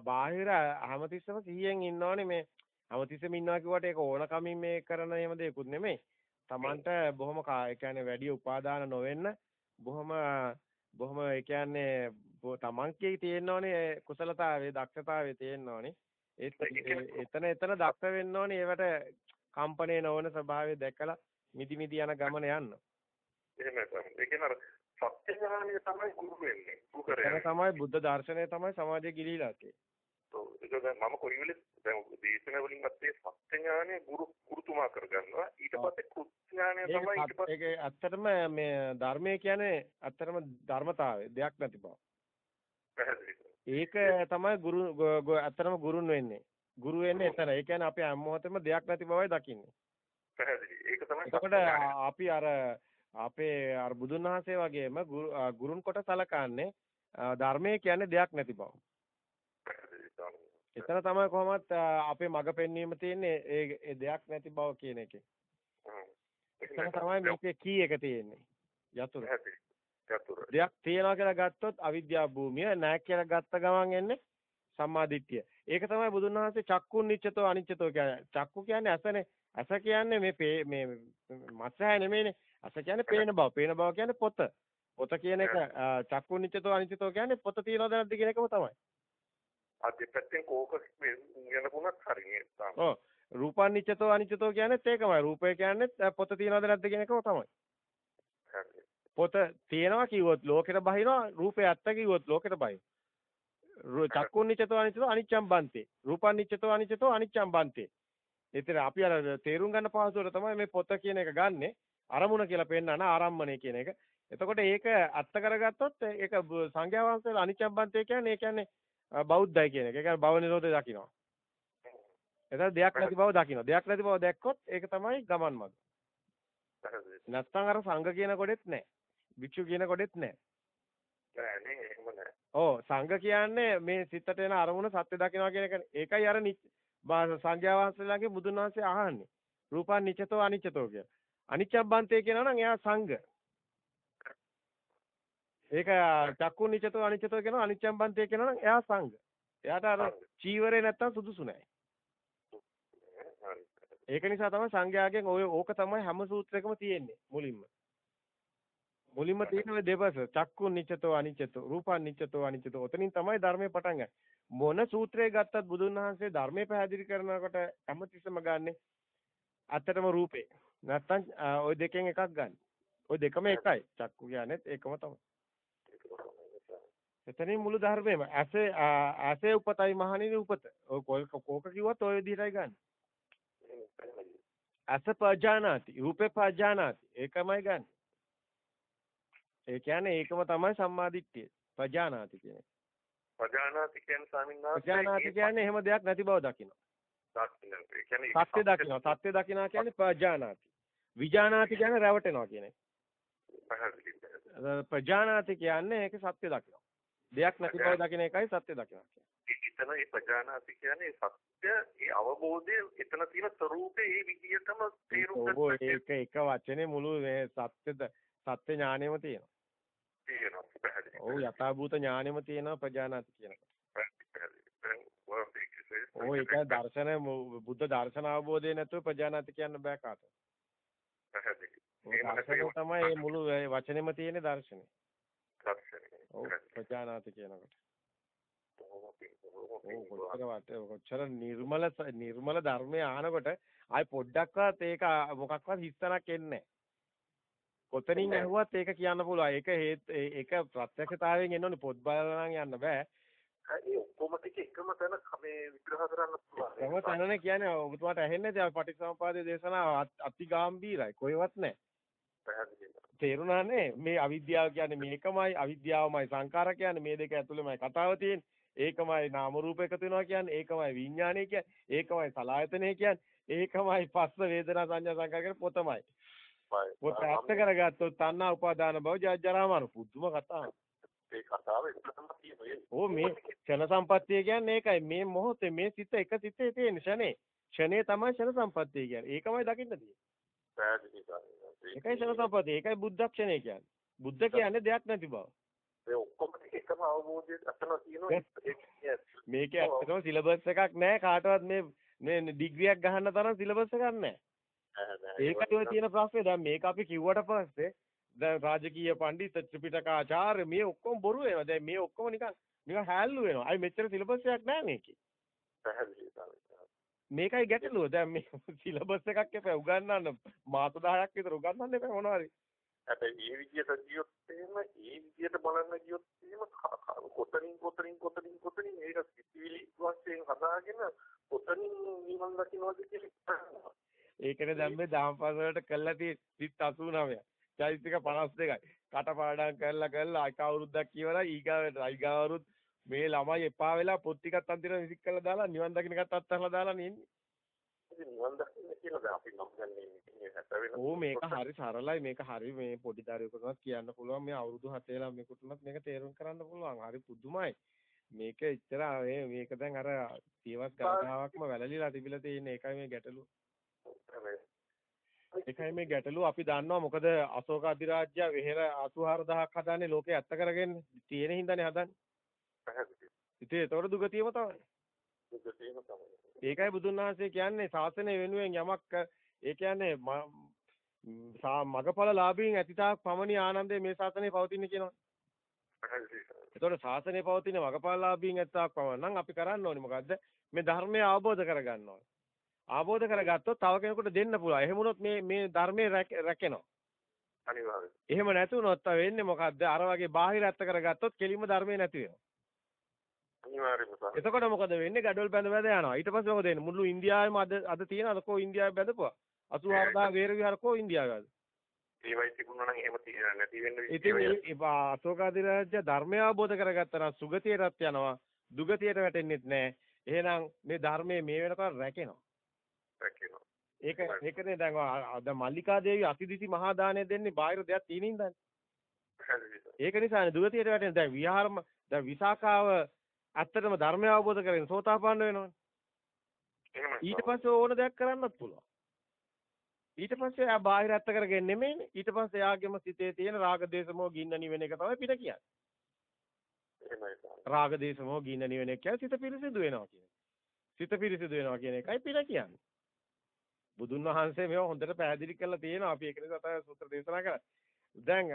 බාහිර හැමතිස්සම සිහියෙන් ඉන්න ඕනේ මේ අවතිස්සෙම ඉන්නවා කිව්වට ඒක ඕනකමින් මේ කරන එහෙම දෙයක්ුත් නෙමෙයි. Tamanට බොහොම ඒ කියන්නේ වැඩි උපාදාන නොවෙන්න බොහොම බොහොම ඒ කියන්නේ Tamanකේ තියෙනෝනේ කුසලතාවයේ දක්ෂතාවයේ තියෙනෝනේ. එතන එතන දක්ෂ වෙන්න ඕනේ ඒවට කම්පණය නොවන ස්වභාවය දැකලා මිදි මිදි යන ගමන යන්න. එහෙමයි. ඒ කියන්නේ සත්‍ය ඥානය තමයි ගුරු වෙන්නේ. ගුරු තමයි බුද්ධ දර්ශනය තමයි සමාජයේ ගිලිහිලා තියෙන්නේ. ඒක දැන් මම කොයි වෙලෙත් දැන් දේශන වලින් මතේ සත්‍ය ඥානය ගුරු ගුරුතුමා කරගන්නවා ඊට පස්සේ කෘත්‍ය ඥානය තමයි ඊට පස්සේ ඒක ඇත්තටම මේ ධර්මය කියන්නේ ඇත්තටම ධර්මතාවය දෙයක් නැති බව ඒක තමයි ගුරු ඇත්තටම ගුරුන් වෙන්නේ. ගුරු වෙන්නේ එතන. ඒ කියන්නේ අපි හැම මොහොතෙම දෙයක් නැති බවයි දකින්නේ. පැහැදිලි. ඒක තමයි එතකොට අපි අර අපේ අර බුදුන් වහන්සේ වගේම ගුරුන් කොට සලකන්නේ ධර්මයේ කියන්නේ දෙයක් නැති බව. එතන තමයි කොහොමත් අපේ මඟ පෙන්වීම තියෙන්නේ ඒ දෙයක් නැති බව කියන එකේ. එතන තමයි මේකේ කී එක තියෙන්නේ. යතුරු. යතුරු. දෙයක් තියනවා කියලා ගත්තොත් අවිද්‍යා භූමිය නැහැ කියලා ගත්ත ගමන් එන්නේ සම්මාදිට්ඨිය. ඒක තමයි බුදුන් වහන්සේ චක්කුන් නිච්චතෝ අනිච්චතෝ කියන්නේ. චක්කු කියන්නේ ඇසනේ. ඇස කියන්නේ මේ මේ මත්සහය නෙමෙයිනේ. ඇස කියන්නේ පේන බව. පේන බව කියන්නේ පොත. පොත කියන එක චක්කුන් නිච්චතෝ අනිච්චතෝ කියන්නේ පොත තියනවද නැද්ද කියන එකම තමයි. අ දෙපැත්තෙන් කෝක වෙනකුණක් හරිනේ. ඔව්. රූපානිච්චතෝ අනිච්චතෝ කියන්නේත් ඒකමයි. රූපය කියන්නේත් පොත තියනවද නැද්ද කියන එකම තමයි. පොත තියෙනවා කිව්වොත් ලෝකෙට බහිනවා රූපය ඇත්ත කිව්වොත් ලෝකෙට බහින. චක්කුනිච්චතෝ අනිච්චතෝ අනිච්චම් බන්තේ. රූපානිච්චතෝ අනිච්චතෝ අනිච්චම් බන්තේ. එතන අපි අර තේරුම් ගන්න පහසුවට තමයි මේ පොත කියන එක ගන්නෙ. අරමුණ කියලා පෙන්නන ආරම්මණය කියන එක. එතකොට ඒක අත්ත කරගත්තොත් ඒක සංඥා වංශවල අනිච්චම් බන්තේ කියන්නේ ඒ කියන්නේ බෞද්ධයි කියන එක. ඒ කියන්නේ භව නිරෝධය දකින්නවා. එතන දෙයක් නැති බව දකින්නවා. දෙයක් නැති බව දැක්කොත් ඒක තමයි ගමන් මඟ. නැත්තම් අර සංඝ කියන කොටෙත් නැහැ. භික්ෂු කියන කොටෙත් නැහැ. ඔව් සංඝ කියන්නේ මේ සිතට එන අරමුණ සත්‍ය දකින්නවා කියන එකනේ. ඒකයි අර සංඝයා වහන්සේලාගේ බුදුන් වහන්සේ අහන්නේ. රූපං නිච්චතෝ අනිච්චතෝ කිය. අනිච්චබ්බන්තේ කියනවා නම් එයා සංඝ. ඒක චක්කු නිචතෝ අනිච්චතෝ කියනවා අනිච්චම් බන්තේ කියනවා නම් එයා සංඝ. එයාට අර චීවරේ නැත්තම් සුදුසු නැහැ. ඒක නිසා තමයි සංඝයාගෙන් ඔය ඕක තමයි හැම සූත්‍රයකම තියෙන්නේ මුලින්ම. මුලින්ම තියෙන ඔය දෙපස චක්කු නිච්චතෝ අනිච්චතෝ රූපං නිච්චතෝ අනිච්චතෝ ඔතනින් තමයි ධර්මයේ පටන් ගන්නේ. මොන සූත්‍රය ගත්තත් බුදුන් වහන්සේ ධර්මයේ පැහැදිලි කරනකොට හැමතිස්සම ගන්නෙ අත්තටම රූපේ. නැත්තම් ওই දෙකෙන් එකක් ගන්න. ওই දෙකම එකයි. චක්කු කියන්නේත් ඒකම තමයි. එතනින් මුළු ධර්මයේම ඇසේ ඇසේ උපතයි මහණෙනි උපත. ඔය කෝක කිව්වත් ඔය විදිහටයි ගන්න. අස පජානාති රූපේ පජානාති ඒකමයි ගන්න. ඒ කියන්නේ ඒකම තමයි සම්මාදිට්ඨිය. පජානාති කියන්නේ. පජානාති කියන්නේ ස්වාමීන් වහන්සේ පජානාති කියන්නේ එහෙම දෙයක් නැති බව දකිනවා. ඒ කියන්නේ සත්‍ය දකිනවා. සත්‍ය දකිනවා කියන්නේ පජානාති. විජානාති කියන්නේ රැවටෙනවා කියන එක. පජානාති කියන්නේ ඒක සත්‍ය දකිනවා. දෙයක් නැති බව දකින එකයි සත්‍ය දකිනවා කියන්නේ. එතන මේ පජානාති කියන්නේ සත්‍ය ඒ අවබෝධය එතන තියෙන ස්වરૂපේ ඒ විදියටම තේරුම් ගන්න. ඒක එක වචනේ මුළු මේ සත්‍යද සත්‍ය ඥානෙම තියෙනවා. තියෙනවා පැහැදිලි. ඔව් යථාභූත ඥානෙම තියෙනවා ප්‍රජානාති කියනකොට. ඔව් ඒක දර්ශන බුද්ධ දර්ශන අවබෝධය නැතුව ප්‍රජානාති කියන්න බෑ කාටවත්. පැහැදිලි. දර්ශනය තමයි මේ මුළු වචනේම තියෙන දර්ශනය. දර්ශනය. ඔව් ප්‍රජානාති කියනකොට. කොච්චර නිර්මල නිර්මල ධර්මයේ ආනකොට ආයි පොඩ්ඩක්වත් ඒක මොකක්වත් හිස්තනක් එන්නේ කොතනින් ඇහුවත් ඒක කියන්න පුළුවන්. ඒක ඒක ප්‍රත්‍යක්ෂතාවයෙන් එන්න ඕනේ පොත් බලලා නම් යන්න බෑ. ඒ ඔක්කොම ටික එකම තැන මේ විග්‍රහ කරන්න පුළුවන්. එකම තැනනේ කියන්නේ ඔබතුමාට ඇහෙන්නේ නැහැ පටිච්චසමුපාදයේ දේශනාව අති ගාම්භීරයි. කොහෙවත් නැහැ. තේරුණානේ මේ අවිද්‍යාව කියන්නේ මේකමයි අවිද්‍යාවමයි සංකාර කියන්නේ මේ දෙක ඇතුළෙමයි කතාව තියෙන්නේ. ඒකමයි නාම රූප එකතු වෙනවා කියන්නේ ඒකමයි විඥානය කියන්නේ ඒකමයි සලායතනය කියන්නේ ඒකමයි පස්ස වේදනා සංඥා සංකාර කියන පොතමයි. ඇත්ත කරගත්තොත් තණ්හා උපාදාන භව ජරා මරණ පුදුම කතාවක්. ඒ කතාව. ඕ මේ ක්ෂණ සම්පත්තිය කියන්නේ ඒකයි මේ මොහොතේ මේ සිත එක සිතේ තියෙන ක්ෂණේ. ක්ෂණේ තමයි ක්ෂණ සම්පත්තිය කියන්නේ. ඒකමයි දකින්න තියෙන්නේ. ඒකයි ක්ෂණ සම්පත්තිය. ඒකයි බුද්ධ ක්ෂණේ කියන්නේ. බුද්ධ කියන්නේ දෙයක් නැති බව. ඒ ඔක්කොම එකම අවබෝධයක් අතන තියෙනවා මේක ඇත්තටම සිලබස් එකක් නැහැ කාටවත් මේ මේ ඩිග්‍රියක් ගහන්න තරම් සිලබස් එකක් නැහැ ඒකයි ඔය තියෙන ප්‍රශ්නේ. දැන් මේක අපි කිව්වට පස්සේ දැන් රාජකීය පඬිත් ත්‍රිපිටකාචාර්ය මේ ඔක්කොම බොරු වෙනවා. දැන් මේ ඔක්කොම නිකන් නිකන් හැල්ලු වෙනවා. අයි මෙච්චර සිලබස් එකක් නැහැ මේකේ. මේකයි ගැටලුව. දැන් මේ සිලබස් එකක් එපා. උගන්වන්න. මාස 10ක් විතර උගන්වන්න එපා මොනවාරි හැබැයි ඒ විදිහට ගියොත් එහෙම ඒ විදිහට බලන්න ගියොත් එහෙම කොතනින් කොතනින් කොතනින් කොතනින් ඒක සිතිවිලි වශයෙන් හදාගෙන කොතනින් නිවන් දකින්නවද කියලා ඒකනේ දැන් මේ දහම්පස් වලට කළා තියෙ 89 චෛත්‍යික 52යි කටපාඩම් කරලා කරලා එක අවුරුද්දක් කියවලා ඊගාවට ඊගාවරුත් මේ ළමයි එපා වෙලා පොත් ටිකත් අන්තිමට විසික් කරලා දාලා නිවන් දකින්න එකත් අත්හැරලා දාලා නෙන්නේ. නිවන් දකින්න කියලා දැන් අපි නම් ගන්නේ ඕ මේක හරි සරලයි. මේක හරි මේ පොඩි දරුවෙකුටවත් කියන්න පුළුවන්. මේ අවුරුදු 7 ළමයෙකුටවත් මේක තේරුම් කරන්න පුළුවන්. හරි පුදුමයි. මේක මේ මේක දැන් අර සියවස් ගණනාවක්ම වැළලීලා තිබිලා තියෙන එකයි මේ ගැටලුව ඒකයි මේ ගැටලුව අපි දන්නවා මොකද අශෝක අධිරාජ්‍ය වෙහෙර 84000ක් හදන්නේ ලෝකේ ඇත්ත කරගෙන තියෙන හින්දානේ හදන්නේ ඉතින් ඒතකොට දුගතියම තමයි. දුගතියම තමයි. ඒකයි බුදුන් වහන්සේ කියන්නේ ශාසනය වෙනුවෙන් යමක් ඒ කියන්නේ මගඵල ලාභීන් ඇතිතාක් පමණි ආනන්දේ මේ ශාසනය පවතින්නේ කියනවා. ඒතකොට ශාසනය පවතින මගඵල ලාභීන් ඇතිතාක් පමණ නම් අපි කරන්න ඕනේ මොකද්ද? මේ ධර්මය අවබෝධ කරගන්න ඕනේ. අවබෝධ කරගත්තොත් තව කෙනෙකුට දෙන්න පුළුවන්. එහෙම වුණොත් මේ මේ ධර්මයේ රැකෙනවා. අනිවාර්යයෙන්. එහෙම නැතුනොත් වෙන්නේ මොකද්ද? අර වගේ බාහිර ඇත්ත කරගත්තොත් කෙලින්ම ධර්මයේ නැති වෙනවා. අනිවාර්යයෙන්ම එතකොට මොකද වෙන්නේ? gadol බැඳ බැඳ යනවා. ඊට පස්සේ මොකද වෙන්නේ? මුළු ඉන්දියාවෙම අද අද තියෙන අද කෝ ඉන්දියාවේ බැඳපුවා. 84000 වේර විහාර කෝ ඉන්දියාවේ අද. ඒවයි තිබුණා නම් එහෙම තියෙන්නේ නැති වෙන්න ඉතින් ඒ අශෝකාධිරාජ්‍ය ධර්මය අවබෝධ කරගත්තා නම් සුගතියටත් යනවා. දුගතියට වැටෙන්නෙත් නැහැ. එහෙනම් මේ ධර්මයේ මේ වෙනකන් රැකෙනවා. රැකෙනවා. ඒක ඒකනේ දැන් දැන් මල්ලිකා දේවි අතිදිසි මහා දාණය දෙන්නේ බාහිර දෙයක් තියෙන ඉඳන්. ඒක නිසානේ දුගතියට වැටෙන දැන් විහාරම දැන් විසාකාව ඇත්තටම ධර්මය අවබෝධ කරගෙන සෝතාපන්න වෙනවනේ. ඊට පස්සේ ඕන දෙයක් කරන්නත් පුළුවන්. ඊට පස්සේ ආ බාහිර ඇත්ත කරගෙන නෙමෙයිනේ. ඊට පස්සේ යාගෙම සිතේ තියෙන රාග දේශමෝ ගින්න නිවෙන එක තමයි පිට කියන්නේ. රාග දේශමෝ ගින්න නිවෙන එක සිත පිරිසිදු වෙනවා කියන්නේ. සිත පිරිසිදු වෙනවා කියන එකයි පිට කියන්නේ. බුදුන් වහන්සේ මේව හොඳට පැහැදිලි කරලා තියෙනවා. අපි ඒක නිසා තමයි සූත්‍ර දේශනා කරන්නේ. දැන්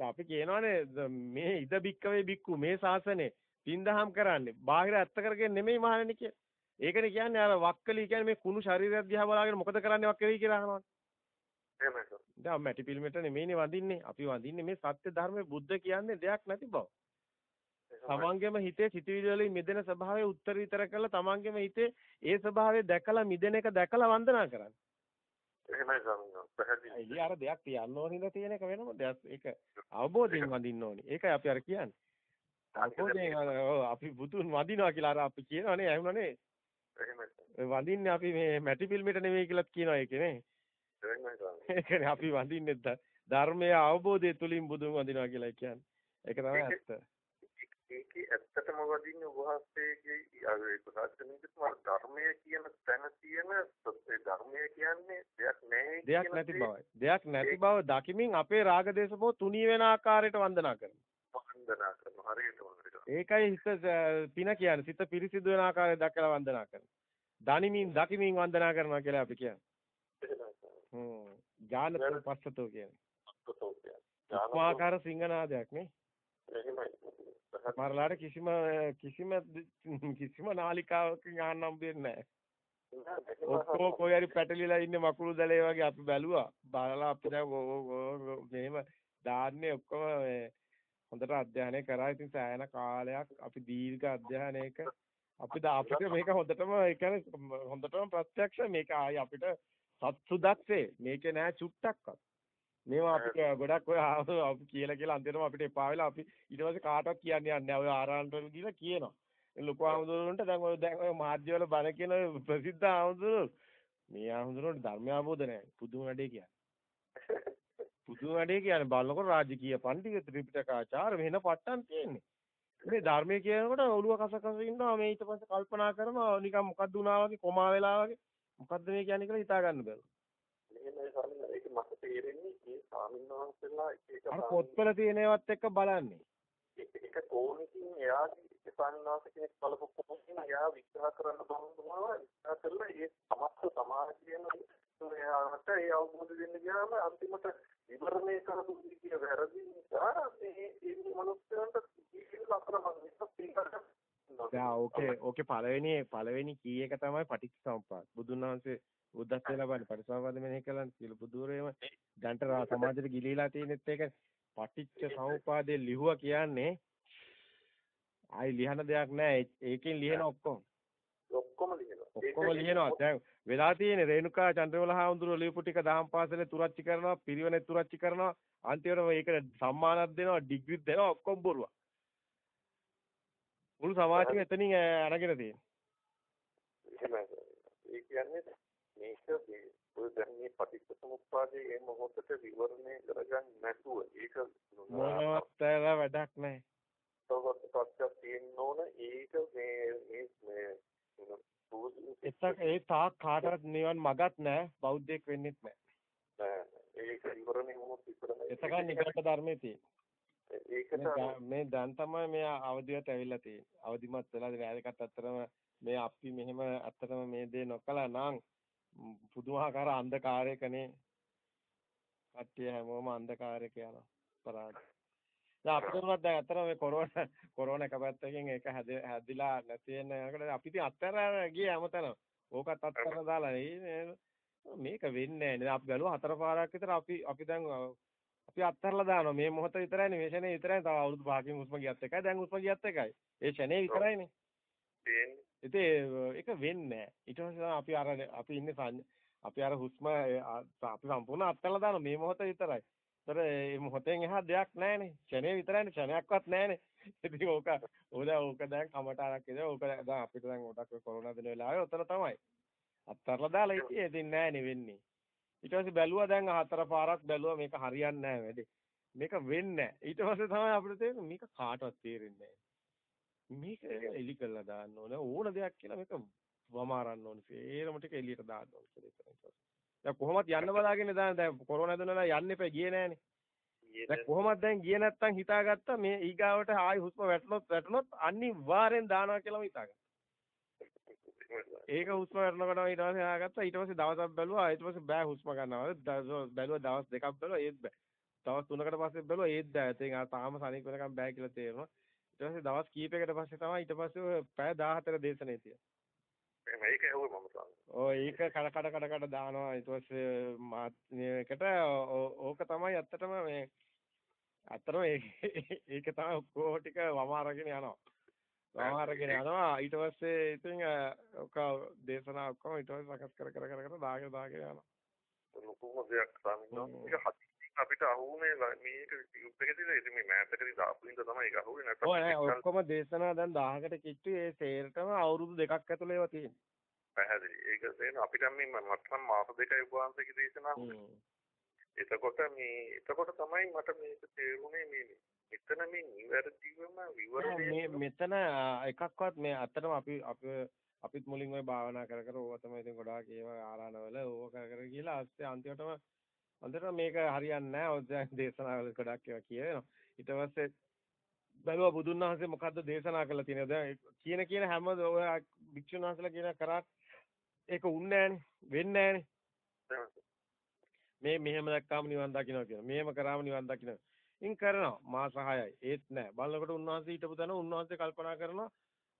අපි කියනවානේ මේ ඉද බික්කවේ බික්කු මේ ශාසනේ පින්දහම් කරන්නේ. බාහිර ඇත්ත කරගෙන නෙමෙයි මහණෙනි කිය. ඒකනේ කියන්නේ අර වක්කලි කියන්නේ මේ කුණු ශරීරයක් දිහා බලාගෙන මොකද කරන්නේ වක්කලි කියලා අහනවා. එහෙමයි සර්. දැන් මැටි පිළිමෙට නෙමෙයිනේ වඳින්නේ. අපි වඳින්නේ මේ සත්‍ය ධර්මයේ බුද්ධ කියන්නේ දෙයක් නැති බව. තමන්ගේම හිතේ සිතුවිලි වලින් මිදෙන ස්වභාවය උත්තරීතර කරලා තමන්ගේම හිතේ ඒ ස්වභාවය දැකලා මිදෙන එක දැකලා වන්දනා කරන්න. එහෙමයි. ඉතින් අර දෙයක් තියන්න ඕනින්ද තියෙන එක වෙනම දෙයක් ඒක අවබෝධයෙන් වඳින්න ඕනි. ඒකයි අපි අර කියන්නේ. අවබෝධයෙන් අපි බුදුන් වඳිනවා කියලා අර අපි කියනවනේ ඇහුණනේ. එහෙමයි. වඳින්නේ අපි මේ මැටි ෆිල්මෙට නෙවෙයි කියලාත් කියනවා ඒකනේ. එහෙමයි අපි වඳින්නේ ධර්මයේ අවබෝධය තුලින් බුදුන් වඳිනවා කියලා කියන්නේ. ඒක තමයි ඇත්ත. ඒකේ ඇත්තටම වදින්නේ උපහාසයේගේ අර ප්‍රකාශනෙදිම ධර්මය කියන තැන තියෙන ඒ ධර්මය කියන්නේ දෙයක් නැහැ දෙයක් නැති බවයි. දෙයක් නැති බව දකිමින් අපේ රාග දේශ මොහ තුනී වෙන ආකාරයට වන්දනා කරනවා. වන්දනා කරනවා හරියට. ඒකයි හිත පින කියන්නේ සිත පිරිසිදු වෙන ආකාරය දැකලා වන්දනා කරනවා. දනිමින් දකිමින් වන්දනා කරනවා කියලා අපි කියන්නේ. හ්ම්. ඥානතෝ පස්සතෝ කියන්නේ. උපාකාර සිංහනාදයක් නේ. එහෙමයි. මරලාට කිසිම කිසිම කිසිම නාලිකාවකින් ආන්නම් වෙන්නේ නැහැ. ඔක්කොම කොයි හරි පැටලිලා ඉන්නේ මකුළු දලේ වගේ අපි බැලුවා. බලලා අපි දැන් මෙහෙම දාන්නේ ඔක්කොම හොඳට අධ්‍යයනය කරා. ඉතින් සෑහෙන කාලයක් අපි දීර්ඝ අධ්‍යයනයක අපි අපිට මේක හොඳටම ඒ කියන්නේ හොඳටම ප්‍රත්‍යක්ෂ මේක ආයි අපිට සත්සුදක්සේ මේකේ නෑ චුට්ටක්වත්. මේවා අපිට ගොඩක් ඔය අපි කියලා කියලා අන්තිමටම අපිට එපා වෙලා අපි ඊට පස්සේ කාටවත් කියන්නේ නැහැ. ඔය ආරාන්තවල ගිහලා කියනවා. ලොකු ආමුදුරන්ට දැන් ඔය දැන් ඔය මාධ්‍යවල බණ කියන ප්‍රසිද්ධ ආමුදුරු මේ ආමුදුරන්ට ධර්ම අවබෝධ නැහැ. පුදුම වැඩේ කියන්නේ. පුදුම වැඩේ කියන්නේ බලනකොට රාජකීය පඬිතුක ත්‍රිපිටකාචාර වෙන පට්ටන් තියෙන්නේ. මේ ධර්මයේ කියනකොට ඔළුව කස කස ඉන්නවා මේ ඊට පස්සේ කල්පනා කරනවා නිකන් මොකද්ද වුණා වගේ කොමා වෙලා වගේ මොකද්ද මේ කියන්නේ කියලා හිතා ගන්න බැහැ. ඒක මට තේරෙන්නේ ඒ ස්වාමීන් වහන්සේලා එක අර පොත්වල තියෙන ඒවාත් එක්ක බලන්නේ. එක කෝණකින් එයාගේ ස්වාමීන් වහන්සේ කෙනෙක් බලපු කෝණකින් එයා විග්‍රහ කරන්න බලනවා විග්‍රහ කරලා ඒ සමස්ත සමාජයේම එයාට ඒ අවබෝධ වෙන්න ගියාම අන්තිමට විවරණය කරපු විදිය වැරදි නිසා මේ ඒ මනුස්සයන්ට ජීවිත අතරමඟ දැන් ඕකේ ඕකේ පළවෙනි පළවෙනි කී එක තමයි පටිච්චසමුප්පාද. බුදුන් වහන්සේ බුද්ධත්වයට ලබන්නේ පටිච්චසමුප්පාද මෙනෙහි කළානේ සියලු බුදුරේම දැන්ට සමාජයට ගිලීලා තියෙනෙත් ඒක පටිච්ච සමුපාදේ ලිහුවා කියන්නේ ආයි ලියන දෙයක් නැහැ. ඒකෙන් ලියන ඔක්කොම. ඔක්කොම ලියනවා. ඔක්කොම ලියනවා. දැන් වෙලා තියෙන්නේ රේණුකා චන්ද්‍රවල හාමුදුරුවෝ ලියපු ටික දහම් පාසලේ තුරච්චි කරනවා, පිරිවෙනේ තුරච්චි කරනවා. අන්තිමට මේකට සම්මානක් දෙනවා, ඩිග්‍රීත් දෙනවා, ඔක්කොම බොරුවක්. මුළු සමාජෙම එතනින් අරගෙන තියෙනවා. ඒ කියන්නේ මේක ඔය දැන් මේ පටිච්චසමුප්පාදයේ මේ මොහොතට විවරණය කරගන්න නැතුව ඒක මොනවත් වැඩක් නැහැ. තවස්සක් තියෙන්න ඕන ඒක මේ මේ එතක ඒ තාක් කාටවත් නිවන් මගක් නැහැ බෞද්ධයෙක් වෙන්නෙත් නැහැ. ඒක විවරණය වුණොත් විතරයි. එතක නිගණ්ඨ ධර්මයේ තියෙන්නේ. ඒකට මේ දැන් තමයි මේ අවදියට ඇවිල්ලා තියෙන්නේ. අවදිමත් වෙලා දැන් අත්තරම මේ අපි මෙහෙම අත්තරම මේ දේ නොකලා නම් පුදුමාකාර අන්ධකාරයකනේ කට්ටිය හැමෝම අන්ධකාරයක යනවා පරාද. දැන් අපිට උනත් දැන් අතර මේ කොරෝනා කොරෝනා එක පැත්තකින් ඒක හැදිලා නැති වෙන යනකොට අපි ඉතින් අත්තර ගියේ හැමතැනම. ඕකත් අත්තර දාලා මේක වෙන්නේ නැහැ. අපි බැලුවා හතර පාරක් විතර අපි අපි දැන් අපි අත්හැරලා දානවා මේ මොහොත විතරයිනේ මේ ෂනේ විතරයි තව අවුරුදු පහකින් හුස්ම ගියත් එකයි දැන් හුස්ම ගියත් එකයි ඒ ෂනේ විතරයිනේ ඉතින් ඒක වෙන්නේ ඊට පස්සේ අපි අර අපි ඉන්නේ අපි අර හුස්ම අපි සම්පූර්ණ අත්හැරලා දානවා මේ මොහොත විතරයි. ඒතර මේ මොහොතෙන් එහා දෙයක් නැහැනේ ෂනේ විතරයිනේ ෂනයක්වත් නැහැනේ ඉතින් ඕක ඕක ඕක දැන් කමටාරක් ඉතින් ඕක දැන් අපිට දැන් ගොඩක් කොරෝනා දින වෙලාවේ උතන තමයි. අත්හැරලා දාලා ඉතින් ඉතින් නැහැනේ වෙන්නේ. ඊට පස්සේ බැලුවා දැන් හතර පාරක් බැලුවා මේක හරියන්නේ නැහැ වැඩේ. මේක වෙන්නේ නැහැ. ඊට පස්සේ තමයි අපිට තේරෙන්නේ මේක කාටවත් තේරෙන්නේ මේක එලි කරලා දාන්න ඕන. ඕන දෙයක් කියලා මේක වමාරන්න ඕන. සේරම ටික එලියට දාන්න ඕන කියලා දැන් කොහොමද යන්න බලාගෙන දැන් දැන් කොරෝනා දුන්නා යන්න එපා ගියේ නැහනේ. දැන් කොහොමද දැන් ගියේ නැත්තම් හිතාගත්තා මේ ඊගාවට ආයි හුස්ම වැටුනොත් වැටුනොත් අනිවාර්යෙන් දානවා කියලාම හිතාගත්තා. ඒක හුස්ම ගන්නකොට ඊට පස්සේ ආගත්තා. ඊට පස්සේ දවසක් බැලුවා. ඊට පස්සේ බෑ හුස්ම ගන්නවා බැලුවා දවස් දෙකක් බැලුවා. ඒත් බෑ. දවස් තුනකට පස්සේ බැලුවා ඒත් බෑ. ඉතින් ආ තාම සනීප වෙනකම් බෑ කියලා තේරෙනවා ඊට පස්සේ දවස් කීපයකට පස්සේ තමයි ඊට පස්සේ පැය 14 දේශනේ තියෙනවා මේක ඇහුවේ මම තමයි. ඔය ඒක කඩ කඩ කඩ කඩ දානවා ඊට පස්සේ මේකට ඕක තමයි ඇත්තටම මේ අතරම ඒක තමයි ඔක්කොම ටික වම අරගෙන යනවා. වම අරගෙන යනවා ඊට පස්සේ ඉතින් ඔක දේශනා ඔක්කොම ඊට පස්සේ සකස් කර කර කර කර දාගෙන දාගෙන යනවා. ලොකුම දෙයක් තමයි. අපිට අහුනේ මේක යුද්ධ එකේදී ඉතින් මේ මෑතකදී දාපු ඉඳ තමයි ඒක අහුනේ නැත්නම් ඔය ඔක්කොම දේශනා දැන් 1000කට කිට්ටු ඒ සේරටම අවුරුදු දෙකක් ඇතුළේ ඒවා තියෙනවා. පැහැදිලි. ඒක තේන අපිට මේ මත්නම් මාස දෙකයි උපවාසයේ දේශනා එතකොට මේ එතකොට තමයි මට මේක තේරුනේ මේ මෙතන මේ නිවැරදිවම විවරණය මෙතන එකක්වත් මේ අත්තටම අපි අපි අපිත් මුලින් ওই භාවනා කර කර ඕවා තමයි ඉතින් ගොඩාක් ඒවා ආරාණවල ඕවා කර කර ගිහලා අස්සේ අන්තිමටම අන්තිමට මේක හරියන්නේ නැහැ. ඔය දැන් දේශනාවල ගොඩක් ඒවා කියවෙනවා. ඊට පස්සේ බැලුවා බුදුන් වහන්සේ මොකද්ද දේශනා කළා තියෙන්නේ. දැන් කියන කියන හැම ඔය භික්ෂුන් වහන්සේලා කියන කරාට ඒක උන්නේ නැහනේ. වෙන්නේ නැහනේ. මේ මෙහෙම දැක්කාම නිවන් දකින්නවා කියන. මෙහෙම කරාම නිවන් දකින්න. ඉන් කරනවා මාස 6යි. ඒත් නැහැ. බලනකොට උන්වහන්සේ හිටපු තැන උන්වහන්සේ කල්පනා කරනවා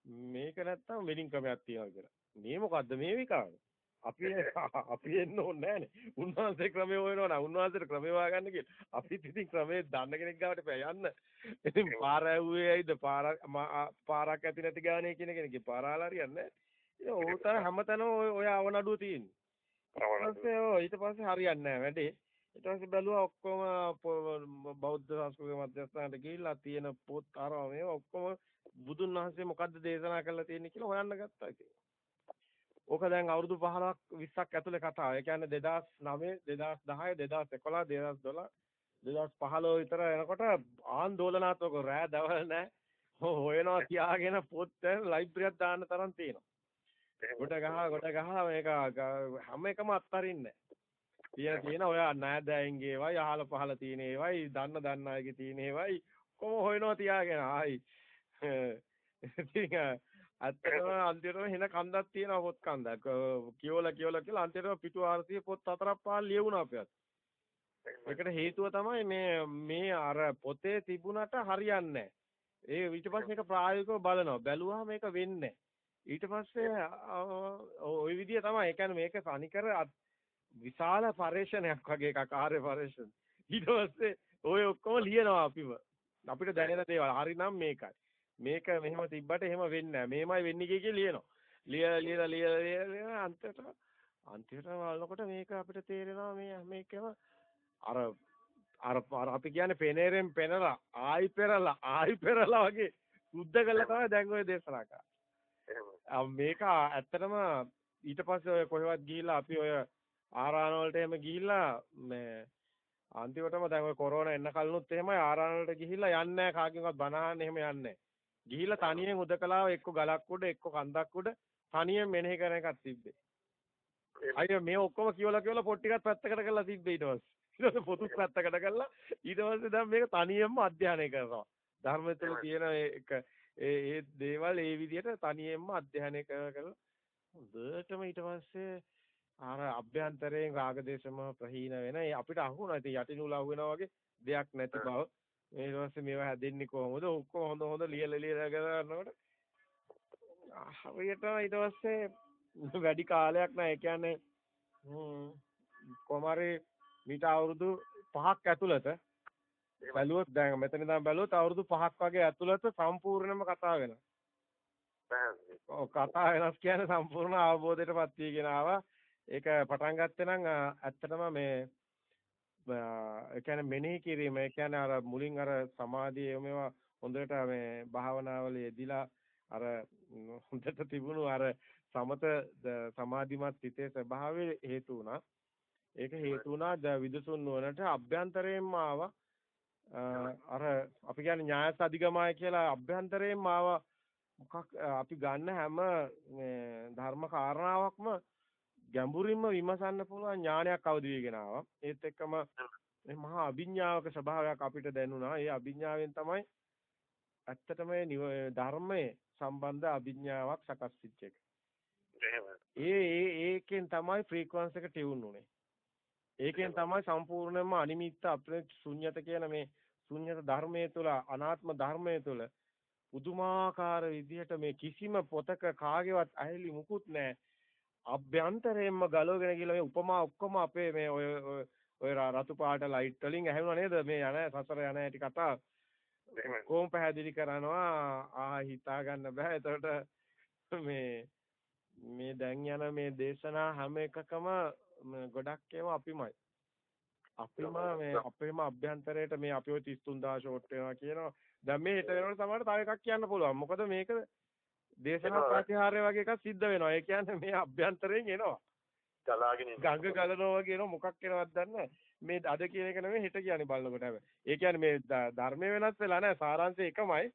මේක නැත්තම් වෙලින් ක්‍රමයක් තියෙනවා කියලා. මේ මොකද්ද මේ විකාර? අපි අපි එන්න ඕනේ නැහනේ. උන්වහන්සේ ක්‍රමය හොයනවා නම් උන්වහන්සේට ක්‍රමය හොයාගන්න කියලා. අපිත් ඉතින් ක්‍රමේ දන්න කෙනෙක් ගාවට යන්න. ඉතින් පාර ඇව්වේ ඇයිද පාර පාරක් ඇති නැති ගානේ කියන කෙනෙක්ගේ පාරාල හරියන්නේ නැහැ. ඒ උතන හැමතැනම ඔය ඔය අවනඩුව තියෙන්නේ. ඊට පස්සේ ඊට පස්සේ හරියන්නේ නැහැ වැඩේ. ඊට පස්සේ බැලුවා ඔක්කොම බෞද්ධ සංස්කෘතික මධ්‍යස්ථානට ගිහිල්ලා තියෙන පොත් අරව මේවා ඔක්කොම බුදුන් වහන්සේ මොකද්ද දේශනා කරලා තියෙන්නේ කියලා හොයන්න ගත්තා ඉතින්. ඕක දැන් අවුරුදු 15ක් 20ක් ඇතුලේ කතාව. ඒ කියන්නේ 2009 2010 2011 2012 2015 විතර එනකොට ආందోලනාත්මක රෑ දවල් නැහැ. හොයනවා තියාගෙන පොත් ලයිබ්‍රරියක් දාන්න තරම් තියෙනවා. ගොඩ ගහ ගොඩ ගහ මේක හැම එකම අත්තරින්නේ තියෙන තියෙන ඔය නෑදෑයින්ගේ ඒවයි අහල පහල තියෙන ඒවයි දන්න දන්න අයගේ තියෙන ඒවයි කොහොම හොයනවා තියාගෙන ආයි ඉතින් ඇත්තටම අන්තිමටම හින කන්දක් තියෙනවා පොත් කන්දක්. කියවලා කියවලා කියලා අන්තිමටම පිටු 400 පොත් හතරක් පහක් ලියුණා අපිත් ඒකට හේතුව තමයි මේ මේ අර පොතේ තිබුණට හරියන්නේ ඒ ඊට පස්සේ මේක ප්‍රායෝගිකව බලනවා. බැලුවා මේක වෙන්නේ ඊට පස්සේ ওই විදිය තමයි. ඒ කියන්නේ මේක සනිකර විශාල පරිශ්‍රණයක් වගේ එකක් ආර්ය පරිශ්‍රණ ඊට පස්සේ ඔය ඔක්කොම ලියනවා අපිව. අපිට දැනෙන දේවල්. හරිනම් මේකයි. මේක මෙහෙම තිබ්බට එහෙම වෙන්නේ නැහැ. මේමයි වෙන්නේ කිය ලියනවා. ලියලා ලියලා ලියලා ලියලා අන්තිමට අන්තිමට බලනකොට මේක අපිට තේරෙනවා මේ මේකම අර අර අපි කියන්නේ පෙනේරෙන් පෙනලා ආයි පෙරලා ආයි පෙරලා වගේ සුද්ධ කළා තමයි දැන් ඔය දේශනා කරා මේක ඇත්තටම ඊට පස්සේ ඔය කොහෙවත් ගිහිල්ලා අපි ඔය ආරාණ වලට එහෙම ගිහිල්ලා මේ අන්තිමටම දැන් ඔය කොරෝනා එන්න කලිනුත් එහෙමයි ආරාණ වලට ගිහිල්ලා යන්නේ නැහැ කාගෙන්වත් බණ අහන්න එහෙම යන්නේ ගිහිල්ලා තනියෙන් උදකලාව එක්ක ගලක් උඩ එක්ක කන්දක් උඩ තනියෙන් මෙනෙහි කරන එකක් තිබ්බේ. අයියෝ මේ ඔක්කොම කියවලා කියවලා පොත් ටිකක් පැත්තකට කරලා තිබ්බේ ඊට පස්සේ. ඊට පස්සේ පොතුත් පැත්තකට කරලා ඊට පස්සේ දැන් මේක තනියෙන්ම අධ්‍යයනය කරනවා. ධර්මය තුළ තියෙන ඒක ඒ ඒ දේවල් ඒ විදිහට තනියෙන්ම අධ්‍යයනය කරලා හොඳටම ඊට පස්සේ අර අභ්‍යන්තරයෙන් රාගදේශම ප්‍රහීන වෙන ඒ අපිට අහුණා ඉතින් යටිනූල අහුවෙනා වගේ දෙයක් නැති බව ඊට පස්සේ මේවා හැදෙන්නේ කොහොමද ඔක්කොම හොඳ හොඳ ලියලා ලියලා කරනකොට හරියට ඊට පස්සේ වැඩි කාලයක් නෑ ඒ කියන්නේ කොමාරේ මීට අවුරුදු 5ක් ඇතුළත බැලුවොත් දැන් මෙතන ඉඳන් බැලුවොත් අවුරුදු 5ක් වගේ ඇතුළත සම්පූර්ණයෙන්ම කතා වෙනවා. ඔව් කතා වෙනස් කියන්නේ සම්පූර්ණ අවබෝධයටපත් වීගෙන ආවා. ඒක පටන් ගත්තේ නම් ඇත්තටම මේ ඒ කියන්නේ මෙනෙහි කිරීම ඒ කියන්නේ අර මුලින් අර සමාධිය මේවා හොඳට මේ භාවනාවල යෙදිලා අර හොඳට තිබුණු අර සමත සමාධිමත් හිතේ ස්වභාවය හේතු වුණා. ඒක හේතු වුණා විදසුන් නුවණට අභ්‍යන්තරයෙන්ම ආවා. අර අපි කියන්නේ ඥායස් අධිගමය කියලා අභ්‍යන්තරයෙන්ම ආව. මොකක් අපි ගන්න හැම මේ ධර්ම කාරණාවක්ම ගැඹුරින්ම විමසන්න පුළුවන් ඥානයක් අවදි වෙගෙන ආවා. ඒත් එක්කම මේ මහා අභිඥාවක ස්වභාවයක් අපිට දැනුණා. ඒ අභිඥාවෙන් තමයි ඇත්තටම ධර්මයේ සම්බන්ධ අභිඥාවක් සකස් වෙච්ච එක. ඒ ඒ ඒකෙන් තමයි ෆ්‍රීකවන්ස් එක ටියුන් උනේ. ඒකෙන් තමයි සම්පූර්ණයෙන්ම අනිමිත්ත අපේ ශුන්්‍යත කියන මේ ශුන්්‍යත ධර්මයේ තුල අනාත්ම ධර්මයේ තුල පුදුමාකාර විදිහට මේ කිසිම පොතක කාගේවත් ඇහිලි මුකුත් නැහැ. අභ්‍යන්තරයෙන්ම ගලවගෙන ගිහලා මේ උපමා ඔක්කොම අපේ මේ ඔය ඔය රතු පාට ලයිට් වලින් ඇහැුණා නේද? මේ යන සසර යන ඇටි කතා. කොහොම පැහැදිලි කරනවා. ආ හිතා ගන්න බෑ. එතකොට මේ මේ දැන් යන මේ දේශනා හැම එකකම ගොඩක් ඒවා අපිමයි. අපිම මේ අපේම අභ්‍යන්තරයට මේ අපි ඔය 33000 ෂෝට් වෙනවා කියනවා. දැන් මේ හෙට වෙනකොට සමහරට තව එකක් කියන්න පුළුවන්. මොකද මේක දේශනා ප්‍රතිහාරය වගේ එකක් සිද්ධ වෙනවා ඒ කියන්නේ මේ අභ්‍යන්තරයෙන් එනවා ගලාගෙන ගඟ ගලනවා වගේ එනවා මොකක් එනවද දන්නේ මේ අද කියන එක නෙමෙයි හෙට කියන්නේ බලනකොට හැබැයි. ඒ කියන්නේ මේ ධර්මය වෙනස් වෙලා නැහැ සාරාංශය එකමයි.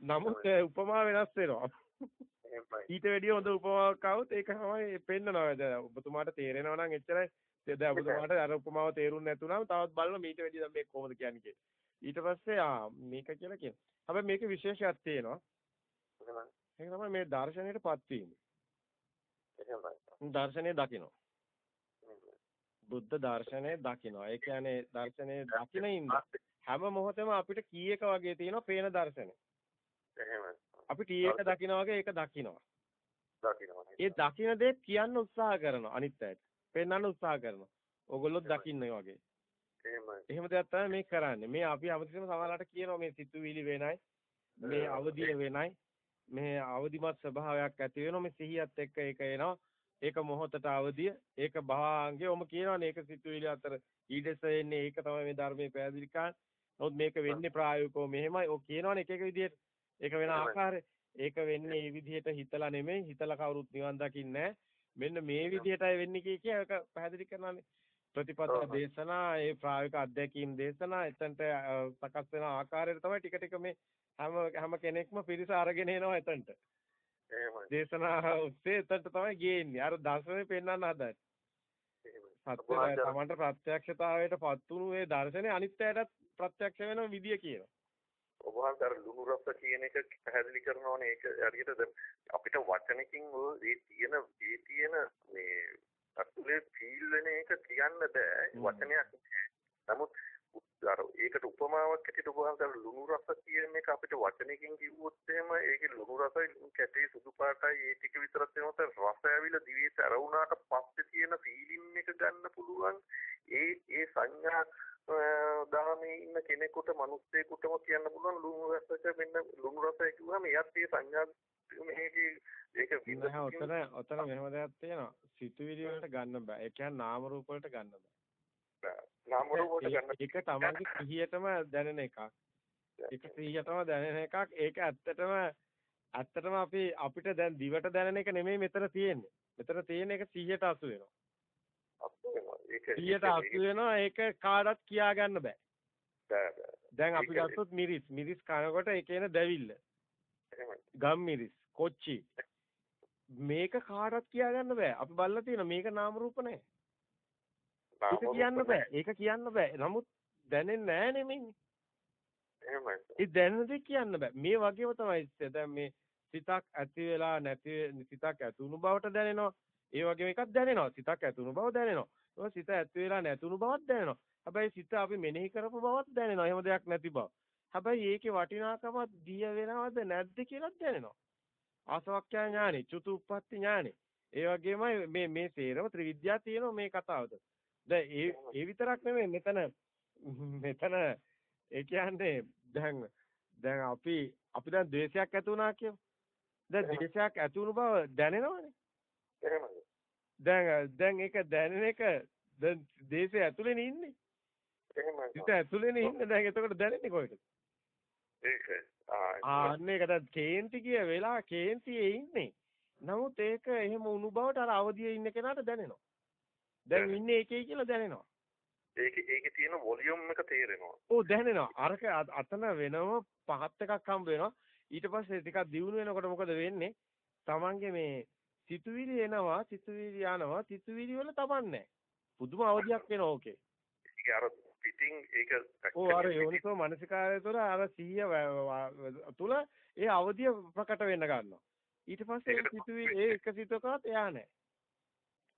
නමුත් උපමා වෙනස් වෙනවා. ඊට වැඩිය හොඳ උපමාවක් આવුත් ඒක තමයි පෙන්නනවා. දැන් ඔබතුමාට තේරෙනවා නම් එච්චරයි. දැන් ඔබතුමාට අර උපමාව තේරුන්නේ නැතුණාම තවත් බලන මීට වැඩිය දැන් මේක කොහොමද කියන්නේ කියලා. ඊට පස්සේ ආ මේක කියලා කියනවා. හැබැයි මේකේ විශේෂයක් තියෙනවා. ඒක තමයි මේ දර්ශනයටපත් වීම. දර්ශනය දකිනවා. බුද්ධ දර්ශනය දකිනවා. ඒ කියන්නේ දර්ශනය දකිනින්ද හැම මොහොතෙම අපිට කී එක වගේ තියෙනවා පේන දර්ශනය. අපි ටී එක දකිනා වගේ ඒක දකිනවා. ඒ දකින දේ කියන්න උත්සාහ කරනවා අනිත් අයට. පෙන්වන්න උත්සාහ කරනවා. ඕගොල්ලොත් දකින්නේ වගේ. එහෙම දෙයක් තමයි මේ කරන්නේ. මේ අපි අමතිසම සමහරලාට කියනවා මේ සිතුවිලි වෙනයි. මේ අවදිය වෙනයි. මේ අවදිමත් ස්වභාවයක් ඇති වෙනවා. මේ සිහියත් එක්ක ඒක එනවා. ඒක මොහොතට අවදිය. ඒක භාංගේ ඔම කියනවානේ ඒක සිතුවිලි අතර. ඊටස එන්නේ ඒක තමයි මේ ධර්මයේ පැහැදිලි කරන්නේ. නමුත් මේක වෙන්නේ ප්‍රායෝගිකව මෙහෙමයි. ඔය කියනවානේ එක එක විදිහට. ඒක වෙන ආකාරය. ඒක වෙන්නේ මේ විදිහට හිතලා නෙමෙයි. හිතලා කවුරුත් නිවන් දකින්නේ මෙන්න මේ විදිහටයි වෙන්නේ කිය කිය ඒක පැහැදිලි කරනවානේ. ප්‍රතිපත්ති දේශනා ඒ ප්‍රායෝගික අධ්‍යක්ීම් දේශනා එතනට සකස් වෙන ආකාරයට තමයි ටික ටික මේ හැම හැම කෙනෙක්ම පිරිස අරගෙන එනවා එතනට. දේශනා ඔස්සේ එතනට තමයි ගේන්නේ. අර දර්ශනේ පෙන්වන්න හදන්නේ. සත්‍ය තමන්ට ප්‍රත්‍යක්ෂතාවයට පත් වුණු ඒ දර්ශනේ අනිත්‍යයටත් ප්‍රත්‍යක්ෂ වෙන විදිය කියනවා. ඔබ වහන්සේ අර ලුණු රස කියන එක පැහැදිලි කරනවානේ. ඒක හරියට අපිට වචනකින් ඒ තියෙන ඒ තියෙන මේ අතුලේ ෆීල් වෙන එක කියන්න බෑ. වචනයක් නමුත් අර ඒකට උපමාවක් ඇටියට උපහාසකර ලුණු රස කියන එක අපිට වචනකින් කිව්වොත් එහෙම ඒකේ ලුණු රසයි කැටේ සුදු පාටයි ඒ ටික විතරක් වෙනකොට රස ඇවිල්ලා දිවේ තරවුණාට පස්සේ තියෙන ෆීලිං එක ගන්න පුළුවන්. ඒ ඒ සංඥා දාමේ ඉන්න කෙනෙකුට මිනිස්සෙකුටම කියන්න පුළුවන් ලුණු රසක මෙන්න ලුණු රසය කිව්වම එයත් ඒ සංඥා මේකේ ඒක විඳ ඔතන ඔතන මෙහෙම දෙයක් තියෙනවා. සිතුවිලි වලට ගන්න බෑ. ඒ කියන්නේ නාම රූප වලට ගන්න බෑ. නාම රූප වලට ගන්න ඒක තමන්ගේ සිහියටම දැනෙන එකක්. ඒක සිහියටම දැනෙන එකක්. ඒක ඇත්තටම ඇත්තටම අපි අපිට දැන් දිවට දැනෙන එක නෙමෙයි මෙතන තියෙන්නේ. මෙතන තියෙන එක සිහියට අසු වෙනවා. අසු වෙනවා. ඒක කාටවත් කියා ගන්න බෑ. දැන් අපි ගත්තොත් මිරිස්. මිරිස් කනකොට ඒකේන දැවිල්ල. ගම් මිරිස්, කොච්චි. මේක කාටවත් කියා ගන්න බෑ. අපි බලලා තියෙන මේක නාම රූප නැහැ. ඒක කියන්න බෑ. ඒක කියන්න බෑ. නමුත් දැනෙන්නේ නෑ නෙමෙයි. එහෙමයි. ඒ දැනෙන දේ කියන්න බෑ. මේ වගේම තමයි දැන් මේ සිතක් ඇති වෙලා නැති සිතක් ඇතුණු බවට දැනෙනවා. ඒ වගේම එකක් දැනෙනවා. සිතක් ඇතුණු බව දැනෙනවා. ඒක සිත ඇති වෙලා නැතුණු බවක් දැනෙනවා. හැබැයි සිත අපි මෙනෙහි කරපු බවක් දැනෙනවා. එහෙම දෙයක් නැති බව. හැබැයි ඒකේ වටිනාකම දිය වෙනවද නැද්ද කියලා දැනෙනවා. ආසවක්ඛ්‍යා ඥානෙ, චුතුප්පත්ති ඥානෙ. ඒ වගේමයි මේ මේ සේරම ත්‍රිවිද්‍යා තියෙනවා මේ කතාවද. දැන් ඒ ඒ විතරක් නෙමෙයි මෙතන මෙතන ඒ කියන්නේ දැන් දැන් අපි අපි දැන් ද්වේෂයක් ඇති වුණා කියමු. දැන් ද්වේෂයක් ඇති වුණු බව දැනෙනවනේ. එහෙමයි. දැන් දැන් ඒක දැනෙන එක දැන් දේශය ඇතුලේනේ ඉන්නේ. එහෙමයි. ඉත ඇතුලේනේ ඉන්නේ. දැන් එතකොට දැනෙන්නේ කොහෙද? ඒක ආන්න ඒක දැන් කේන්ති කිය වෙලා කේන්තියේ ඉන්නේ. නමුත් ඒක එහෙම උණු බවට අර අවදියේ ඉන්න කෙනාට දැනෙනවා. දැන් ඉන්නේ ඒකේ කියලා දැනෙනවා. ඒකේ ඒකේ තියෙන වොලියුම් එක තේරෙනවා. ඔව් දැනෙනවා. අරක අතන වෙනම පහත් එකක් හම්බ වෙනවා. ඊට පස්සේ ටිකක් දියුණු වෙනකොට මොකද වෙන්නේ? Tamange මේ සිතුවිලි එනවා, සිතුවිලි යනවා, සිතුවිලි වල තමන්නේ පුදුම අවදියක් වෙනවා ඕකේ. ඒක අර පිටින් ඒක ඔව් අර යෝනිසෝ මනසිකාරය තුළ අර 100 තුළ ඒ අවදිය ප්‍රකට වෙන්න ගන්නවා. ඊට පස්සේ සිතුවිලි ඒ එක සිතකවත් එයා නැහැ.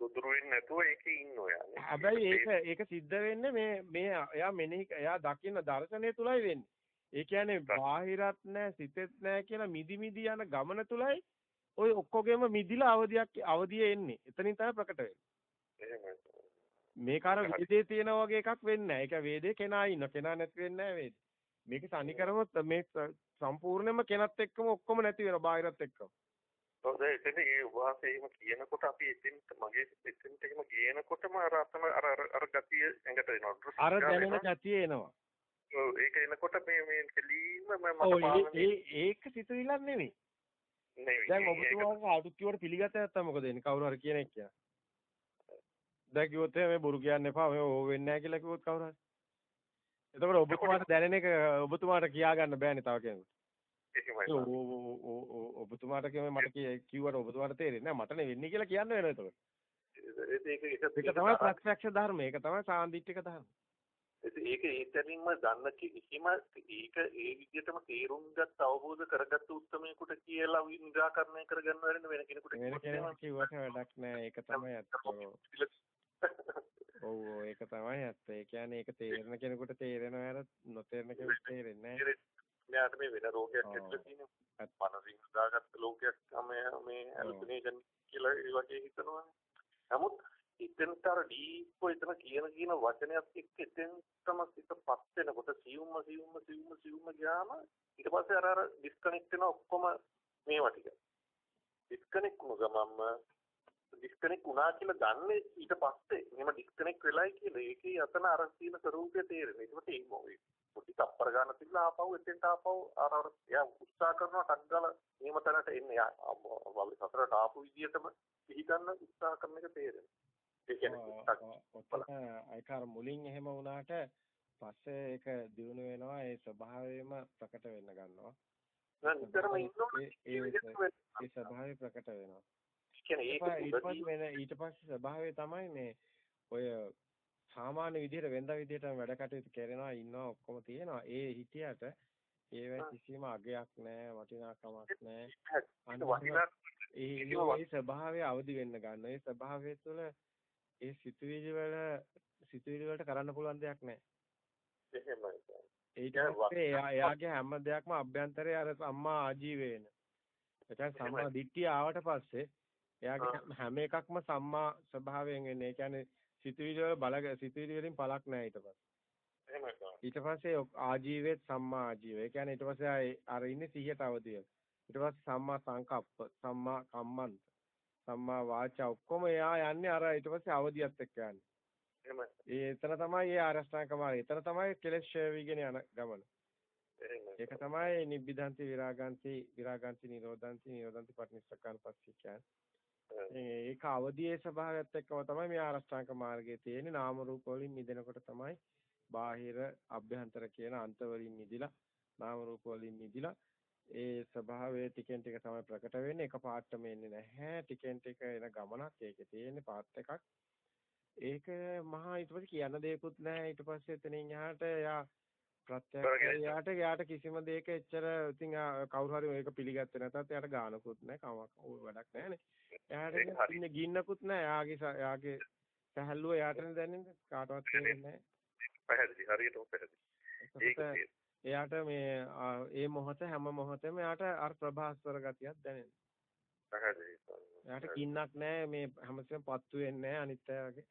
සුදුරු වෙන්නේ නැතුව ඒකේ ඉන්න ඔයා. හැබැයි ඒක ඒක සිද්ධ වෙන්නේ මේ මේ එයා මෙනෙහි එයා දකින්න දර්ශනය තුලයි වෙන්නේ. ඒ කියන්නේ බාහිරත් නැහැ සිතෙත් නැහැ කියලා මිදි මිදි යන ගමන තුලයි ওই ඔක්කොගෙම මිදිලා අවදියක් අවදියේ එන්නේ. එතනින් තමයි ප්‍රකට වෙන්නේ. මේක අර වේදේ තියෙන වගේ එකක් වෙන්නේ නැහැ. ඒක වේදේ කෙනා ඉන්න. කෙනා නැති වෙන්නේ නැහැ වේදේ. මේක තනි කරමොත් මේ සම්පූර්ණයෙන්ම කෙනත් එක්කම ඔක්කොම නැති වෙනවා බාහිරත් එක්කම. ඔව් එතන ඒ වාසේ එහෙම කියනකොට අපි එතෙන්ට මගේ එතෙන්ට එහෙම ගේනකොටම අර අතම අර අර ගතිය ඇඟට එනවා. අර දැනෙන ගතිය එනවා. ඔව් ඒක එනකොට මේ මේ කෙලීම මම ඒක සිතුවිල්ලක් නෙමෙයි. දැන් ඔබතුමාගේ අඩු කිව්වට පිළිගත නැත්තම් මොකද වෙන්නේ? කවුරු හරි කියන එක කියලා. දැන් කිව්වොත් මේ බොරු කියන්න එපා මේ ඕව වෙන්නේ නැහැ කියලා කිව්වොත් කවුරු හරි. එතකොට ඔබතුමාට දැනෙන එක ඔබතුමාට කියා ගන්න බෑනේ තව කෙනෙකුට. ඔබතුමාට කියම මට කිව්වට ඔබතුමාට තේරෙන්නේ නැහැ මට නෙවෙන්නේ කියලා කියන්න වෙනවා එතකොට. ඒක ඒක තමයි ප්‍රත්‍යක්ෂ ධර්ම. ඒක තමයි සාන්දිටික ධර්ම. ඒක ඒතරින්ම දන්න කිසිම ඒක ඒ විදිහටම තේරුම් ගත් අවබෝධ කරගත්ත උත්මයෙකුට කියලා නිරාකරණය කරගන්න වෙන වෙන කෙනෙකුට වෙන කෙනෙකුට කිව්වට වැඩක් නැහැ ඒක තමයි ඇත්ත. ඔව් ඒක තමයි ඇත්ත. ඒ කියන්නේ ඒක තේරෙන කෙනෙකුට තේරෙනවා අර නොතේරෙන කෙනෙකුට තේරෙන්නේ නැහැ. මෙයාට මේ වෙන රෝගයක් ඇතිලා තියෙනවා. මනසින් හදාගත්ත ලෝකයක් තමයි මේ හැලුසිනේෂන් කියලා ඒ වගේ හිතනවා. නමුත් එතනට අර ඩීප් එතන කියන කියන වචනයත් එක්ක එතෙන්ටම සිතපත් වෙනකොට සියුම්ම සියුම්ම සියුම්ම සියුම්ම ගියාම ඊට පස්සේ අර අර ඩිස්කනෙක්ට් වෙන ඔක්කොම මේවා ටික. ඩිස්කනෙක්ට් වුණ ඩිස්කනෙක්ට් වුණා කියලා දන්නේ ඊට පස්සේ එහෙම ඩිස්කනෙක්ට් වෙලයි කියලා ඒකේ අතන අර තියෙන ස්වરૂපය තේරෙනවා. ඒකට ඒ මොකේ පොඩි තප්පර ගන්න තිබ්ලා ආපහු එතෙන්ට ආපහු අර අර එයා උත්සාහ කරනවා ටක් ගාලා එහෙම තැනට එන්නේ. යා සතරට ආපු විදියටම පිළිගන්න උත්සාහ කරන එක තේරෙනවා. ඒ කියන්නේ අයිකාර මුලින් එහෙම වුණාට පස්සේ ඒක දිනු වෙනවා ඒ ස්වභාවයෙන්ම ප්‍රකට වෙන්න ගන්නවා. නිතරම ඉන්නොත් ඒ ස්වභාවය ප්‍රකට වෙනවා. කියන්නේ ඒක ඊට පස්සේ ස්වභාවය තමයි මේ ඔය සාමාන්‍ය විදිහට වෙනදා විදිහටම වැඩ කටයුතු කරනවා ඉන්නවා ඔක්කොම තියෙනවා. ඒ හිටියට ඒවැ කිසිම අගයක් නැහැ වටිනාකමක් නැහැ ඒ ස්වභාවය අවදි වෙන්න ගන්න. ඒ ස්වභාවය තුළ ඒ සිතුවිලි වල සිතුවිලි වලට කරන්න පුළුවන් දෙයක් නැහැ එහෙමයි. පස්සේ එයාගේ හැම දෙයක්ම අභ්‍යන්තරයේ අර සම්මා ආජීවේන එතන සම්මා දිට්ඨිය ආවට පස්සේ එයාගේ හැම එකක්ම සම්මා ස්වභාවයෙන් එන්නේ. ඒ කියන්නේ සිතුවිලි වල බල සිතුවිලි වලින් පළක් නැහැ ඊට පස්සේ. ඊට පස්සේ ආජීවෙත් සම්මා ආජීවය. ඒ කියන්නේ ඊට පස්සේ අර ඉන්නේ 100ට අවදිය. ඊට පස්සේ සම්මා සංකප්ප, සම්මා කම්මන්ත, සම්මා වාචා ඔක්කොම එයා යන්නේ අර ඊට පස්සේ අවදියත් එක්ක යන්නේ. ඒ එතන තමයි ඒ ආරෂ්ඨාංග මාර්ගය. එතන තමයි කෙලෙස් ඡය වීගෙන යන ගමන. ඒක තමයි නිබ්බිදන්ති විරාගන්ති විරාගන්ති නිරෝධන්ති නිරෝධන්ති පටිනිස්සකාන පස්සේ කියන්නේ. ඒක අවදියේ ස්වභාවයත් එක්කම තමයි මේ ආරෂ්ඨාංග මාර්ගයේ තියෙන්නේ. නාම රූප වලින් මිදෙනකොට තමයි බාහිර අභ්‍යන්තර කියන අන්ත වලින් මිදිලා නාම රූප වලින් මිදිලා ඒ ස්වභාවය ටිකෙන් ටික තමයි ප්‍රකට වෙන්නේ. එක පාටම එන්නේ නැහැ. ටිකෙන් ටික එන ගමනක් ඒකේ තියෙන්නේ පාත් එකක්. ඒක මහා ඊට පස්සේ කියන්න දෙයක්වත් නැහැ. ඊට පස්සේ එතනින් එහාට යා ප්‍රත්‍යක්ෂ යාට යාට කිසිම දෙයක එච්චර ඉතින් කවුරු හරි මේක පිළිගත්තේ නැතත් එයාට ගානකුත් නැහැ කමක් වැඩක් නැහැනේ. එයාට ඉන්නේ ගින්නකුත් නැහැ. එයාගේ එයාගේ සැහැල්ලුව එයාටනේ දැනෙන්නේ කාටවත් තේරෙන්නේ නැහැ. පැහැදිලි හරියටම පැහැදිලි. එයාට මේ ඒ මොහොත හැම මොහොතෙම එයාට අර ප්‍රභාස්වර ගතියක් දැනෙනවා. පැහැදිලි. එයාට ගින්නක් නැහැ මේ හැමතිස්සෙම පත්තු වෙන්නේ නැහැ අනිත් අය වගේ.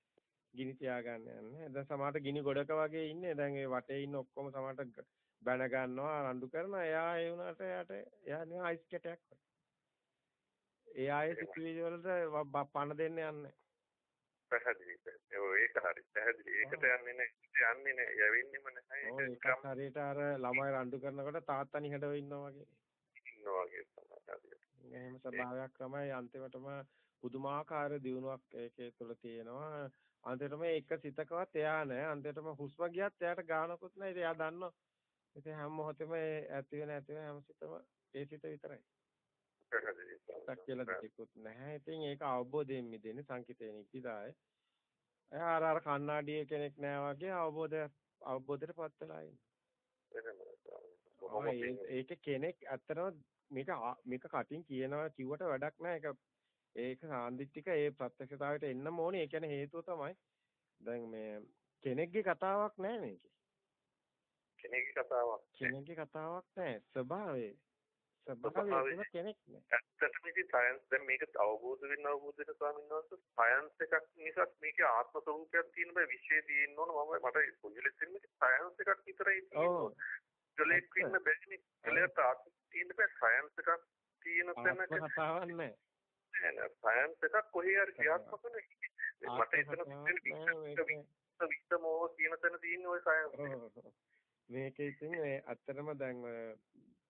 ගිනි තියාගන්න යන්නේ. දැන් සමහරට ගිනි ගොඩක වගේ ඉන්නේ. දැන් ඒ වටේ ඉන්න ඔක්කොම සමහරට බැන ගන්නවා, රණ්ඩු කරනවා. එයා ඒ වුණාට එයාට එයා නිකන් අයිස් කැටයක් වගේ. ඒ ආයේ සිතුවිලි වලට පණ දෙන්න යන්නේ. පැහැදිලි. ඒක හරි. පැහැදිලි. ඒකට යන්නේ නැහැ. යන්නේ නැහැ. යවෙන්නෙම නැහැ. ඒක හරියට අර ළමයි රණ්ඩු කරනකොට තාත්තා නිහඬව ඉන්නවා වගේ. ඉන්නවා වගේ තමයි. එහෙම ස්වභාවයක් තමයි අන්තිමටම පුදුමාකාර දියුණුවක් ඒකේ තුල තියෙනවා. අන්තිමටම එක සිතකවත් එයා නැහැ. අන්තිමටම හුස්ම ගියත් එයාට ගානකුත් නැහැ. ඉතින් එයා දන්නවා. ඉතින් හැම මොහොතෙම ඇති වෙන ඇති වෙන හැම සිතම ඒ සිත විතරයි. පැහැදිලි. කියලා දෙයක්වත් නැහැ. ඉතින් ඒක අවබෝධයෙන් මිදෙන්නේ සංකිතේ නිපිදාය. එයා අර අර කණ්ණාඩියේ කෙනෙක් නෑ වගේ අවබෝධය අවබෝධයටපත් වෙලා ඉන්නේ. ඒක කෙනෙක් ඇත්තටම මේක මේක කටින් කියනවා කිව්වට වැඩක් නෑ. ඒක ඒක සාන්දිටික ඒ ප්‍රත්‍යක්ෂතාවයට එන්නම ඕනේ. ඒ කියන්නේ හේතුව තමයි දැන් මේ කෙනෙක්ගේ කතාවක් නෑ මේකේ. කෙනෙක්ගේ කතාවක්. කෙනෙක්ගේ කතාවක් නෑ. ස්වභාවය. ස්වභාවය කෙනෙක් නෑ. ඇත්තටම ඉතින් සයන්ස් දැන් මේක අවබෝධ වෙන්න අවබෝධ වෙන ස්වාමීන් වහන්සේ සයන්ස් එකක් මිසක් මේකේ ආත්ම ස්වરૂපයක් තියෙන බෑ විශ්ේ තියෙන්න ඕන මම මට කොහෙලෙත් ඉන්නේ සයන්ස් එකක් විතරයි තියෙන්නේ. කලෙක් ඉන්න බැරිනේ. කලයට ආත්ම තියෙන්න බෑ සයන්ස් එකක් තියෙන තැනක කතාවක් නෑ. සයන්ස් එකක් කොහේ හරි ක්‍රියාත්මක නැහැ. මට එතන විස්තමෝ කියන තැන තියෙන්නේ ওই සයන්ස්. මේක ඉතින් ඇත්තටම දැන්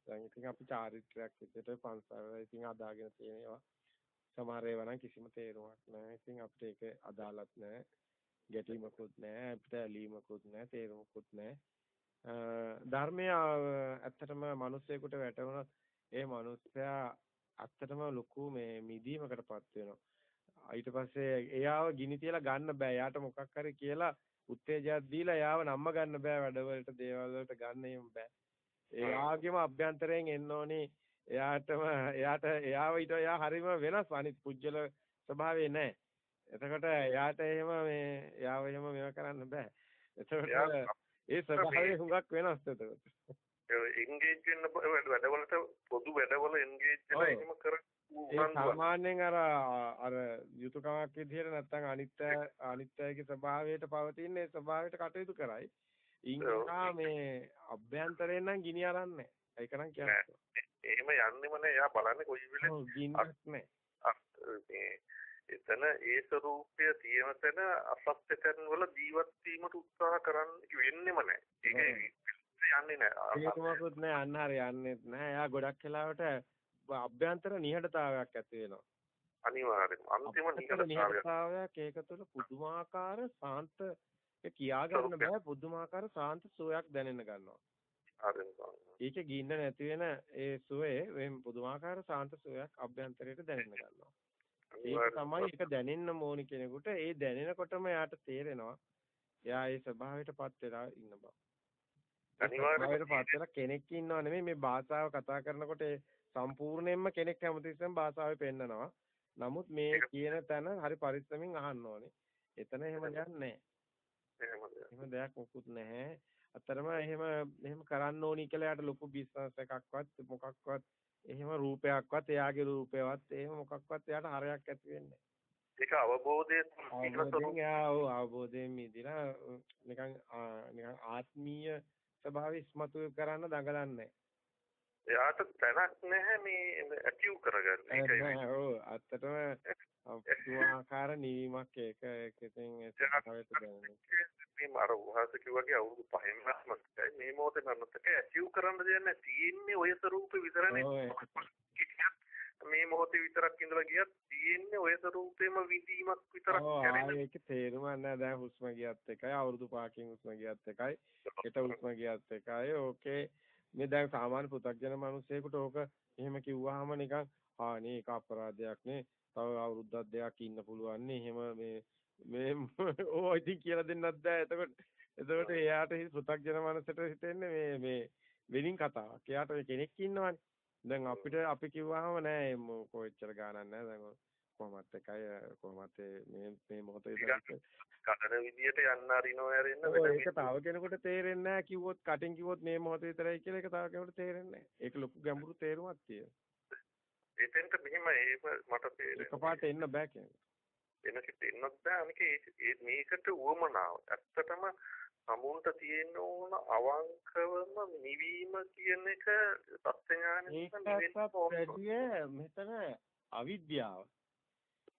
දැන් ඉතින් අපි චාරිත්‍රාක් විදිහට පන්සල් ඉතින් අදාගෙන තියෙනවා. සමහර ඒවා නම් කිසිම තේරුමක් නැහැ. ඉතින් අපිට ඒක අදාළත් නැහැ. ගැටීමකුත් නැහැ. අපිට ඇලීමකුත් නැහැ. තේරුමකුත් නැහැ. ධර්මය ඇත්තටම මිනිස්සෙකුට වැටුණොත් ඒ මිනිස්සයා ඇත්තටම ලොකු මේ මිදීමකටපත් වෙනවා. ඊට පස්සේ එයාව ගිනි තියලා ගන්න බෑ. එයාට මොකක් හරි කියලා උත්තේජයක් දීලා එයාව නම්ම ගන්න බෑ වැඩවලට දේවල් වලට ගන්න එහෙම බෑ. එයාගේම අභ්‍යන්තරයෙන් එන්න ඕනි එයාටම එයාට එයාව ඊට එයා හරීම වෙනස් අනිත් පුජ්‍යල ස්වභාවය නැහැ. එතකොට එයාට එහෙම මේ එයාව එහෙම මේව කරන්න බෑ. එතකොට ඒ ස්වභාවය හුඟක් වෙනස් එතකොට. එන්ගේජ් වෙන්න වැඩවලට පොදු වැඩවල එන්ගේජ් වෙලා එහෙම කර ඒ සාමාන්‍යයෙන් අර අර යුතුයකමක් විදිහට නැත්නම් අනිත්‍ය අනිත්‍යයේ ස්වභාවයට පවතින ඒ ස්වභාවයට කටයුතු කරයි. ඉන්නා මේ අභ්‍යන්තරයෙන් නම් ගිනි අරන්නේ ඒක නම් කියන්නේ. එහෙම යන්නෙම නෑ. එයා බලන්නේ කොයි වෙලේ ගින්නක් නෑ. මේ එතන ඒ ස්වરૂපය තියෙන තැන අසත්‍ය කරන වල ජීවත් වීමට උත්සාහ කරන්න වෙන්නෙම නෑ. ඒක යන්නේ නෑ. ඒකමකුත් නෑ අන්න හරිය යන්නේත් නෑ. එයා ගොඩක් වෙලාවට අභ්‍යන්තර නිහඬතාවයක් ඇති වෙනවා. අනිවාර්යෙන්ම අන්තිම නිහඬතාවයක් ඒක තුළ පුදුමාකාර සාන්ත කියා ගන්න බෑ පුදුමාකාර සාන්ත සුවයක් දැනෙන්න ගන්නවා. ඒකේ ගින්න නැති වෙන ඒ සුවේ මේ පුදුමාකාර සාන්ත සුවයක් අභ්‍යන්තරයට දැනෙන්න ගන්නවා. ඒක තමයි ඒක දැනෙන්න ඕනි කෙනෙකුට. ඒ දැනෙනකොටම යාට තේරෙනවා එයා ඒ ස්වභාවයටපත් වෙලා ඉන්න බව. ස්වභාවයටපත් වෙලා කෙනෙක් ඉන්නව නෙමෙයි මේ භාෂාව කතා කරනකොට සම්පූර්ණයෙන්ම කෙනෙක් හැමතිස්සෙම භාෂාවේ පෙන්නනවා. නමුත් මේ කියන තැන හරි පරිස්සමින් අහන්න ඕනේ. එතන එහෙම යන්නේ එහෙම දෙයක් මොකුත් නැහැ. අතරම එහෙම එහෙම කරන්න ඕනි කියලා යාට ලොකු බිස්නස් එකක්වත් මොකක්වත් එහෙම රූපයක්වත් එයාගේ රූපයවත් එහෙම මොකක්වත් එයාට හරයක් ඇති වෙන්නේ ඒක අවබෝධයෙන් අවබෝධයෙන් මිදිලා නිකන් නිකන් ආත්මීය ස්වභාවය ඉස්මතු කරන්න දඟලන්නේ. එයාට තැනක් නැහැ මේ ඇචීව් කරගන්න. ඒකයි. ඔව්. අත්තටම පුදුමාකාර නිවීමක් ඒක ඒක ඉතින් මේ මර උහස කිව්වාගේ අවුරුදු පහෙන් මතකයි මේ මොහොතේ මන්නතක ඇචීව් කරන්න දෙයක් තියෙන්නේ ඔය ස්වරූපේ විතරනේ මේ මොහොතේ විතරක් ඉඳලා ගියත් තියෙන්නේ ඔය ස්වරූපේම විඳීමක් විතරක් කරන්නේ ඒක තේරුම නැහැ දැන් හුස්ම ගියත් එකයි අවුරුදු පහකින් හුස්ම ගියත් එකයි හෙට හුස්ම ගියත් එකයි ඕකේ මේ දැන් සාමාන්‍ය පෘථග්ජන මිනිස්සෙකුට ඕක එහෙම කිව්වහම නිකන් ආ නේ ඒක අපරාධයක් නේ තව අවුරුද්දක් දෙකක් ඉන්න පුළුවන් නේ. එහෙම මේ මේ ඕ ඉතින් කියලා දෙන්නත් බෑ. එතකොට එතකොට එයාට පෘථග්ජන මනසට හිතෙන්නේ මේ මේ වෙනින් කතාවක්. එයාට කෙනෙක් ඉන්නවනේ. දැන් අපිට අපි කිව්වහම නෑ කොච්චර ගානක් නෑ. දැන් කොහොමත් එකයි කොහොමත් මේ මේ මොහොතේ කඩන විදියට යන්න අරිනව හැරෙන්න ඒක තව කෙනෙකුට තේරෙන්නේ නැහැ කිව්වොත් කටින් කිව්වොත් මේ මොහොතේ විතරයි කියලා ඒක තව කෙනෙකුට තේරෙන්නේ නැහැ. ඒක ලොකු ගැඹුරු තේරුමක් තියෙනවා. එතෙන්ට මෙහෙම ඒක මට තේරෙනවා. එකපාරට එන්න බෑ කියන්නේ. එනකට එන්නත් බෑ අනික මේකට උවමනාව. ඇත්තටම සමුන්ට තියෙන්න ඕන අවංකවම නිවීම කියන එක සත්‍යඥානෙ මෙතන අවිද්‍යාව.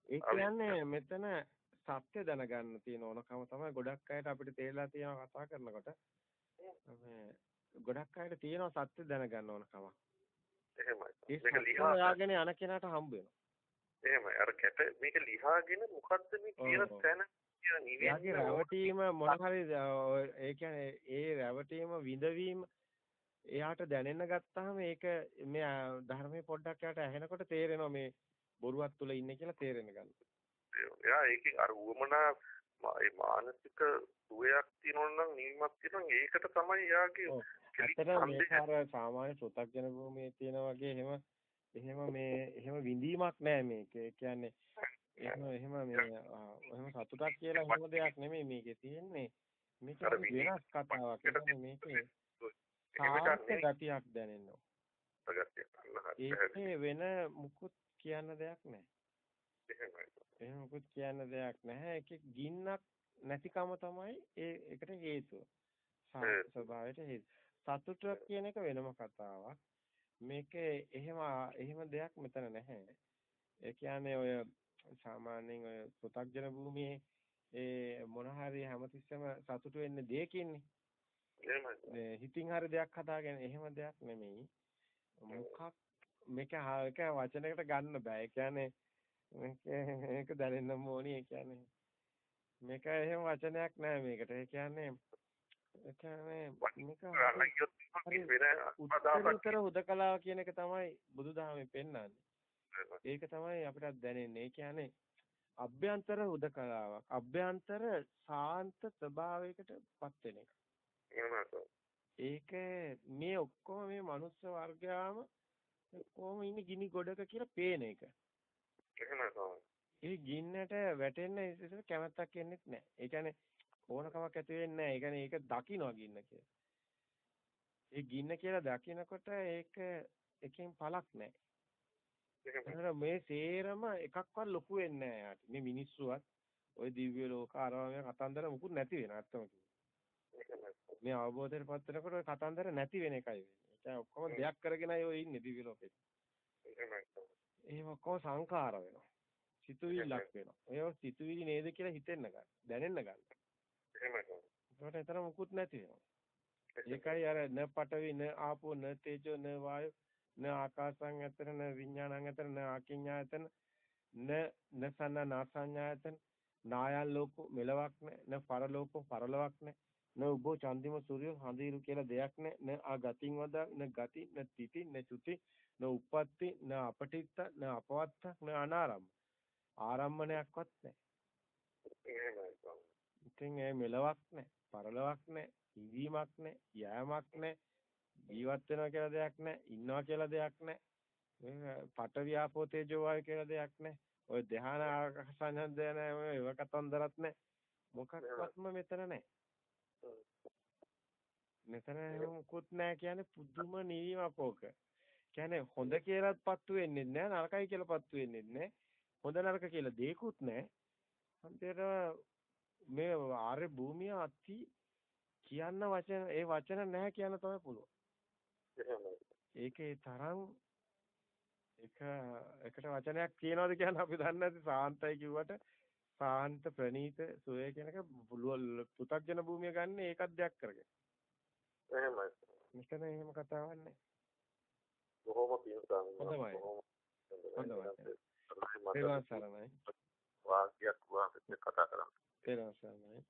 ඒ කියන්නේ මෙතන සත්‍ය දැනගන්න තියෙන ඕනකම තමයි ගොඩක් අයට අපිට තේරලා තියෙනවා කතා කරනකොට. මේ ගොඩක් අයට තියෙනවා සත්‍ය දැනගන්න ඕනකම. එහෙමයි. මේක ලියා යාගෙන යන කෙනාට හම්බ වෙනවා. එහෙමයි. අර කැට මේක ලියාගෙන මොකද්ද මේ කියන තැන යාගේ රැවටීම මොන හරි ඒ කියන්නේ ඒ රැවටීම විඳවීම එයාට දැනෙන්න ගත්තාම ඒක මේ ධර්මයේ පොඩ්ඩක් යාට ඇහෙනකොට තේරෙනවා මේ බොරුවක් තුල ඉන්නේ කියලා තේරෙන්න ගන්නවා. එයා ඒකේ අර උවමනා ඒ මානසික සුවයක් තියෙනවා නම් නිවීමක් තියෙනවා ඒකට තමයි යාගේ ඇත්තට මේක අර සාමාන්‍ය සෘතග්ජන භූමියේ තියෙන වගේ එහෙම එහෙම මේ එහෙම විඳීමක් නෑ මේක. ඒ කියන්නේ එහෙම එහෙම මේ එහෙම සතුටක් කියලා එහෙම දෙයක් නෙමෙයි මේකේ තියෙන්නේ. මේක වෙනස් කතාවක්. මේකේ සාර්ථක ගතියක් හරි ඒකේ වෙන මුකුත් කියන්න දෙයක් නැහැ. එහෙමයි. එහෙම මුකුත් කියන්න දෙයක් නැහැ. ඒකේ ගින්නක් නැතිකම තමයි ඒ එකට හේතුව. ස්වභාවයට හේතුව. සතුට කියන එක වෙනම කතාවක්. මේකේ එහෙම එහෙම දෙයක් මෙතන නැහැ. ඒ කියන්නේ ඔය සාමාන්‍යයෙන් ඔය පෘථග්ජන භූමියේ ඒ මොන හරි හැමතිස්සෙම සතුට වෙන්න දෙයකින්නේ. එහෙමයි. හිතින් හරි දෙයක් හදාගෙන එහෙම දෙයක් නෙමෙයි. මොකක් මේක එක වචනයකට ගන්න බෑ. ඒ කියන්නේ මේක දැනෙන්න ඕනි. ඒ කියන්නේ මේක එහෙම වචනයක් නෑ මේකට. ඒ කියන්නේ ඒ කියන්නේ මේක උත්තර හුදකලාව කියන එක තමයි බුදුදහමේ පෙන්වන්නේ. ඒක තමයි අපිට දැනෙන්නේ. ඒ කියන්නේ අභ්‍යන්තර හුදකලාවක්. අභ්‍යන්තර සාන්ත ස්වභාවයකට පත් වෙන එක. ඒක මේ ඔක්කොම මේ මනුස්ස වර්ගයාම කොහොම ඉන්නේ ගිනි ගොඩක කියලා පේන එක. ඒ ගින්නට වැටෙන්න ඉතින් කැමැත්තක් එන්නේ නැහැ. ඒ කියන්නේ ඕනකමක් ඇති වෙන්නේ නැහැ. ඒ කියන්නේ ඒක දකින්න ගින්න කියලා. ඒ ගින්න කියලා දකිනකොට ඒක එකෙන් පළක් නැහැ. මේ සේරම එකක්වත් ලොකු වෙන්නේ නැහැ යාට. මේ මිනිස්සුවත් ওই දිව්‍ය ලෝක ආරාමයේ කතන්දර මුකුත් නැති වෙන අත්තම මේ අවබෝධයට පත් වෙනකොට ওই කතන්දර නැති වෙන එකයි වෙන්නේ. ඒ කියන්නේ ඔක්කොම දෙයක් කරගෙනයි ඔය ඉන්නේ දිව්‍ය ලෝකෙට. එහෙම ඔක්කොම සංඛාර වෙනවා. සිතුවිල්ලක් වෙනවා. ඒව සිතුවිලි නේද කියලා හිතෙන්න ගන්න. දැනෙන්න ගන්න. එහෙමයි. ඒකට එතන මුකුත් නැති වෙනවා. ඒකයි අර න පඨවි න ආපෝ න තේජෝ න වායෝ න ආකාසං යතන න විඥානං යතන න ආකින්ඥායතන න නසන්න නාසඤ්ඤායතන නායන් ලෝකෝ මෙලවක් න පරලෝකෝ පරලවක් නැහැ න උබෝ චන්දිම සූර්යෝ හඳිරු කියලා දෙයක් නැහැ න ආ ගතින් වදා න ගති න තිති න චුති න උප්පත්ති න අපටිත්ත න අපවත්ත න අනාරම්භ. ආරම්මණයක්වත් නැහැ ඉතින් ඒ මෙලවක් නැහැ පරලවක් නැහැ ඉඳීමක් නැහැ, යෑමක් නැහැ, ජීවත් වෙනවා කියලා දෙයක් නැහැ, ඉන්නවා කියලා දෙයක් නැහැ. පට වියාපෝ තේජෝ වායු කියලා දෙයක් නැහැ. ඔය ධ්‍යාන ආකාසඤ්ඤය නැහැ, ඔය ඒව කතන්දරත් නැහැ. මොකක්වත්ම මෙතන නැහැ. මෙතන මොකුත් නැහැ කියන්නේ පුදුම නිවීමක් ඕක. කියන්නේ හොඳ කියලාත් පත්තු වෙන්නේ නැහැ, නරකයි කියලා පත්තු වෙන්නේ නැහැ. හොඳ නරක කියලා දෙයක්වත් නැහැ. අන්තිමට මේ ආර්ය භූමිය අති කියන්න වචන ඒ වචන නැහැ කියන්න තමයි පුළුවන්. ඒකේ තරම් එක එකට වචනයක් කියනවාද කියන අපි දන්නේ නැති සාන්තයි කිව්වට සාන්ත ප්‍රණීත සෝය කියන එක පුතග්ජන භූමිය ගන්න ඒකත් දෙයක් කරගෙන. එහෙමයි. මෙතන එහෙම කතාවක් නැහැ. බොහොම පින්සම්. හොඳයි. හොඳයි. සරණයි. වාක්‍යයක් වාක්‍යයක් කතා. ඒවා සරණයි.